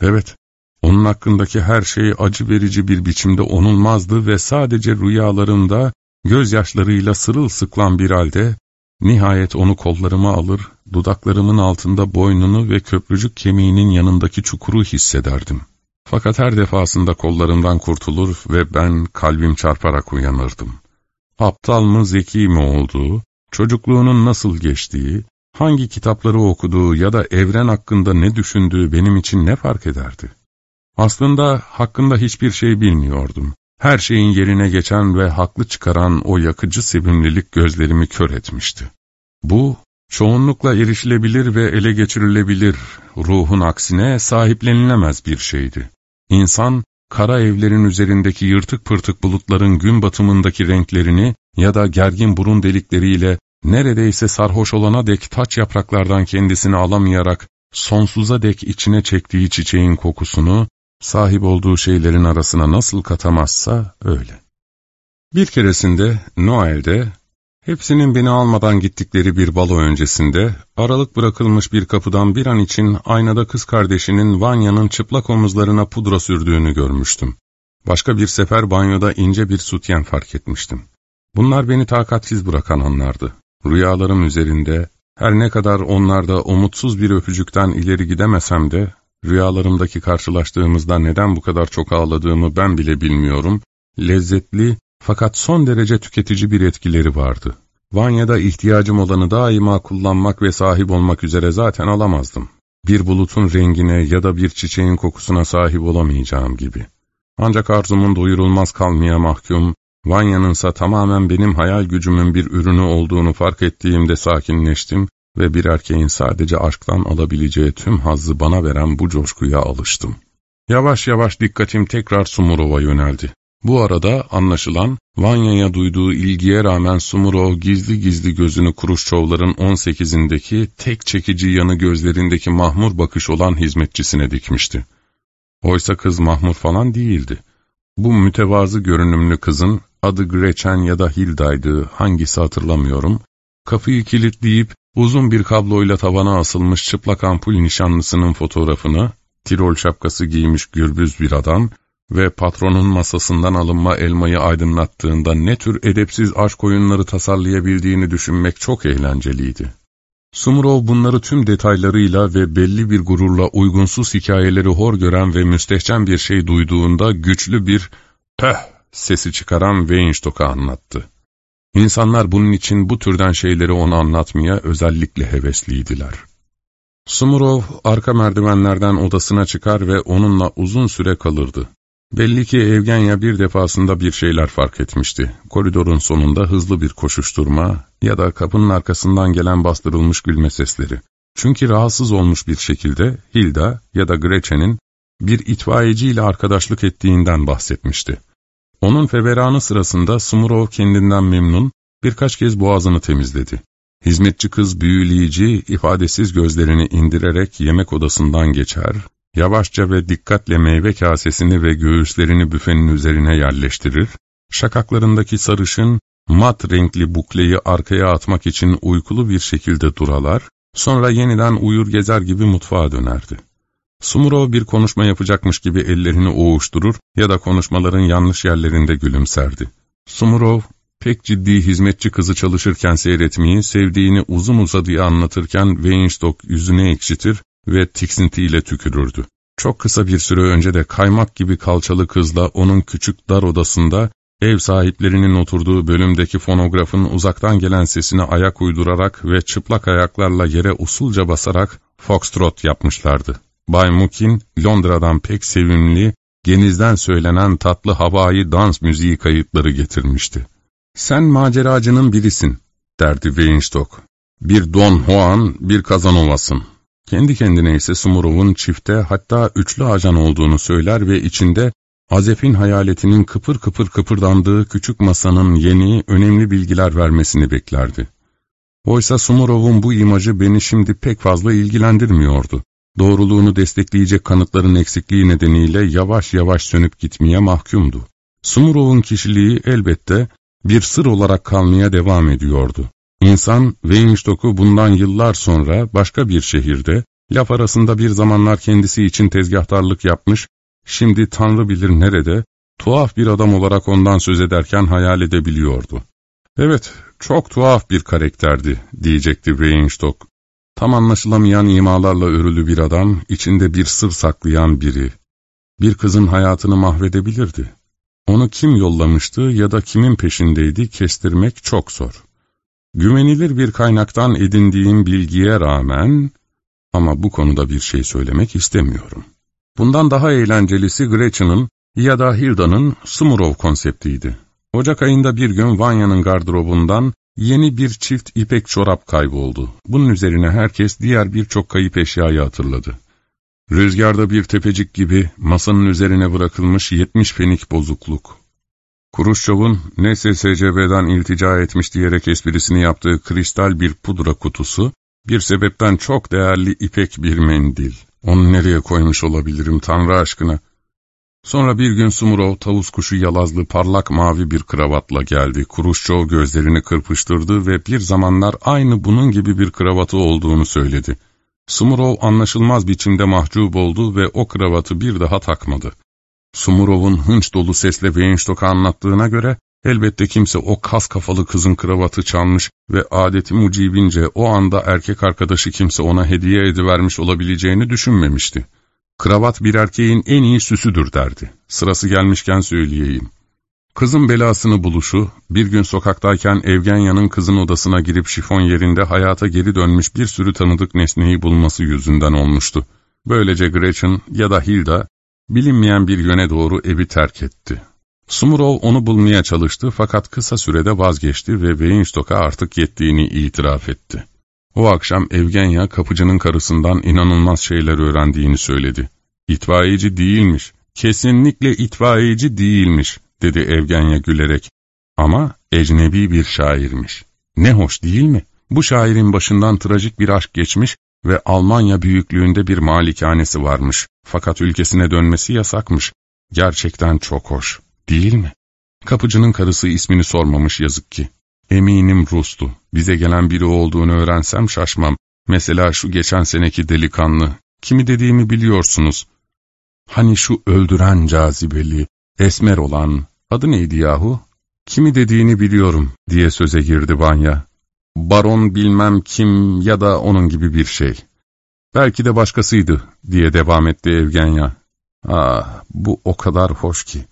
S1: evet, onun hakkındaki her şey acı verici bir biçimde onulmazdı ve sadece rüyalarımda, gözyaşlarıyla sırılsıklan bir halde, nihayet onu kollarıma alır, dudaklarımın altında boynunu ve köprücük kemiğinin yanındaki çukuru hissederdim. Fakat her defasında kollarımdan kurtulur ve ben kalbim çarparak uyanırdım. Aptal mı zeki mi olduğu, çocukluğunun nasıl geçtiği, hangi kitapları okuduğu ya da evren hakkında ne düşündüğü benim için ne fark ederdi? Aslında hakkında hiçbir şey bilmiyordum. Her şeyin yerine geçen ve haklı çıkaran o yakıcı sevimlilik gözlerimi kör etmişti. Bu, çoğunlukla erişilebilir ve ele geçirilebilir, ruhun aksine sahiplenilemez bir şeydi. İnsan, kara evlerin üzerindeki yırtık pırtık bulutların gün batımındaki renklerini ya da gergin burun delikleriyle neredeyse sarhoş olana dek taç yapraklardan kendisini alamayarak sonsuza dek içine çektiği çiçeğin kokusunu sahip olduğu şeylerin arasına nasıl katamazsa öyle. Bir keresinde Noel'de hepsinin beni almadan gittikleri bir balo öncesinde aralık bırakılmış bir kapıdan bir an için aynada kız kardeşinin Vanya'nın çıplak omuzlarına pudra sürdüğünü görmüştüm. Başka bir sefer banyoda ince bir sutyen fark etmiştim. Bunlar beni takatsiz bırakan anlardı. Rüyalarım üzerinde her ne kadar onlarda umutsuz bir öpücükten ileri gidemesem de Rüyalarımdaki karşılaştığımızda neden bu kadar çok ağladığımı ben bile bilmiyorum. Lezzetli fakat son derece tüketici bir etkileri vardı. Vanya'da ihtiyacım olanı daima kullanmak ve sahip olmak üzere zaten alamazdım. Bir bulutun rengine ya da bir çiçeğin kokusuna sahip olamayacağım gibi. Ancak arzumun doyurulmaz kalmaya mahkum, Vanya'nınsa tamamen benim hayal gücümün bir ürünü olduğunu fark ettiğimde sakinleştim ve bir erkeğin sadece aşktan alabileceği tüm hazzı bana veren bu coşkuya alıştım. Yavaş yavaş dikkatim tekrar Sumurov'a yöneldi. Bu arada anlaşılan Vanya'ya duyduğu ilgiye rağmen Sumurov gizli gizli gözünü Kuruşçovların 18'indeki tek çekici yanı gözlerindeki mahmur bakış olan hizmetçisine dikmişti. Oysa kız mahmur falan değildi. Bu mütevazı görünümlü kızın adı Gretchen ya da Hilda'ydı hangisi hatırlamıyorum, kapıyı kilitleyip Uzun bir kabloyla tavana asılmış çıplak ampul nişanlısının fotoğrafını, tirol şapkası giymiş gürbüz bir adam ve patronun masasından alınma elmayı aydınlattığında ne tür edepsiz aşk oyunları tasarlayabildiğini düşünmek çok eğlenceliydi. Sumrov bunları tüm detaylarıyla ve belli bir gururla uygunsuz hikayeleri hor gören ve müstehcen bir şey duyduğunda güçlü bir ''peh'' sesi çıkaran Weinstock'a anlattı. İnsanlar bunun için bu türden şeyleri ona anlatmaya özellikle hevesliydiler. Sumurov arka merdivenlerden odasına çıkar ve onunla uzun süre kalırdı. Belli ki Evgenya bir defasında bir şeyler fark etmişti. Koridorun sonunda hızlı bir koşuşturma ya da kapının arkasından gelen bastırılmış gülme sesleri. Çünkü rahatsız olmuş bir şekilde Hilda ya da Gretchen'in bir itfaiyeciyle arkadaşlık ettiğinden bahsetmişti. Onun feveranı sırasında Sumurov kendinden memnun, birkaç kez boğazını temizledi. Hizmetçi kız büyüleyici, ifadesiz gözlerini indirerek yemek odasından geçer, yavaşça ve dikkatle meyve kasesini ve göğüslerini büfenin üzerine yerleştirir, şakaklarındaki sarışın, mat renkli bukleyi arkaya atmak için uykulu bir şekilde duralar, sonra yeniden uyur gezer gibi mutfağa dönerdi. Sumurov bir konuşma yapacakmış gibi ellerini oğuşturur ya da konuşmaların yanlış yerlerinde gülümserdi. Sumurov, pek ciddi hizmetçi kızı çalışırken seyretmeyi, sevdiğini uzun uzadıya anlatırken Weinstock yüzüne ekşitir ve tiksintiyle tükürürdü. Çok kısa bir süre önce de kaymak gibi kalçalı kızla onun küçük dar odasında ev sahiplerinin oturduğu bölümdeki fonografın uzaktan gelen sesine ayak uydurarak ve çıplak ayaklarla yere usulca basarak foxtrot yapmışlardı. Bay Mukin, Londra'dan pek sevimli, genizden söylenen tatlı havai dans müziği kayıtları getirmişti. ''Sen maceracının birisin.'' derdi Weinstock. ''Bir Don Juan, bir Kazanova'sın.'' Kendi kendine ise Sumurov'un çifte hatta üçlü ajan olduğunu söyler ve içinde Azef'in hayaletinin kıpır kıpır kıpırdandığı küçük masanın yeni, önemli bilgiler vermesini beklerdi. Oysa Sumurov'un bu imajı beni şimdi pek fazla ilgilendirmiyordu doğruluğunu destekleyecek kanıtların eksikliği nedeniyle yavaş yavaş sönüp gitmeye mahkumdu. Sumurov'un kişiliği elbette bir sır olarak kalmaya devam ediyordu. İnsan, Weinstock'u bundan yıllar sonra başka bir şehirde, laf arasında bir zamanlar kendisi için tezgahtarlık yapmış, şimdi Tanrı bilir nerede, tuhaf bir adam olarak ondan söz ederken hayal edebiliyordu. Evet, çok tuhaf bir karakterdi, diyecekti Weinstock. Tam anlaşılamayan imalarla örülü bir adam, içinde bir sır saklayan biri. bir kızın hayatını mahvedebilirdi. Onu kim yollamıştı ya da kimin peşindeydi kestirmek çok zor. Güvenilir bir kaynaktan edindiğim bilgiye rağmen ama bu konuda bir şey söylemek istemiyorum. Bundan daha eğlencelisi Gretchen'ın ya da Hilda'nın Smurov konseptiydi. Ocak ayında bir gün Vanya'nın gardırobundan yeni bir çift ipek çorap kayboldu. Bunun üzerine herkes diğer birçok kayıp eşyayı hatırladı. Rüzgarda bir tepecik gibi masanın üzerine bırakılmış yetmiş fenik bozukluk. Kuruşçov'un ne SSCB'den iltica etmiş diyerek esprisini yaptığı kristal bir pudra kutusu, bir sebepten çok değerli ipek bir mendil. Onu nereye koymuş olabilirim Tanrı aşkına? Sonra bir gün Sumurov tavus kuşu yalazlı parlak mavi bir kravatla geldi. Kuruşçov gözlerini kırpıştırdı ve bir zamanlar aynı bunun gibi bir kravatı olduğunu söyledi. Sumurov anlaşılmaz biçimde mahcup oldu ve o kravatı bir daha takmadı. Sumurov'un hınç dolu sesle Weinstock'a anlattığına göre, elbette kimse o kas kafalı kızın kravatı çalmış ve adeti mucibince o anda erkek arkadaşı kimse ona hediye edivermiş olabileceğini düşünmemişti. Kravat bir erkeğin en iyi süsüdür derdi. Sırası gelmişken söyleyeyim. Kızın belasını buluşu, bir gün sokaktayken Evgenya'nın kızın odasına girip şifon yerinde hayata geri dönmüş bir sürü tanıdık nesneyi bulması yüzünden olmuştu. Böylece Gretchen ya da Hilda, bilinmeyen bir yöne doğru evi terk etti. Sumurov onu bulmaya çalıştı fakat kısa sürede vazgeçti ve Weinstock'a artık yettiğini itiraf etti. O akşam Evgenya kapıcının karısından inanılmaz şeyler öğrendiğini söyledi. İtfaiyeci değilmiş, kesinlikle itfaiyeci değilmiş, dedi Evgenya gülerek. Ama ecnebi bir şairmiş. Ne hoş değil mi? Bu şairin başından trajik bir aşk geçmiş ve Almanya büyüklüğünde bir malikanesi varmış. Fakat ülkesine dönmesi yasakmış. Gerçekten çok hoş, değil mi? Kapıcının karısı ismini sormamış yazık ki. Eminim Rus'tu. Bize gelen biri olduğunu öğrensem şaşmam. Mesela şu geçen seneki delikanlı. Kimi dediğimi biliyorsunuz. Hani şu öldüren cazibeli, esmer olan, adı neydi yahu? Kimi dediğini biliyorum diye söze girdi Vanya. Baron bilmem kim ya da onun gibi bir şey. Belki de başkasıydı diye devam etti Evgenya. Ah bu o kadar hoş ki.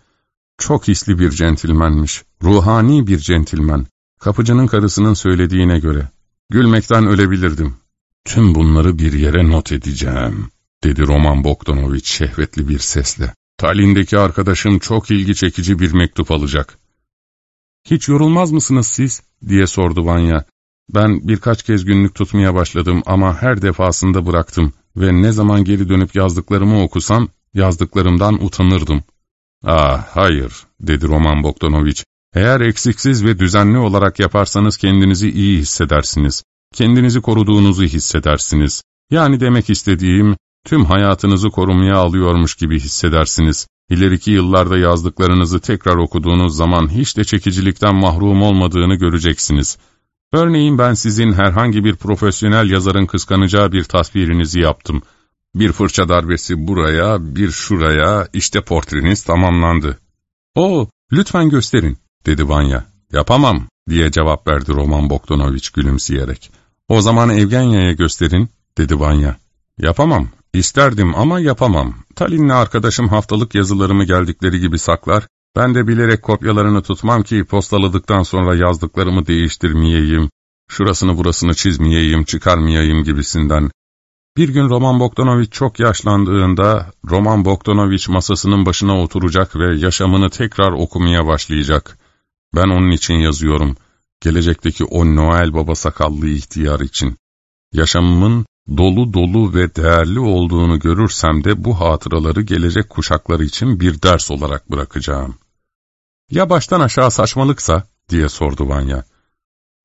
S1: Çok hisli bir centilmenmiş, ruhani bir centilmen. Kapıcının karısının söylediğine göre. Gülmekten ölebilirdim. Tüm bunları bir yere not edeceğim, dedi Roman Bogdanoviç şehvetli bir sesle. Talindeki arkadaşım çok ilgi çekici bir mektup alacak. Hiç yorulmaz mısınız siz? diye sordu Vanya. Ben birkaç kez günlük tutmaya başladım ama her defasında bıraktım ve ne zaman geri dönüp yazdıklarımı okusam yazdıklarımdan utanırdım. Ah hayır, dedi Roman Bogdanoviç. Eğer eksiksiz ve düzenli olarak yaparsanız kendinizi iyi hissedersiniz. Kendinizi koruduğunuzu hissedersiniz. Yani demek istediğim, tüm hayatınızı korumaya alıyormuş gibi hissedersiniz. İleriki yıllarda yazdıklarınızı tekrar okuduğunuz zaman hiç de çekicilikten mahrum olmadığını göreceksiniz. Örneğin ben sizin herhangi bir profesyonel yazarın kıskanacağı bir tasvirinizi yaptım. Bir fırça darbesi buraya, bir şuraya, işte portreniz tamamlandı. O, lütfen gösterin dedi Vanya. Yapamam diye cevap verdi Roman Bogdanoviç gülümseyerek. O zaman Evgenya'ya gösterin dedi Vanya. Yapamam. İsterdim ama yapamam. Talin'le arkadaşım haftalık yazılarımı geldikleri gibi saklar. Ben de bilerek kopyalarını tutmam ki postaladıktan sonra yazdıklarımı değiştirmeyeyim. Şurasını burasını çizmeyeyim, çıkarmayayım gibisinden. Bir gün Roman Bogdanoviç çok yaşlandığında Roman Bogdanoviç masasının başına oturacak ve yaşamını tekrar okumaya başlayacak. Ben onun için yazıyorum. Gelecekteki o Noel Baba sakallı ihtiyar için. Yaşamımın dolu dolu ve değerli olduğunu görürsem de bu hatıraları gelecek kuşaklar için bir ders olarak bırakacağım. Ya baştan aşağı saçmalıksa, diye sordu Vanya.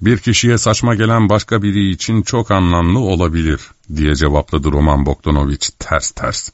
S1: Bir kişiye saçma gelen başka biri için çok anlamlı olabilir, diye cevapladı Roman Bogdanoviç ters ters.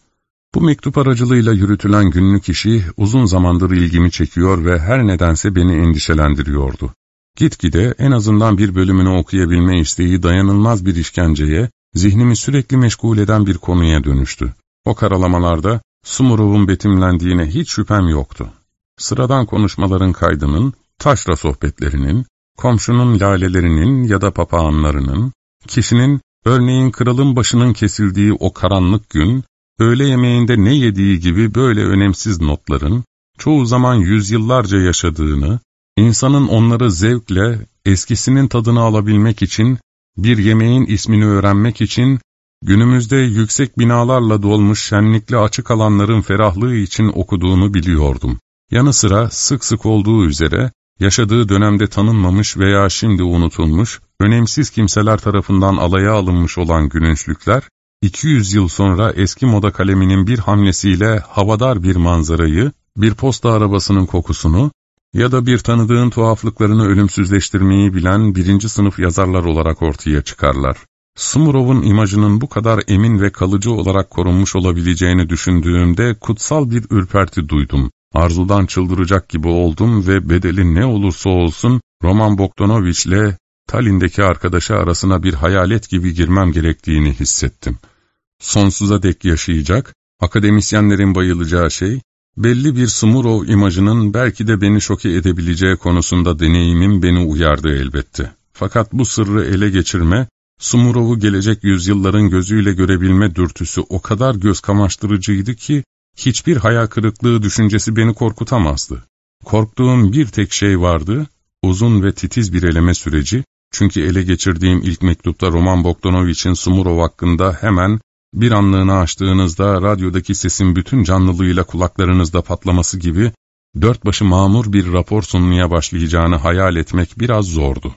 S1: Bu mektup aracılığıyla yürütülen günlük işi uzun zamandır ilgimi çekiyor ve her nedense beni endişelendiriyordu. Gitgide en azından bir bölümünü okuyabilme isteği dayanılmaz bir işkenceye, zihnimi sürekli meşgul eden bir konuya dönüştü. O karalamalarda Sumurov'un betimlendiğine hiç şüphem yoktu. Sıradan konuşmaların kaydının, taşra sohbetlerinin, komşunun lalelerinin ya da papağanlarının, kişinin örneğin kralın başının kesildiği o karanlık gün, öğle yemeğinde ne yediği gibi böyle önemsiz notların, çoğu zaman yüzyıllarca yaşadığını, insanın onları zevkle, eskisinin tadını alabilmek için, bir yemeğin ismini öğrenmek için, günümüzde yüksek binalarla dolmuş şenlikli açık alanların ferahlığı için okuduğunu biliyordum. Yanı sıra sık sık olduğu üzere, yaşadığı dönemde tanınmamış veya şimdi unutulmuş, önemsiz kimseler tarafından alaya alınmış olan gülünçlükler, 200 yıl sonra eski moda kaleminin bir hamlesiyle havadar bir manzarayı, bir posta arabasının kokusunu ya da bir tanıdığın tuhaflıklarını ölümsüzleştirmeyi bilen birinci sınıf yazarlar olarak ortaya çıkarlar. Sumurov'un imajının bu kadar emin ve kalıcı olarak korunmuş olabileceğini düşündüğümde kutsal bir ürperti duydum. Arzudan çıldıracak gibi oldum ve bedeli ne olursa olsun Roman Bogdanovich'le Tallinn'deki arkadaşı arasına bir hayalet gibi girmem gerektiğini hissettim. Sonsuza dek yaşayacak, akademisyenlerin bayılacağı şey, belli bir Sumurov imajının belki de beni şoke edebileceği konusunda deneyimim beni uyardı elbette. Fakat bu sırrı ele geçirme, Sumurov'u gelecek yüzyılların gözüyle görebilme dürtüsü o kadar göz kamaştırıcıydı ki, hiçbir hayal kırıklığı düşüncesi beni korkutamazdı. Korktuğum bir tek şey vardı, uzun ve titiz bir eleme süreci, çünkü ele geçirdiğim ilk mektupta Roman Bogdanovich'in Sumurov hakkında hemen bir anlığına açtığınızda radyodaki sesin bütün canlılığıyla kulaklarınızda patlaması gibi dört başı mamur bir rapor sunmaya başlayacağını hayal etmek biraz zordu.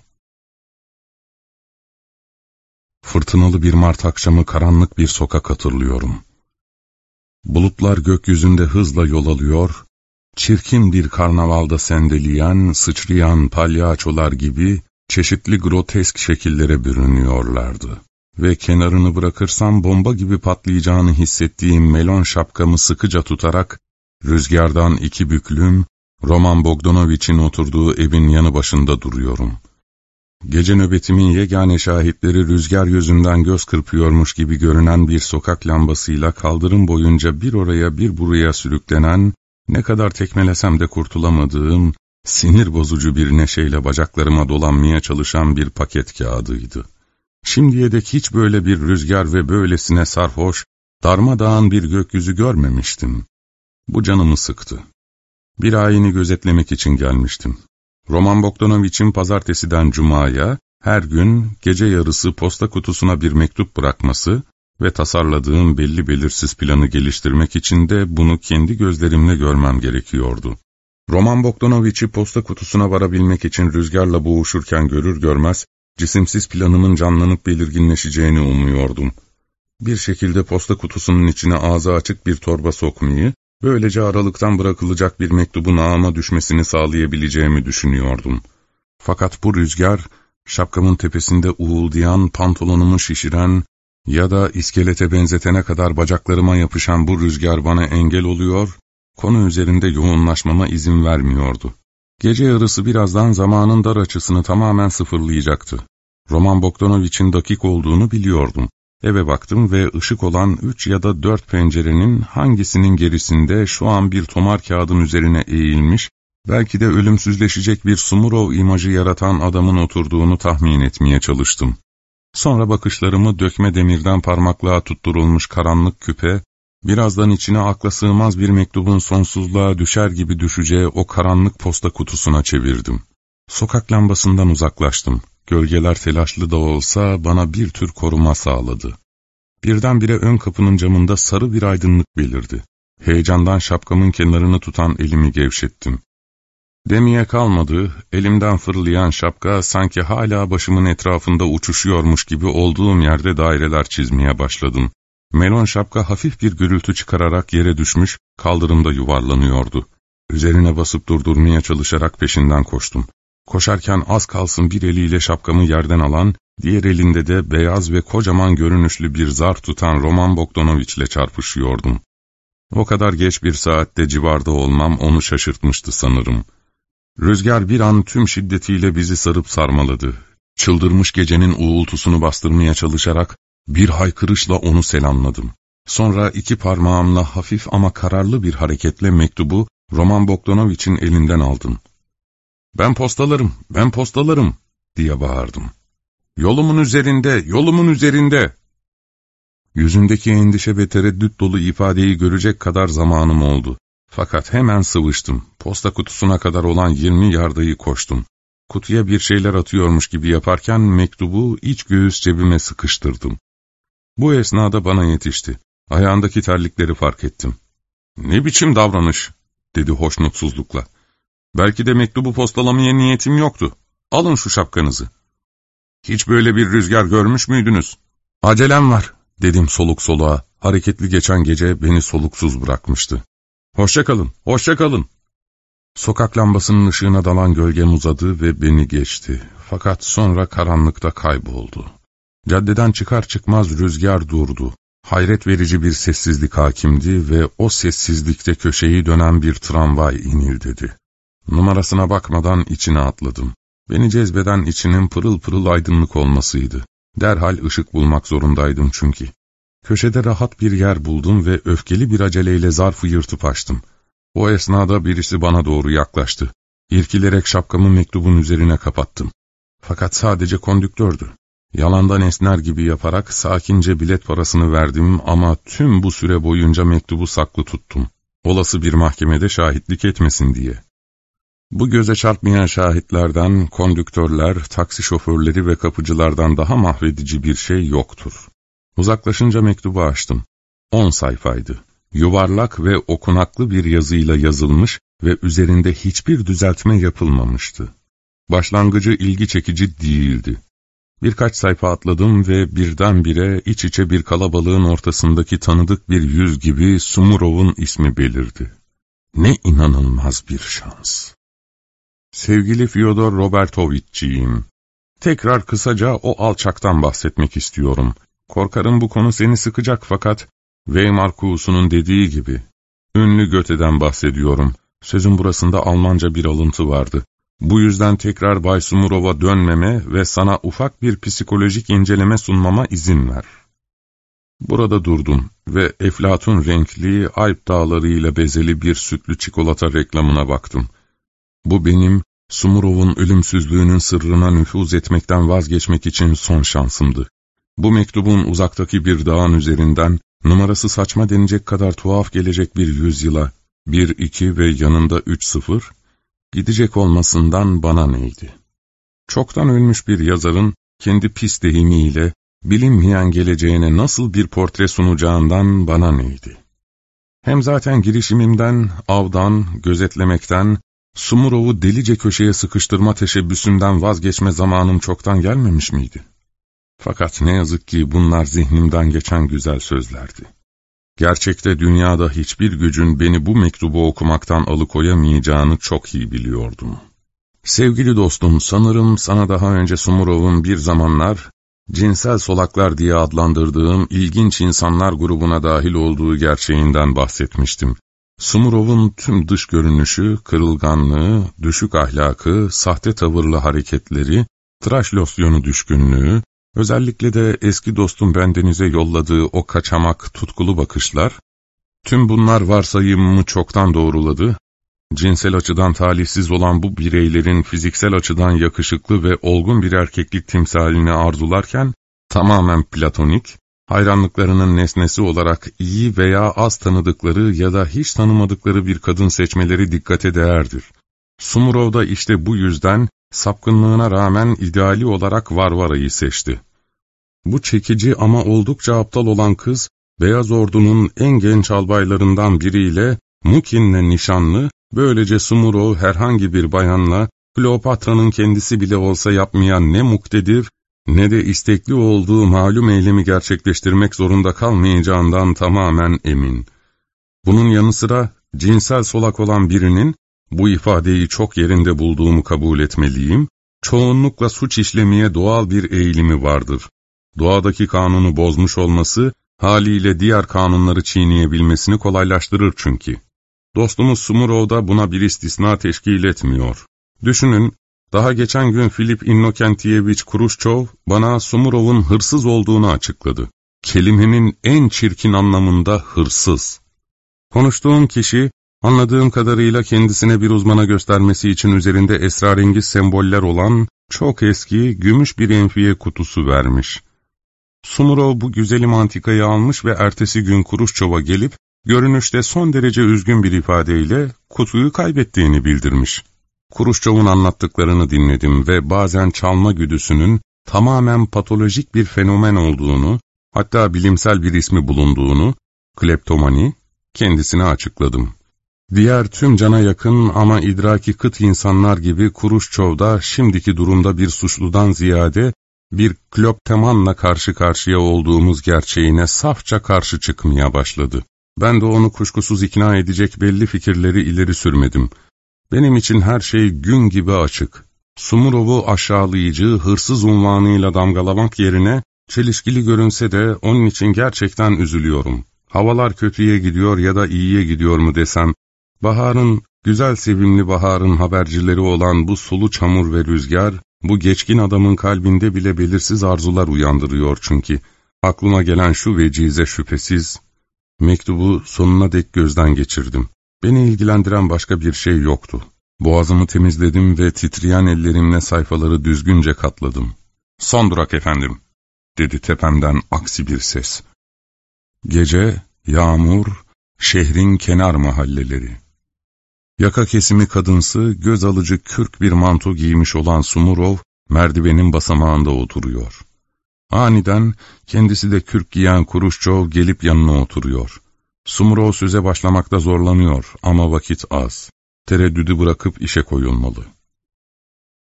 S1: Fırtınalı bir Mart akşamı karanlık bir sokak hatırlıyorum. Bulutlar gökyüzünde hızla yol alıyor, çirkin bir karnavalda sendeleyen, sıçrayan palyaçolar gibi çeşitli grotesk şekillere bürünüyorlardı. Ve kenarını bırakırsam bomba gibi patlayacağını hissettiğim melon şapkamı sıkıca tutarak, rüzgardan iki büklüm, Roman Bogdanovich'in oturduğu evin yanı başında duruyorum. Gece nöbetimin yegane şahitleri rüzgar yüzünden göz kırpıyormuş gibi görünen bir sokak lambasıyla kaldırım boyunca bir oraya bir buraya sürüklenen, ne kadar tekmelesem de kurtulamadığım, sinir bozucu bir neşeyle bacaklarıma dolanmaya çalışan bir paket kağıdıydı. Şimdiye dek hiç böyle bir rüzgar ve böylesine sarhoş, darmadağın bir gökyüzü görmemiştim. Bu canımı sıktı. Bir ayini gözetlemek için gelmiştim. Roman Bogdanovich'in pazartesiden cumaya, her gün gece yarısı posta kutusuna bir mektup bırakması ve tasarladığım belli belirsiz planı geliştirmek için de bunu kendi gözlerimle görmem gerekiyordu. Roman Bogdanovich'i posta kutusuna varabilmek için rüzgarla boğuşurken görür görmez, cisimsiz planımın canlanıp belirginleşeceğini umuyordum. Bir şekilde posta kutusunun içine ağzı açık bir torba sokmayı, böylece aralıktan bırakılacak bir mektubun ağıma düşmesini sağlayabileceğimi düşünüyordum. Fakat bu rüzgar, şapkamın tepesinde uğuldayan, pantolonumu şişiren ya da iskelete benzetene kadar bacaklarıma yapışan bu rüzgar bana engel oluyor, konu üzerinde yoğunlaşmama izin vermiyordu. Gece yarısı birazdan zamanın dar açısını tamamen sıfırlayacaktı. Roman Bogdanovich'in dakik olduğunu biliyordum. Eve baktım ve ışık olan üç ya da dört pencerenin hangisinin gerisinde şu an bir tomar kağıdın üzerine eğilmiş, belki de ölümsüzleşecek bir Sumurov imajı yaratan adamın oturduğunu tahmin etmeye çalıştım. Sonra bakışlarımı dökme demirden parmaklığa tutturulmuş karanlık küpe, birazdan içine akla sığmaz bir mektubun sonsuzluğa düşer gibi düşeceği o karanlık posta kutusuna çevirdim. Sokak lambasından uzaklaştım. Gölgeler telaşlı da olsa bana bir tür koruma sağladı. Birdenbire ön kapının camında sarı bir aydınlık belirdi. Heyecandan şapkamın kenarını tutan elimi gevşettim. Demeye kalmadı, elimden fırlayan şapka sanki hala başımın etrafında uçuşuyormuş gibi olduğum yerde daireler çizmeye başladım. Melon şapka hafif bir gürültü çıkararak yere düşmüş, kaldırımda yuvarlanıyordu. Üzerine basıp durdurmaya çalışarak peşinden koştum. Koşarken az kalsın bir eliyle şapkamı yerden alan, diğer elinde de beyaz ve kocaman görünüşlü bir zar tutan Roman Bogdanoviç ile çarpışıyordum. O kadar geç bir saatte civarda olmam onu şaşırtmıştı sanırım. Rüzgar bir an tüm şiddetiyle bizi sarıp sarmaladı. Çıldırmış gecenin uğultusunu bastırmaya çalışarak bir haykırışla onu selamladım. Sonra iki parmağımla hafif ama kararlı bir hareketle mektubu Roman Bogdanoviç'in elinden aldım. ''Ben postalarım, ben postalarım!'' diye bağırdım. ''Yolumun üzerinde, yolumun üzerinde!'' Yüzündeki endişe ve tereddüt dolu ifadeyi görecek kadar zamanım oldu. Fakat hemen sıvıştım. Posta kutusuna kadar olan 20 yardayı koştum. Kutuya bir şeyler atıyormuş gibi yaparken mektubu iç göğüs cebime sıkıştırdım. Bu esnada bana yetişti. Ayağındaki terlikleri fark ettim. ''Ne biçim davranış?'' dedi hoşnutsuzlukla. ''Belki de mektubu postalamaya niyetim yoktu. Alın şu şapkanızı.'' ''Hiç böyle bir rüzgar görmüş müydünüz?'' ''Acelem var.'' dedim soluk soluğa. Hareketli geçen gece beni soluksuz bırakmıştı. ''Hoşça kalın, hoşça kalın.'' Sokak lambasının ışığına dalan gölgem uzadı ve beni geçti. Fakat sonra karanlıkta kayboldu. Caddeden çıkar çıkmaz rüzgar durdu. Hayret verici bir sessizlik hakimdi ve o sessizlikte köşeyi dönen bir tramvay inildedi. Numarasına bakmadan içine atladım. Beni cezbeden içinin pırıl pırıl aydınlık olmasıydı. Derhal ışık bulmak zorundaydım çünkü. Köşede rahat bir yer buldum ve öfkeli bir aceleyle zarfı yırtıp açtım. O esnada birisi bana doğru yaklaştı. İrkilerek şapkamı mektubun üzerine kapattım. Fakat sadece kondüktördü. Yalandan esner gibi yaparak sakince bilet parasını verdim ama tüm bu süre boyunca mektubu saklı tuttum. Olası bir mahkemede şahitlik etmesin diye. Bu göze çarpmayan şahitlerden, kondüktörler, taksi şoförleri ve kapıcılardan daha mahvedici bir şey yoktur. Uzaklaşınca mektubu açtım. On sayfaydı. Yuvarlak ve okunaklı bir yazıyla yazılmış ve üzerinde hiçbir düzeltme yapılmamıştı. Başlangıcı ilgi çekici değildi. Birkaç sayfa atladım ve birdenbire iç içe bir kalabalığın ortasındaki tanıdık bir yüz gibi Sumurov'un ismi belirdi. Ne inanılmaz bir şans. Sevgili Fyodor Robertovich'ciğim, tekrar kısaca o alçaktan bahsetmek istiyorum. Korkarım bu konu seni sıkacak fakat Weimar Kuğusu'nun dediği gibi, ünlü Göte'den bahsediyorum. Sözün burasında Almanca bir alıntı vardı. Bu yüzden tekrar Bay Sumurov'a dönmeme ve sana ufak bir psikolojik inceleme sunmama izin ver. Burada durdum ve Eflatun renkli Alp dağlarıyla bezeli bir sütlü çikolata reklamına baktım. Bu benim, Sumurov'un ölümsüzlüğünün sırrına nüfuz etmekten vazgeçmek için son şansımdı. Bu mektubun uzaktaki bir dağın üzerinden, numarası saçma denecek kadar tuhaf gelecek bir yüzyıla, bir iki ve yanında üç sıfır, gidecek olmasından bana neydi? Çoktan ölmüş bir yazarın kendi pis deyimiyle bilinmeyen geleceğine nasıl bir portre sunacağından bana neydi? Hem zaten girişimimden, avdan, gözetlemekten, Sumurov'u delice köşeye sıkıştırma teşebbüsünden vazgeçme zamanım çoktan gelmemiş miydi? Fakat ne yazık ki bunlar zihnimden geçen güzel sözlerdi. Gerçekte dünyada hiçbir gücün beni bu mektubu okumaktan alıkoyamayacağını çok iyi biliyordum. Sevgili dostum, sanırım sana daha önce Sumurov'un bir zamanlar cinsel solaklar diye adlandırdığım ilginç insanlar grubuna dahil olduğu gerçeğinden bahsetmiştim. Sumurov'un tüm dış görünüşü, kırılganlığı, düşük ahlakı, sahte tavırlı hareketleri, tıraş losyonu düşkünlüğü, özellikle de eski dostum bendenize yolladığı o kaçamak, tutkulu bakışlar, tüm bunlar varsayımımı çoktan doğruladı, cinsel açıdan talihsiz olan bu bireylerin fiziksel açıdan yakışıklı ve olgun bir erkeklik timsalini arzularken, tamamen platonik, hayranlıklarının nesnesi olarak iyi veya az tanıdıkları ya da hiç tanımadıkları bir kadın seçmeleri dikkate değerdir. Sumurov da işte bu yüzden sapkınlığına rağmen ideali olarak Varvara'yı seçti. Bu çekici ama oldukça aptal olan kız, Beyaz Ordu'nun en genç albaylarından biriyle Mukin'le nişanlı, böylece Sumurov herhangi bir bayanla, Kleopatra'nın kendisi bile olsa yapmayan ne muktedir ne de istekli olduğu malum eylemi gerçekleştirmek zorunda kalmayacağından tamamen emin. Bunun yanı sıra cinsel solak olan birinin, bu ifadeyi çok yerinde bulduğumu kabul etmeliyim, çoğunlukla suç işlemeye doğal bir eğilimi vardır. Doğadaki kanunu bozmuş olması, haliyle diğer kanunları çiğneyebilmesini kolaylaştırır çünkü. Dostumuz Sumurov da buna bir istisna teşkil etmiyor. Düşünün, daha geçen gün Filip Innokentiyevich Kruşçov bana Sumurov'un hırsız olduğunu açıkladı. Kelimenin en çirkin anlamında hırsız. Konuştuğum kişi, anladığım kadarıyla kendisine bir uzmana göstermesi için üzerinde esrarengiz semboller olan çok eski gümüş bir enfiye kutusu vermiş. Sumurov bu güzelim antikayı almış ve ertesi gün Kuruşçov'a gelip, görünüşte son derece üzgün bir ifadeyle kutuyu kaybettiğini bildirmiş. Kuruşçov'un anlattıklarını dinledim ve bazen çalma güdüsünün tamamen patolojik bir fenomen olduğunu, hatta bilimsel bir ismi bulunduğunu, kleptomani, kendisine açıkladım. Diğer tüm cana yakın ama idraki kıt insanlar gibi Kuruşçov'da şimdiki durumda bir suçludan ziyade bir kloptemanla karşı karşıya olduğumuz gerçeğine safça karşı çıkmaya başladı. Ben de onu kuşkusuz ikna edecek belli fikirleri ileri sürmedim. Benim için her şey gün gibi açık. Sumurov'u aşağılayıcı, hırsız unvanıyla damgalamak yerine, çelişkili görünse de onun için gerçekten üzülüyorum. Havalar kötüye gidiyor ya da iyiye gidiyor mu desem, baharın, güzel sevimli baharın habercileri olan bu sulu çamur ve rüzgar, bu geçkin adamın kalbinde bile belirsiz arzular uyandırıyor çünkü. Aklıma gelen şu vecize şüphesiz, mektubu sonuna dek gözden geçirdim. Beni ilgilendiren başka bir şey yoktu. Boğazımı temizledim ve titreyen ellerimle sayfaları düzgünce katladım. ''Son durak efendim.'' dedi tepemden aksi bir ses. Gece, yağmur, şehrin kenar mahalleleri. Yaka kesimi kadınsı, göz alıcı kürk bir manto giymiş olan Sumurov, merdivenin basamağında oturuyor. Aniden kendisi de kürk giyen Kuruşçov gelip yanına oturuyor. Sumurov söze başlamakta zorlanıyor ama vakit az. Tereddüdü bırakıp işe koyulmalı.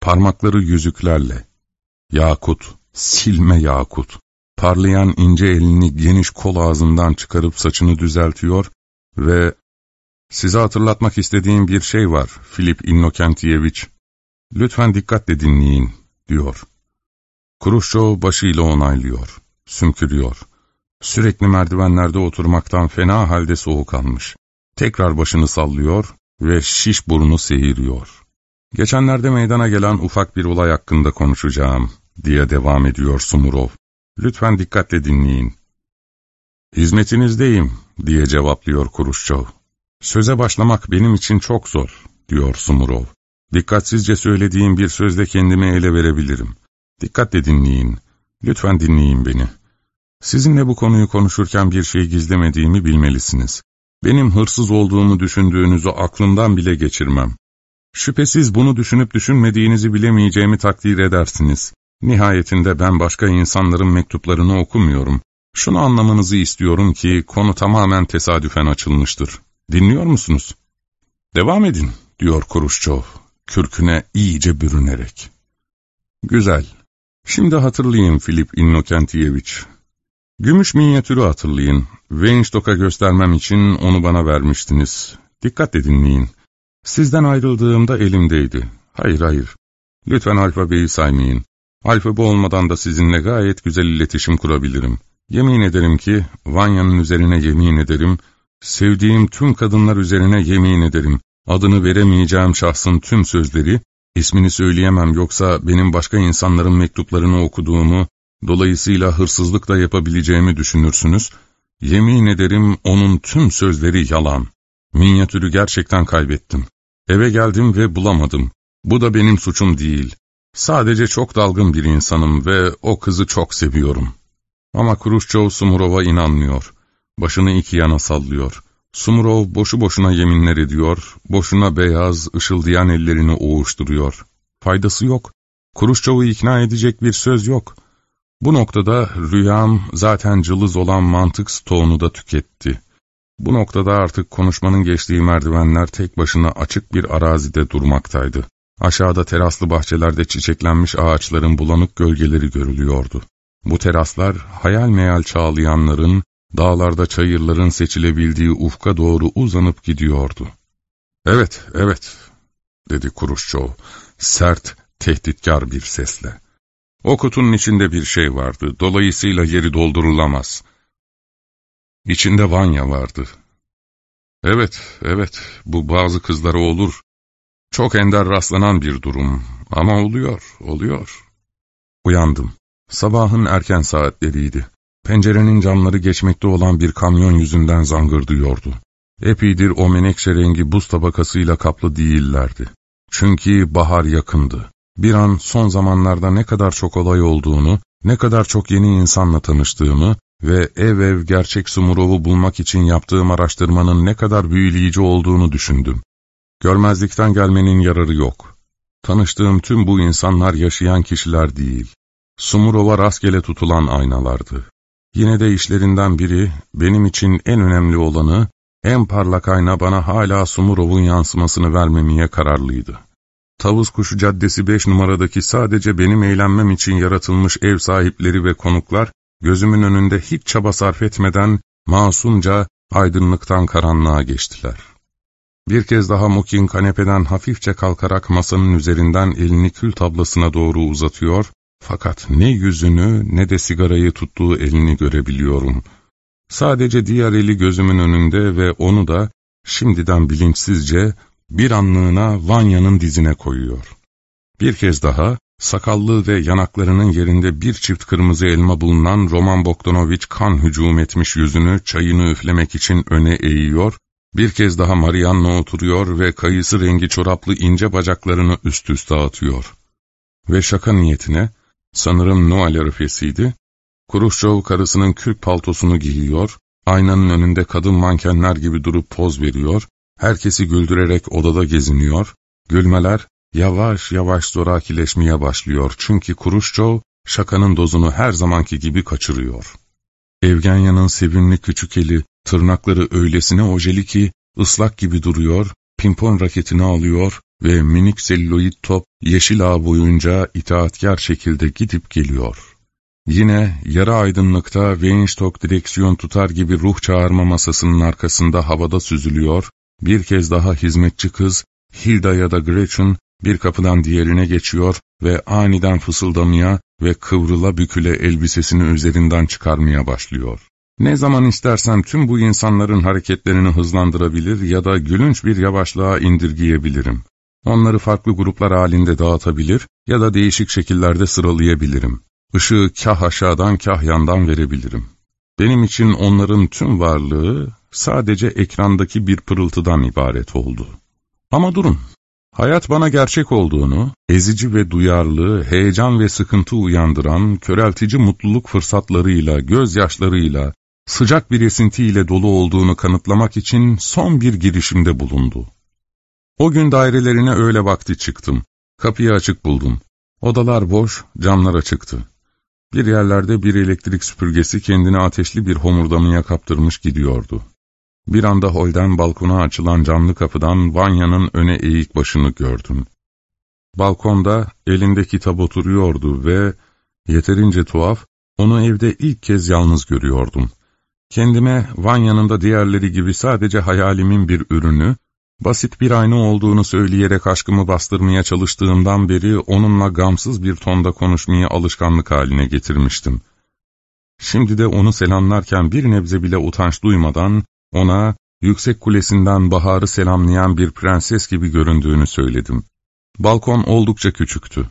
S1: Parmakları yüzüklerle, yakut, silme yakut, parlayan ince elini geniş kol ağzından çıkarıp saçını düzeltiyor ve ''Size hatırlatmak istediğim bir şey var, Filip Innokentiyeviç. Lütfen dikkatle dinleyin.'' diyor. Kuruşçov başıyla onaylıyor, sümkürüyor. Sürekli merdivenlerde oturmaktan fena halde soğuk almış. Tekrar başını sallıyor ve şiş burnu seyiriyor. Geçenlerde meydana gelen ufak bir olay hakkında konuşacağım, diye devam ediyor Sumurov. Lütfen dikkatle dinleyin. Hizmetinizdeyim, diye cevaplıyor Kuruşçov. Söze başlamak benim için çok zor, diyor Sumurov. Dikkatsizce söylediğim bir sözle kendimi ele verebilirim. Dikkatle dinleyin. Lütfen dinleyin beni. Sizinle bu konuyu konuşurken bir şey gizlemediğimi bilmelisiniz. Benim hırsız olduğumu düşündüğünüzü aklımdan bile geçirmem. Şüphesiz bunu düşünüp düşünmediğinizi bilemeyeceğimi takdir edersiniz. Nihayetinde ben başka insanların mektuplarını okumuyorum. Şunu anlamanızı istiyorum ki konu tamamen tesadüfen açılmıştır. Dinliyor musunuz? Devam edin, diyor Kuruşçov, kürküne iyice bürünerek. Güzel. Şimdi hatırlayın Filip Innokentiyeviç. Gümüş minyatürü hatırlayın. Weinstock'a göstermem için onu bana vermiştiniz. Dikkatle dinleyin. Sizden ayrıldığımda elimdeydi. Hayır hayır. Lütfen alfabeyi saymayın. Alfabe olmadan da sizinle gayet güzel iletişim kurabilirim. Yemin ederim ki, Vanya'nın üzerine yemin ederim, sevdiğim tüm kadınlar üzerine yemin ederim, adını veremeyeceğim şahsın tüm sözleri, ismini söyleyemem yoksa benim başka insanların mektuplarını okuduğumu, dolayısıyla hırsızlık da yapabileceğimi düşünürsünüz, yemin ederim onun tüm sözleri yalan. Minyatürü gerçekten kaybettim. Eve geldim ve bulamadım. Bu da benim suçum değil. Sadece çok dalgın bir insanım ve o kızı çok seviyorum. Ama Kuruşçov Sumurov'a inanmıyor. Başını iki yana sallıyor. Sumurov boşu boşuna yeminler ediyor, boşuna beyaz, ışıldayan ellerini oğuşturuyor. Faydası yok. Kuruşçov'u ikna edecek bir söz yok. Bu noktada rüyam zaten cılız olan mantık stoğunu da tüketti. Bu noktada artık konuşmanın geçtiği merdivenler tek başına açık bir arazide durmaktaydı. Aşağıda teraslı bahçelerde çiçeklenmiş ağaçların bulanık gölgeleri görülüyordu. Bu teraslar hayal meyal çağlayanların, dağlarda çayırların seçilebildiği ufka doğru uzanıp gidiyordu. ''Evet, evet.'' dedi Kuruşçov, sert, tehditkar bir sesle. ''O kutunun içinde bir şey vardı, dolayısıyla yeri doldurulamaz.'' İçinde Vanya vardı. Evet, evet, bu bazı kızlara olur. Çok ender rastlanan bir durum ama oluyor, oluyor. Uyandım. Sabahın erken saatleriydi. Pencerenin camları geçmekte olan bir kamyon yüzünden zangırdıyordu. Epeydir o menekşe rengi buz tabakasıyla kaplı değillerdi. Çünkü bahar yakındı. Bir an son zamanlarda ne kadar çok olay olduğunu, Ne kadar çok yeni insanla tanıştığımı ve ev ev gerçek Sumurov'u bulmak için yaptığım araştırmanın ne kadar büyüleyici olduğunu düşündüm. Görmezlikten gelmenin yararı yok. Tanıştığım tüm bu insanlar yaşayan kişiler değil. Sumurov'a rastgele tutulan aynalardı. Yine de işlerinden biri, benim için en önemli olanı, en parlak ayna bana hala Sumurov'un yansımasını vermemeye kararlıydı. Tavus Kuşu Caddesi 5 numaradaki sadece benim eğlenmem için yaratılmış ev sahipleri ve konuklar, gözümün önünde hiç çaba sarf etmeden masumca aydınlıktan karanlığa geçtiler. Bir kez daha Mukin kanepeden hafifçe kalkarak masanın üzerinden elini kül tablasına doğru uzatıyor, fakat ne yüzünü ne de sigarayı tuttuğu elini görebiliyorum. Sadece diğer eli gözümün önünde ve onu da şimdiden bilinçsizce bir anlığına Vanya'nın dizine koyuyor. Bir kez daha sakallı ve yanaklarının yerinde bir çift kırmızı elma bulunan Roman Bogdanovich kan hücum etmiş yüzünü çayını üflemek için öne eğiyor, bir kez daha Marianna oturuyor ve kayısı rengi çoraplı ince bacaklarını üst üste atıyor. Ve şaka niyetine, sanırım Noel arifesiydi, Kuruşçov karısının kürk paltosunu giyiyor, aynanın önünde kadın mankenler gibi durup poz veriyor, herkesi güldürerek odada geziniyor, gülmeler yavaş yavaş zorakileşmeye başlıyor çünkü Kuruşçov şakanın dozunu her zamanki gibi kaçırıyor. Evgenya'nın sevimli küçük eli, tırnakları öylesine ojeli ki ıslak gibi duruyor, pimpon raketini alıyor ve minik selüloid top yeşil ağ boyunca itaatkar şekilde gidip geliyor. Yine yarı aydınlıkta Weinstock direksiyon tutar gibi ruh çağırma masasının arkasında havada süzülüyor, bir kez daha hizmetçi kız, Hilda ya da Gretchen bir kapıdan diğerine geçiyor ve aniden fısıldamaya ve kıvrıla büküle elbisesini üzerinden çıkarmaya başlıyor. Ne zaman istersem tüm bu insanların hareketlerini hızlandırabilir ya da gülünç bir yavaşlığa indirgeyebilirim. Onları farklı gruplar halinde dağıtabilir ya da değişik şekillerde sıralayabilirim. Işığı kah aşağıdan kah yandan verebilirim. Benim için onların tüm varlığı sadece ekrandaki bir pırıltıdan ibaret oldu. Ama durun, hayat bana gerçek olduğunu, ezici ve duyarlı, heyecan ve sıkıntı uyandıran, köreltici mutluluk fırsatlarıyla, gözyaşlarıyla, sıcak bir esintiyle dolu olduğunu kanıtlamak için son bir girişimde bulundu. O gün dairelerine öğle vakti çıktım. Kapıyı açık buldum. Odalar boş, camlar açıktı. Bir yerlerde bir elektrik süpürgesi kendini ateşli bir homurdamaya kaptırmış gidiyordu. Bir anda holden balkona açılan camlı kapıdan Vanya'nın öne eğik başını gördüm. Balkonda elinde kitap oturuyordu ve, yeterince tuhaf, onu evde ilk kez yalnız görüyordum. Kendime Vanya'nın da diğerleri gibi sadece hayalimin bir ürünü, basit bir ayna olduğunu söyleyerek aşkımı bastırmaya çalıştığımdan beri onunla gamsız bir tonda konuşmayı alışkanlık haline getirmiştim. Şimdi de onu selamlarken bir nebze bile utanç duymadan, ona yüksek kulesinden baharı selamlayan bir prenses gibi göründüğünü söyledim. Balkon oldukça küçüktü.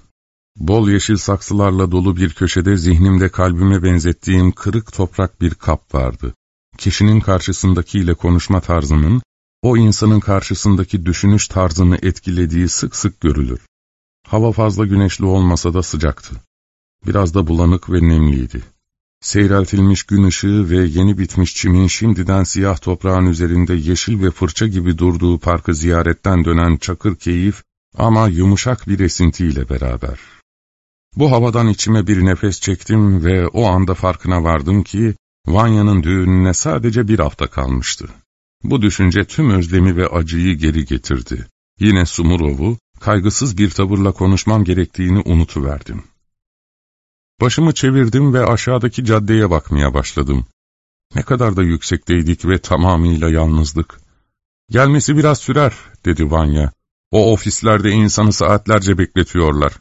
S1: Bol yeşil saksılarla dolu bir köşede zihnimde kalbime benzettiğim kırık toprak bir kap vardı. Kişinin karşısındakiyle konuşma tarzının, o insanın karşısındaki düşünüş tarzını etkilediği sık sık görülür. Hava fazla güneşli olmasa da sıcaktı. Biraz da bulanık ve nemliydi. Seyreltilmiş gün ışığı ve yeni bitmiş çimin şimdiden siyah toprağın üzerinde yeşil ve fırça gibi durduğu parkı ziyaretten dönen çakır keyif ama yumuşak bir esintiyle beraber. Bu havadan içime bir nefes çektim ve o anda farkına vardım ki Vanya'nın düğününe sadece bir hafta kalmıştı. Bu düşünce tüm özlemi ve acıyı geri getirdi. Yine Sumurov'u kaygısız bir tavırla konuşmam gerektiğini unutuverdim. Başımı çevirdim ve aşağıdaki caddeye bakmaya başladım. Ne kadar da yüksekteydik ve tamamıyla yalnızdık. Gelmesi biraz sürer, dedi Vanya. O ofislerde insanı saatlerce bekletiyorlar.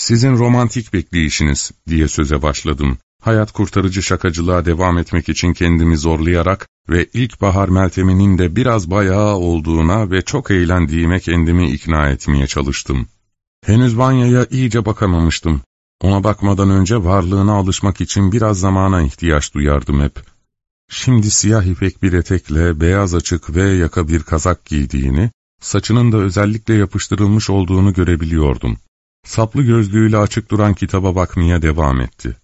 S1: Sizin romantik bekleyişiniz, diye söze başladım. Hayat kurtarıcı şakacılığa devam etmek için kendimi zorlayarak ve ilkbahar Meltem'inin de biraz bayağı olduğuna ve çok eğlendiğime kendimi ikna etmeye çalıştım. Henüz Vanya'ya iyice bakamamıştım. Ona bakmadan önce varlığına alışmak için biraz zamana ihtiyaç duyardım hep. Şimdi siyah ipek bir etekle beyaz açık ve yaka bir kazak giydiğini, saçının da özellikle yapıştırılmış olduğunu görebiliyordum. Saplı gözlüğüyle açık duran kitaba bakmaya devam etti.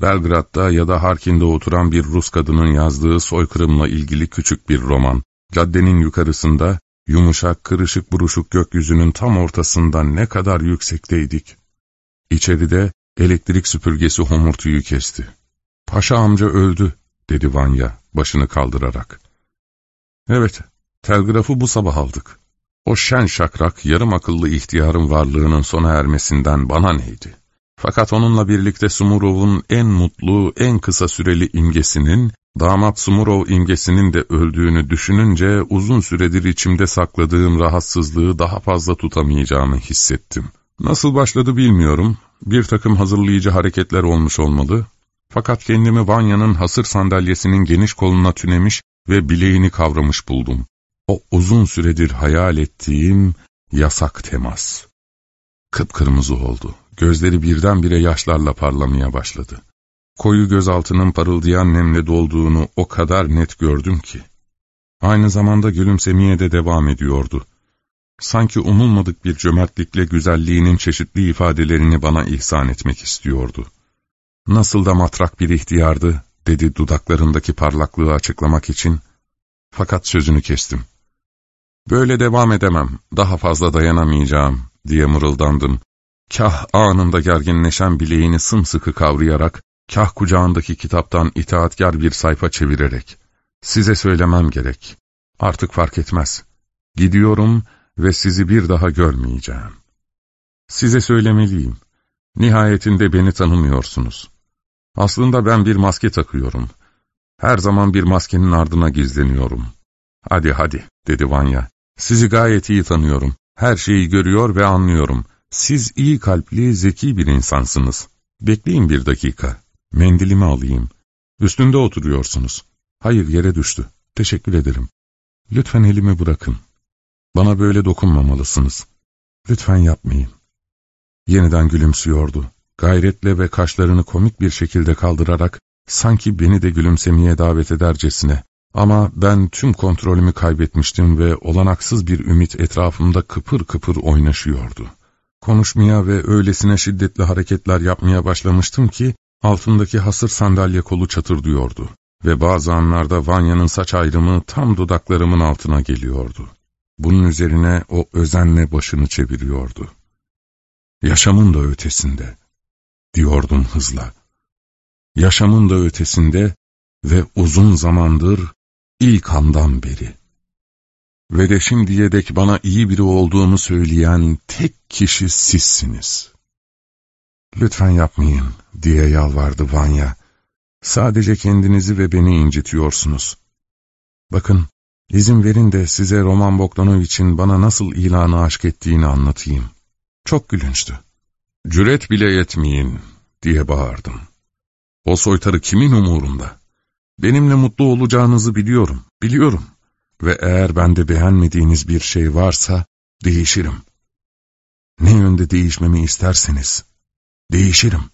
S1: Belgrad'da ya da Harkin'de oturan bir Rus kadının yazdığı soykırımla ilgili küçük bir roman. Caddenin yukarısında, yumuşak, kırışık buruşuk gökyüzünün tam ortasında ne kadar yüksekteydik. İçeride elektrik süpürgesi homurtuyu kesti. Paşa amca öldü, dedi Vanya, başını kaldırarak. Evet, telgrafı bu sabah aldık. O şen şakrak, yarım akıllı ihtiyarın varlığının sona ermesinden bana neydi? Fakat onunla birlikte Sumurov'un en mutlu, en kısa süreli imgesinin, damat Sumurov imgesinin de öldüğünü düşününce uzun süredir içimde sakladığım rahatsızlığı daha fazla tutamayacağımı hissettim. Nasıl başladı bilmiyorum, bir takım hazırlayıcı hareketler olmuş olmalı, fakat kendimi Vanya'nın hasır sandalyesinin geniş koluna tünemiş ve bileğini kavramış buldum. O uzun süredir hayal ettiğim yasak temas. Kıpkırmızı oldu. Gözleri birdenbire yaşlarla parlamaya başladı. Koyu gözaltının parıldayan nemle dolduğunu o kadar net gördüm ki. Aynı zamanda gülümsemeye de devam ediyordu. Sanki umulmadık bir cömertlikle güzelliğinin çeşitli ifadelerini bana ihsan etmek istiyordu. Nasıl da matrak bir ihtiyardı, dedi dudaklarındaki parlaklığı açıklamak için. Fakat sözünü kestim. Böyle devam edemem, daha fazla dayanamayacağım, diye mırıldandım. Kah anında gerginleşen bileğini sımsıkı kavrayarak, kah kucağındaki kitaptan itaatkar bir sayfa çevirerek. Size söylemem gerek. Artık fark etmez. Gidiyorum ve sizi bir daha görmeyeceğim. Size söylemeliyim. Nihayetinde beni tanımıyorsunuz. Aslında ben bir maske takıyorum. Her zaman bir maskenin ardına gizleniyorum. Hadi hadi, dedi Vanya. Sizi gayet iyi tanıyorum. Her şeyi görüyor ve anlıyorum. Siz iyi kalpli, zeki bir insansınız. Bekleyin bir dakika. Mendilimi alayım. Üstünde oturuyorsunuz. Hayır, yere düştü. Teşekkür ederim. Lütfen elimi bırakın. Bana böyle dokunmamalısınız. Lütfen yapmayın. Yeniden gülümsüyordu. Gayretle ve kaşlarını komik bir şekilde kaldırarak, sanki beni de gülümsemeye davet edercesine, ama ben tüm kontrolümü kaybetmiştim ve olanaksız bir ümit etrafımda kıpır kıpır oynaşıyordu. Konuşmaya ve öylesine şiddetli hareketler yapmaya başlamıştım ki, altındaki hasır sandalye kolu çatırdıyordu ve bazı anlarda Vanya'nın saç ayrımı tam dudaklarımın altına geliyordu. Bunun üzerine o özenle başını çeviriyordu. Yaşamın da ötesinde, diyordum hızla. Yaşamın da ötesinde ve uzun zamandır ilk andan beri. Ve de şimdiye dek bana iyi biri olduğumu söyleyen tek kişi sizsiniz. Lütfen yapmayın diye yalvardı Vanya. Sadece kendinizi ve beni incitiyorsunuz. Bakın, izin verin de size Roman Bogdanovich'in bana nasıl ilanı aşk ettiğini anlatayım. Çok gülünçtü. Cüret bile yetmeyin diye bağırdım. O soytarı kimin umurunda? Benimle mutlu olacağınızı biliyorum, biliyorum. Ve eğer bende beğenmediğiniz bir şey varsa, değişirim. Ne yönde değişmemi isterseniz, değişirim.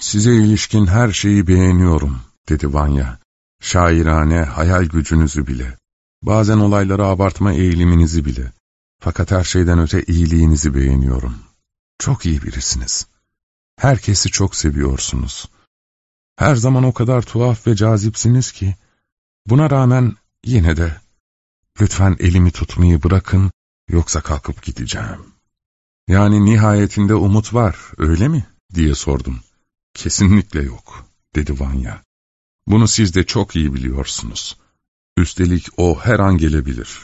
S1: Size ilişkin her şeyi beğeniyorum, dedi Vanya. Şairane, hayal gücünüzü bile. Bazen olayları abartma eğiliminizi bile. Fakat her şeyden öte iyiliğinizi beğeniyorum. Çok iyi birisiniz. Herkesi çok seviyorsunuz. Her zaman o kadar tuhaf ve cazipsiniz ki, buna rağmen yine de, lütfen elimi tutmayı bırakın, yoksa kalkıp gideceğim. Yani nihayetinde umut var, öyle mi? diye sordum. Kesinlikle yok, dedi Vanya. Bunu siz de çok iyi biliyorsunuz. Üstelik o her an gelebilir.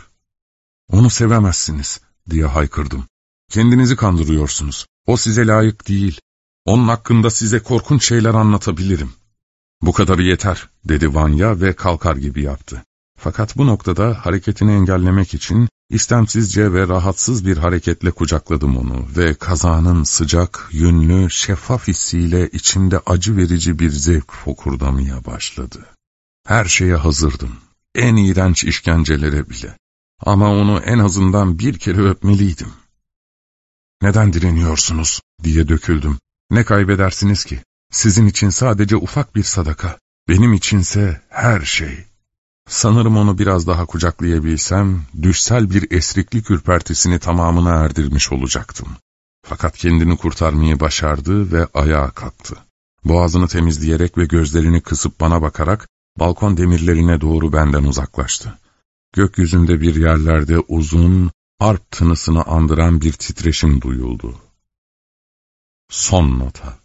S1: Onu sevemezsiniz, diye haykırdım. Kendinizi kandırıyorsunuz. O size layık değil. Onun hakkında size korkunç şeyler anlatabilirim. Bu kadarı yeter, dedi Vanya ve kalkar gibi yaptı. Fakat bu noktada hareketini engellemek için istemsizce ve rahatsız bir hareketle kucakladım onu ve kazanın sıcak, yünlü, şeffaf hissiyle içimde acı verici bir zevk fokurdamaya başladı. Her şeye hazırdım. En iğrenç işkencelere bile. Ama onu en azından bir kere öpmeliydim. Neden direniyorsunuz diye döküldüm. Ne kaybedersiniz ki? Sizin için sadece ufak bir sadaka, benim içinse her şey. Sanırım onu biraz daha kucaklayabilsem, düşsel bir esriklik ürpertisini tamamına erdirmiş olacaktım. Fakat kendini kurtarmayı başardı ve ayağa kalktı. Boğazını temizleyerek ve gözlerini kısıp bana bakarak balkon demirlerine doğru benden uzaklaştı. Gökyüzünde bir yerlerde uzun, arp tınısını andıran bir titreşim duyuldu. Son nota.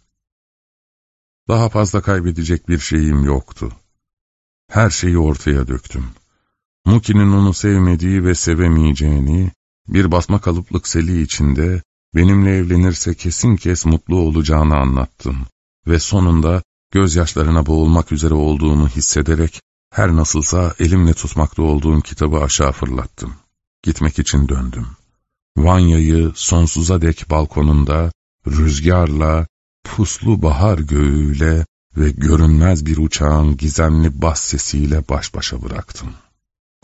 S1: Daha fazla kaybedecek bir şeyim yoktu. Her şeyi ortaya döktüm. Muki'nin onu sevmediği ve sevemeyeceğini, bir basma kalıplık seli içinde benimle evlenirse kesin kes mutlu olacağını anlattım ve sonunda gözyaşlarına boğulmak üzere olduğunu hissederek her nasılsa elimle tutmakta olduğum kitabı aşağı fırlattım. Gitmek için döndüm. Vanya'yı sonsuza dek balkonunda, rüzgarla, puslu bahar göğüyle ve görünmez bir uçağın gizemli bas sesiyle baş başa bıraktım.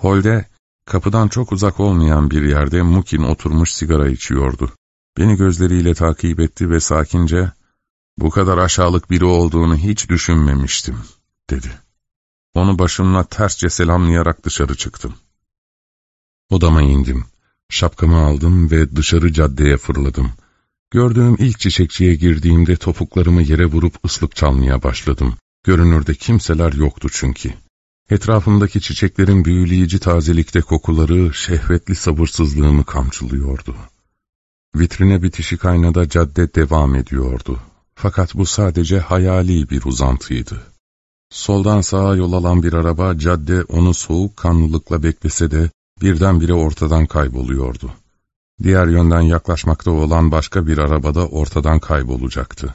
S1: Holde, kapıdan çok uzak olmayan bir yerde Mukin oturmuş sigara içiyordu. Beni gözleriyle takip etti ve sakince, ''Bu kadar aşağılık biri olduğunu hiç düşünmemiştim.'' dedi. Onu başımla tersçe selamlayarak dışarı çıktım. Odama indim. Şapkamı aldım ve dışarı caddeye fırladım. Gördüğüm ilk çiçekçiye girdiğimde topuklarımı yere vurup ıslık çalmaya başladım. Görünürde kimseler yoktu çünkü. Etrafımdaki çiçeklerin büyüleyici tazelikte kokuları şehvetli sabırsızlığımı kamçılıyordu. Vitrine bitişik aynada cadde devam ediyordu. Fakat bu sadece hayali bir uzantıydı. Soldan sağa yol alan bir araba cadde onu soğuk kanlılıkla beklese de birdenbire ortadan kayboluyordu. Diğer yönden yaklaşmakta olan başka bir arabada ortadan kaybolacaktı.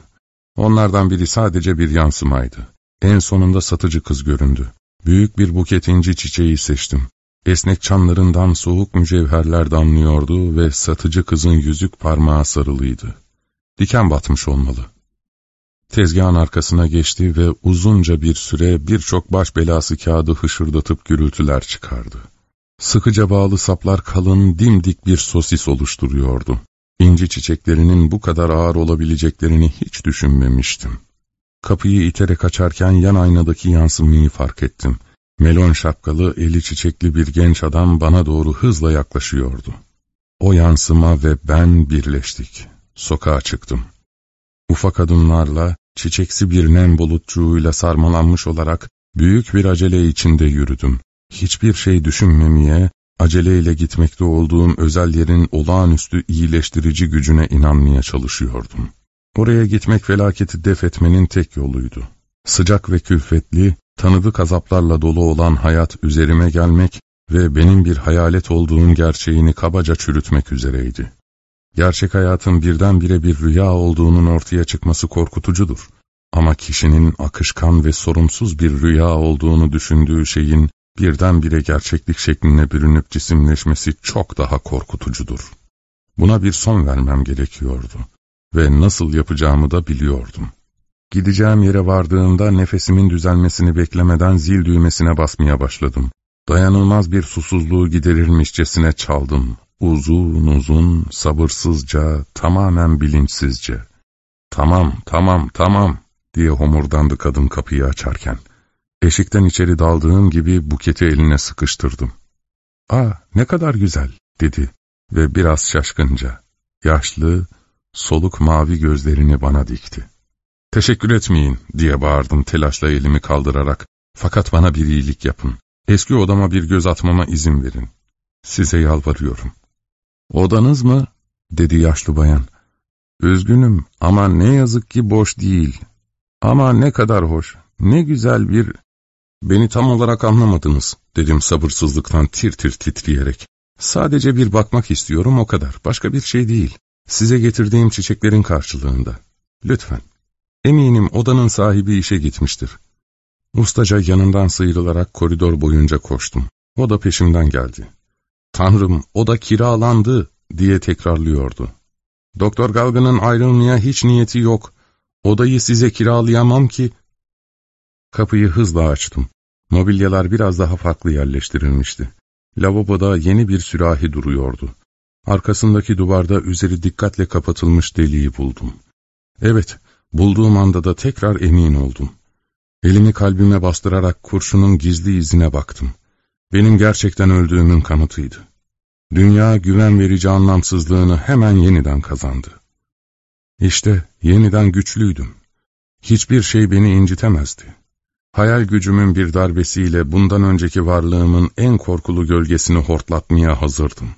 S1: Onlardan biri sadece bir yansımaydı. En sonunda satıcı kız göründü. Büyük bir buket inci çiçeği seçtim. Esnek çamlarından soğuk mücevherler damlıyordu ve satıcı kızın yüzük parmağı sarılıydı. Diken batmış olmalı. Tezgahın arkasına geçti ve uzunca bir süre birçok baş belası kağıdı hışırdatıp gürültüler çıkardı. Sıkıca bağlı saplar kalın, dimdik bir sosis oluşturuyordu. İnci çiçeklerinin bu kadar ağır olabileceklerini hiç düşünmemiştim. Kapıyı iterek açarken yan aynadaki yansımayı fark ettim. Melon şapkalı, eli çiçekli bir genç adam bana doğru hızla yaklaşıyordu. O yansıma ve ben birleştik. Sokağa çıktım. Ufak adımlarla, çiçeksi bir nem bulutçuğuyla sarmalanmış olarak büyük bir acele içinde yürüdüm. Hiçbir şey düşünmemeye, aceleyle gitmekte olduğum özel yerin olağanüstü iyileştirici gücüne inanmaya çalışıyordum. Oraya gitmek felaketi def etmenin tek yoluydu. Sıcak ve külfetli, tanıdık azaplarla dolu olan hayat üzerime gelmek ve benim bir hayalet olduğum gerçeğini kabaca çürütmek üzereydi. Gerçek hayatın birdenbire bir rüya olduğunun ortaya çıkması korkutucudur. Ama kişinin akışkan ve sorumsuz bir rüya olduğunu düşündüğü şeyin birdenbire gerçeklik şekline bürünüp cisimleşmesi çok daha korkutucudur. Buna bir son vermem gerekiyordu ve nasıl yapacağımı da biliyordum. Gideceğim yere vardığımda nefesimin düzelmesini beklemeden zil düğmesine basmaya başladım. Dayanılmaz bir susuzluğu giderirmişçesine çaldım. Uzun uzun, sabırsızca, tamamen bilinçsizce. Tamam, tamam, tamam diye homurdandı kadın kapıyı açarken. Eşikten içeri daldığım gibi buketi eline sıkıştırdım. ''Aa ne kadar güzel'' dedi ve biraz şaşkınca. Yaşlı, soluk mavi gözlerini bana dikti. ''Teşekkür etmeyin'' diye bağırdım telaşla elimi kaldırarak. ''Fakat bana bir iyilik yapın. Eski odama bir göz atmama izin verin. Size yalvarıyorum.'' ''Odanız mı?'' dedi yaşlı bayan. ''Üzgünüm ama ne yazık ki boş değil. Ama ne kadar hoş, ne güzel bir ''Beni tam olarak anlamadınız.'' dedim sabırsızlıktan tir tir titreyerek. ''Sadece bir bakmak istiyorum o kadar, başka bir şey değil. Size getirdiğim çiçeklerin karşılığında. Lütfen. Eminim odanın sahibi işe gitmiştir.'' Ustaca yanından sıyrılarak koridor boyunca koştum. O da peşimden geldi. ''Tanrım, o da kiralandı.'' diye tekrarlıyordu. ''Doktor Galgan'ın ayrılmaya hiç niyeti yok. Odayı size kiralayamam ki.'' Kapıyı hızla açtım. Mobilyalar biraz daha farklı yerleştirilmişti. Lavaboda yeni bir sürahi duruyordu. Arkasındaki duvarda üzeri dikkatle kapatılmış deliği buldum. Evet, bulduğum anda da tekrar emin oldum. Elimi kalbime bastırarak kurşunun gizli izine baktım. Benim gerçekten öldüğümün kanıtıydı. Dünya güven verici anlamsızlığını hemen yeniden kazandı. İşte yeniden güçlüydüm. Hiçbir şey beni incitemezdi. Hayal gücümün bir darbesiyle bundan önceki varlığımın en korkulu gölgesini hortlatmaya hazırdım.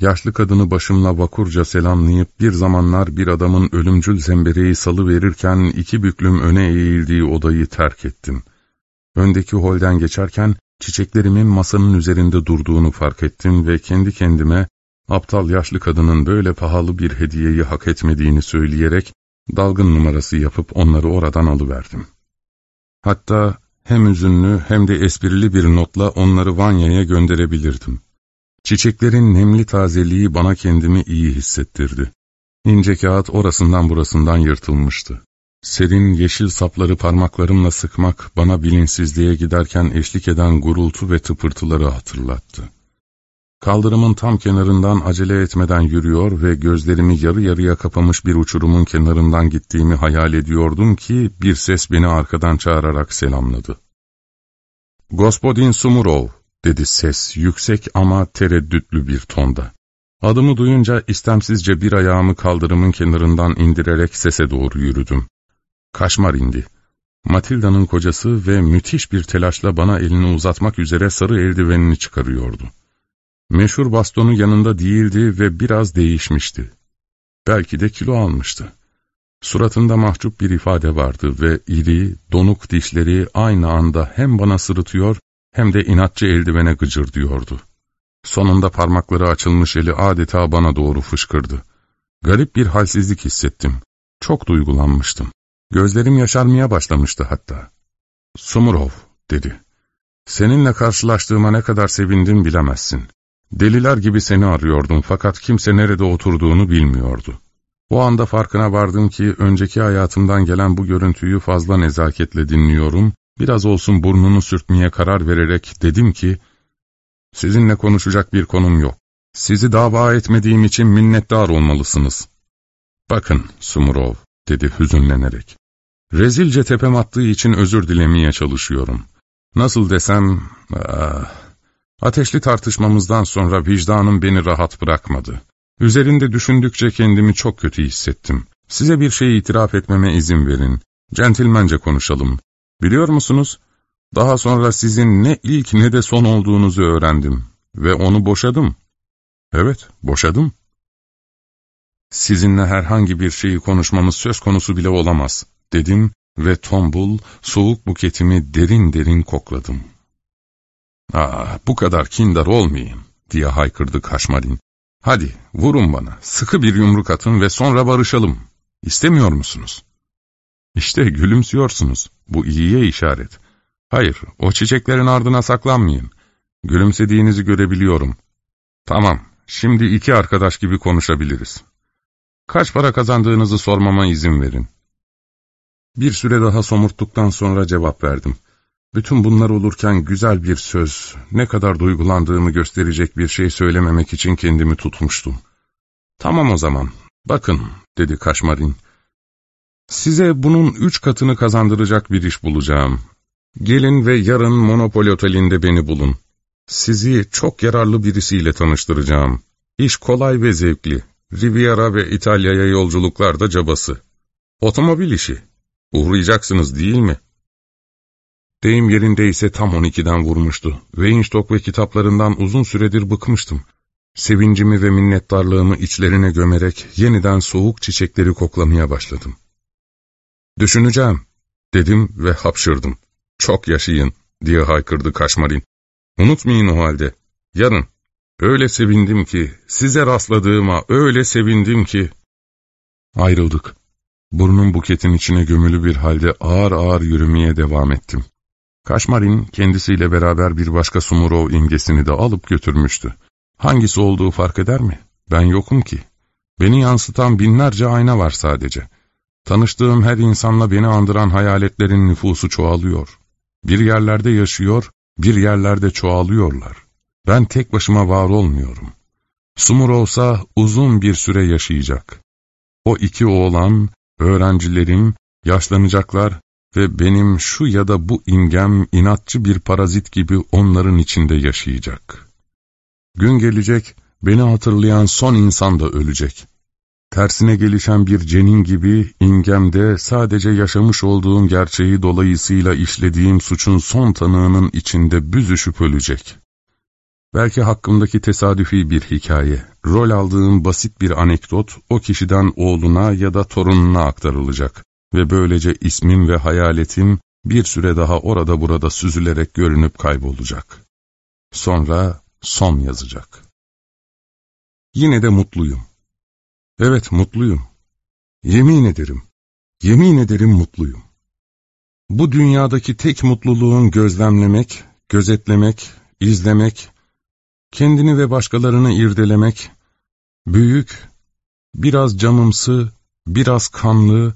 S1: Yaşlı kadını başımla vakurca selamlayıp bir zamanlar bir adamın ölümcül zembereği salı verirken iki büklüm öne eğildiği odayı terk ettim. Öndeki holden geçerken çiçeklerimin masanın üzerinde durduğunu fark ettim ve kendi kendime aptal yaşlı kadının böyle pahalı bir hediyeyi hak etmediğini söyleyerek dalgın numarası yapıp onları oradan alıverdim. Hatta hem üzünlü hem de esprili bir notla onları Vanya'ya gönderebilirdim. Çiçeklerin nemli tazeliği bana kendimi iyi hissettirdi. İnce kağıt orasından burasından yırtılmıştı. Serin yeşil sapları parmaklarımla sıkmak bana bilinçsizliğe giderken eşlik eden gurultu ve tıpırtıları hatırlattı. Kaldırımın tam kenarından acele etmeden yürüyor ve gözlerimi yarı yarıya kapamış bir uçurumun kenarından gittiğimi hayal ediyordum ki bir ses beni arkadan çağırarak selamladı. ''Gospodin Sumurov'' dedi ses yüksek ama tereddütlü bir tonda. Adımı duyunca istemsizce bir ayağımı kaldırımın kenarından indirerek sese doğru yürüdüm. Kaşmar indi. Matilda'nın kocası ve müthiş bir telaşla bana elini uzatmak üzere sarı eldivenini çıkarıyordu. Meşhur bastonu yanında değildi ve biraz değişmişti. Belki de kilo almıştı. Suratında mahcup bir ifade vardı ve iri, donuk dişleri aynı anda hem bana sırıtıyor hem de inatçı eldivene gıcır. Sonunda parmakları açılmış eli adeta bana doğru fışkırdı. Garip bir halsizlik hissettim. Çok duygulanmıştım. Gözlerim yaşarmaya başlamıştı hatta. Sumurov, dedi. Seninle karşılaştığıma ne kadar sevindim bilemezsin. Deliler gibi seni arıyordum fakat kimse nerede oturduğunu bilmiyordu. O anda farkına vardım ki önceki hayatımdan gelen bu görüntüyü fazla nezaketle dinliyorum, biraz olsun burnunu sürtmeye karar vererek dedim ki, ''Sizinle konuşacak bir konum yok. Sizi dava etmediğim için minnettar olmalısınız.'' ''Bakın Sumurov'' dedi hüzünlenerek. ''Rezilce tepem attığı için özür dilemeye çalışıyorum. Nasıl desem... Ah, Ateşli tartışmamızdan sonra vicdanım beni rahat bırakmadı. Üzerinde düşündükçe kendimi çok kötü hissettim. Size bir şey itiraf etmeme izin verin. Centilmence konuşalım. Biliyor musunuz? Daha sonra sizin ne ilk ne de son olduğunuzu öğrendim. Ve onu boşadım. Evet, boşadım. Sizinle herhangi bir şeyi konuşmamız söz konusu bile olamaz, dedim ve tombul, soğuk buketimi derin derin kokladım. ''Ah, bu kadar kindar olmayayım.'' diye haykırdı Kaşmarin. ''Hadi, vurun bana, sıkı bir yumruk atın ve sonra barışalım. İstemiyor musunuz?'' ''İşte gülümsüyorsunuz. Bu iyiye işaret. Hayır, o çiçeklerin ardına saklanmayın. Gülümsediğinizi görebiliyorum. Tamam, şimdi iki arkadaş gibi konuşabiliriz. Kaç para kazandığınızı sormama izin verin.'' Bir süre daha somurttuktan sonra cevap verdim. Bütün bunlar olurken güzel bir söz, ne kadar duygulandığımı gösterecek bir şey söylememek için kendimi tutmuştum. Tamam o zaman, bakın, dedi Kaşmarin. Size bunun üç katını kazandıracak bir iş bulacağım. Gelin ve yarın Monopol Oteli'nde beni bulun. Sizi çok yararlı birisiyle tanıştıracağım. İş kolay ve zevkli. Riviera ve İtalya'ya yolculuklar da cabası. Otomobil işi. Uğrayacaksınız değil mi?'' Deyim yerindeyse tam on ikiden vurmuştu. Weinstock ve kitaplarından uzun süredir bıkmıştım. Sevincimi ve minnettarlığımı içlerine gömerek yeniden soğuk çiçekleri koklamaya başladım. Düşüneceğim, dedim ve hapşırdım. Çok yaşayın, diye haykırdı Kaşmarin. Unutmayın o halde, yarın. Öyle sevindim ki, size rastladığıma öyle sevindim ki. Ayrıldık. Burnum buketin içine gömülü bir halde ağır ağır yürümeye devam ettim. Kaşmarin kendisiyle beraber bir başka Sumurov imgesini de alıp götürmüştü. Hangisi olduğu fark eder mi? Ben yokum ki. Beni yansıtan binlerce ayna var sadece. Tanıştığım her insanla beni andıran hayaletlerin nüfusu çoğalıyor. Bir yerlerde yaşıyor, bir yerlerde çoğalıyorlar. Ben tek başıma var olmuyorum. Sumur olsa uzun bir süre yaşayacak. O iki oğlan, öğrencilerim, yaşlanacaklar ve benim şu ya da bu imgem inatçı bir parazit gibi onların içinde yaşayacak. Gün gelecek, beni hatırlayan son insan da ölecek. Tersine gelişen bir cenin gibi ingemde sadece yaşamış olduğum gerçeği dolayısıyla işlediğim suçun son tanığının içinde büzüşüp ölecek. Belki hakkımdaki tesadüfi bir hikaye, rol aldığım basit bir anekdot o kişiden oğluna ya da torununa aktarılacak ve böylece ismim ve hayaletim bir süre daha orada burada süzülerek görünüp kaybolacak. Sonra son yazacak. Yine de mutluyum. Evet mutluyum. Yemin ederim, yemin ederim mutluyum. Bu dünyadaki tek mutluluğun gözlemlemek, gözetlemek, izlemek, kendini ve başkalarını irdelemek, büyük, biraz camımsı, biraz kanlı,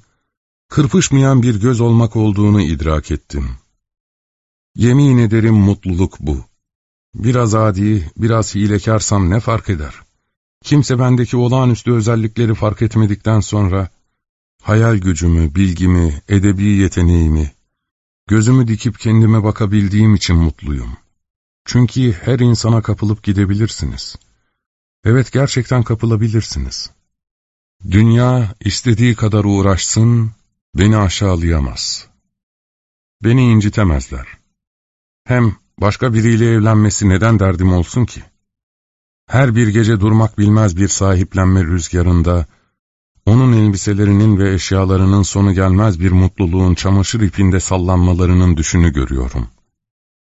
S1: kırpışmayan bir göz olmak olduğunu idrak ettim. Yemin ederim mutluluk bu. Biraz adi, biraz hilekarsam ne fark eder? Kimse bendeki olağanüstü özellikleri fark etmedikten sonra, hayal gücümü, bilgimi, edebi yeteneğimi, gözümü dikip kendime bakabildiğim için mutluyum. Çünkü her insana kapılıp gidebilirsiniz. Evet gerçekten kapılabilirsiniz. Dünya istediği kadar uğraşsın, beni aşağılayamaz. Beni incitemezler. Hem başka biriyle evlenmesi neden derdim olsun ki? Her bir gece durmak bilmez bir sahiplenme rüzgarında, onun elbiselerinin ve eşyalarının sonu gelmez bir mutluluğun çamaşır ipinde sallanmalarının düşünü görüyorum.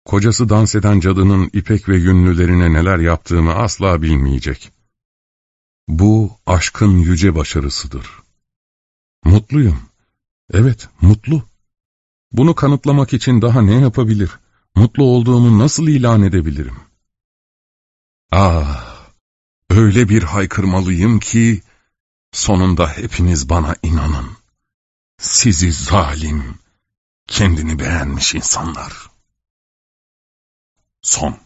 S1: Kocası dans eden cadının ipek ve yünlülerine neler yaptığını asla bilmeyecek. Bu aşkın yüce başarısıdır. Mutluyum. Evet, mutlu. Bunu kanıtlamak için daha ne yapabilir? Mutlu olduğumu nasıl ilan edebilirim? Ah, öyle bir haykırmalıyım ki, sonunda hepiniz bana inanın. Sizi zalim, kendini beğenmiş insanlar. Son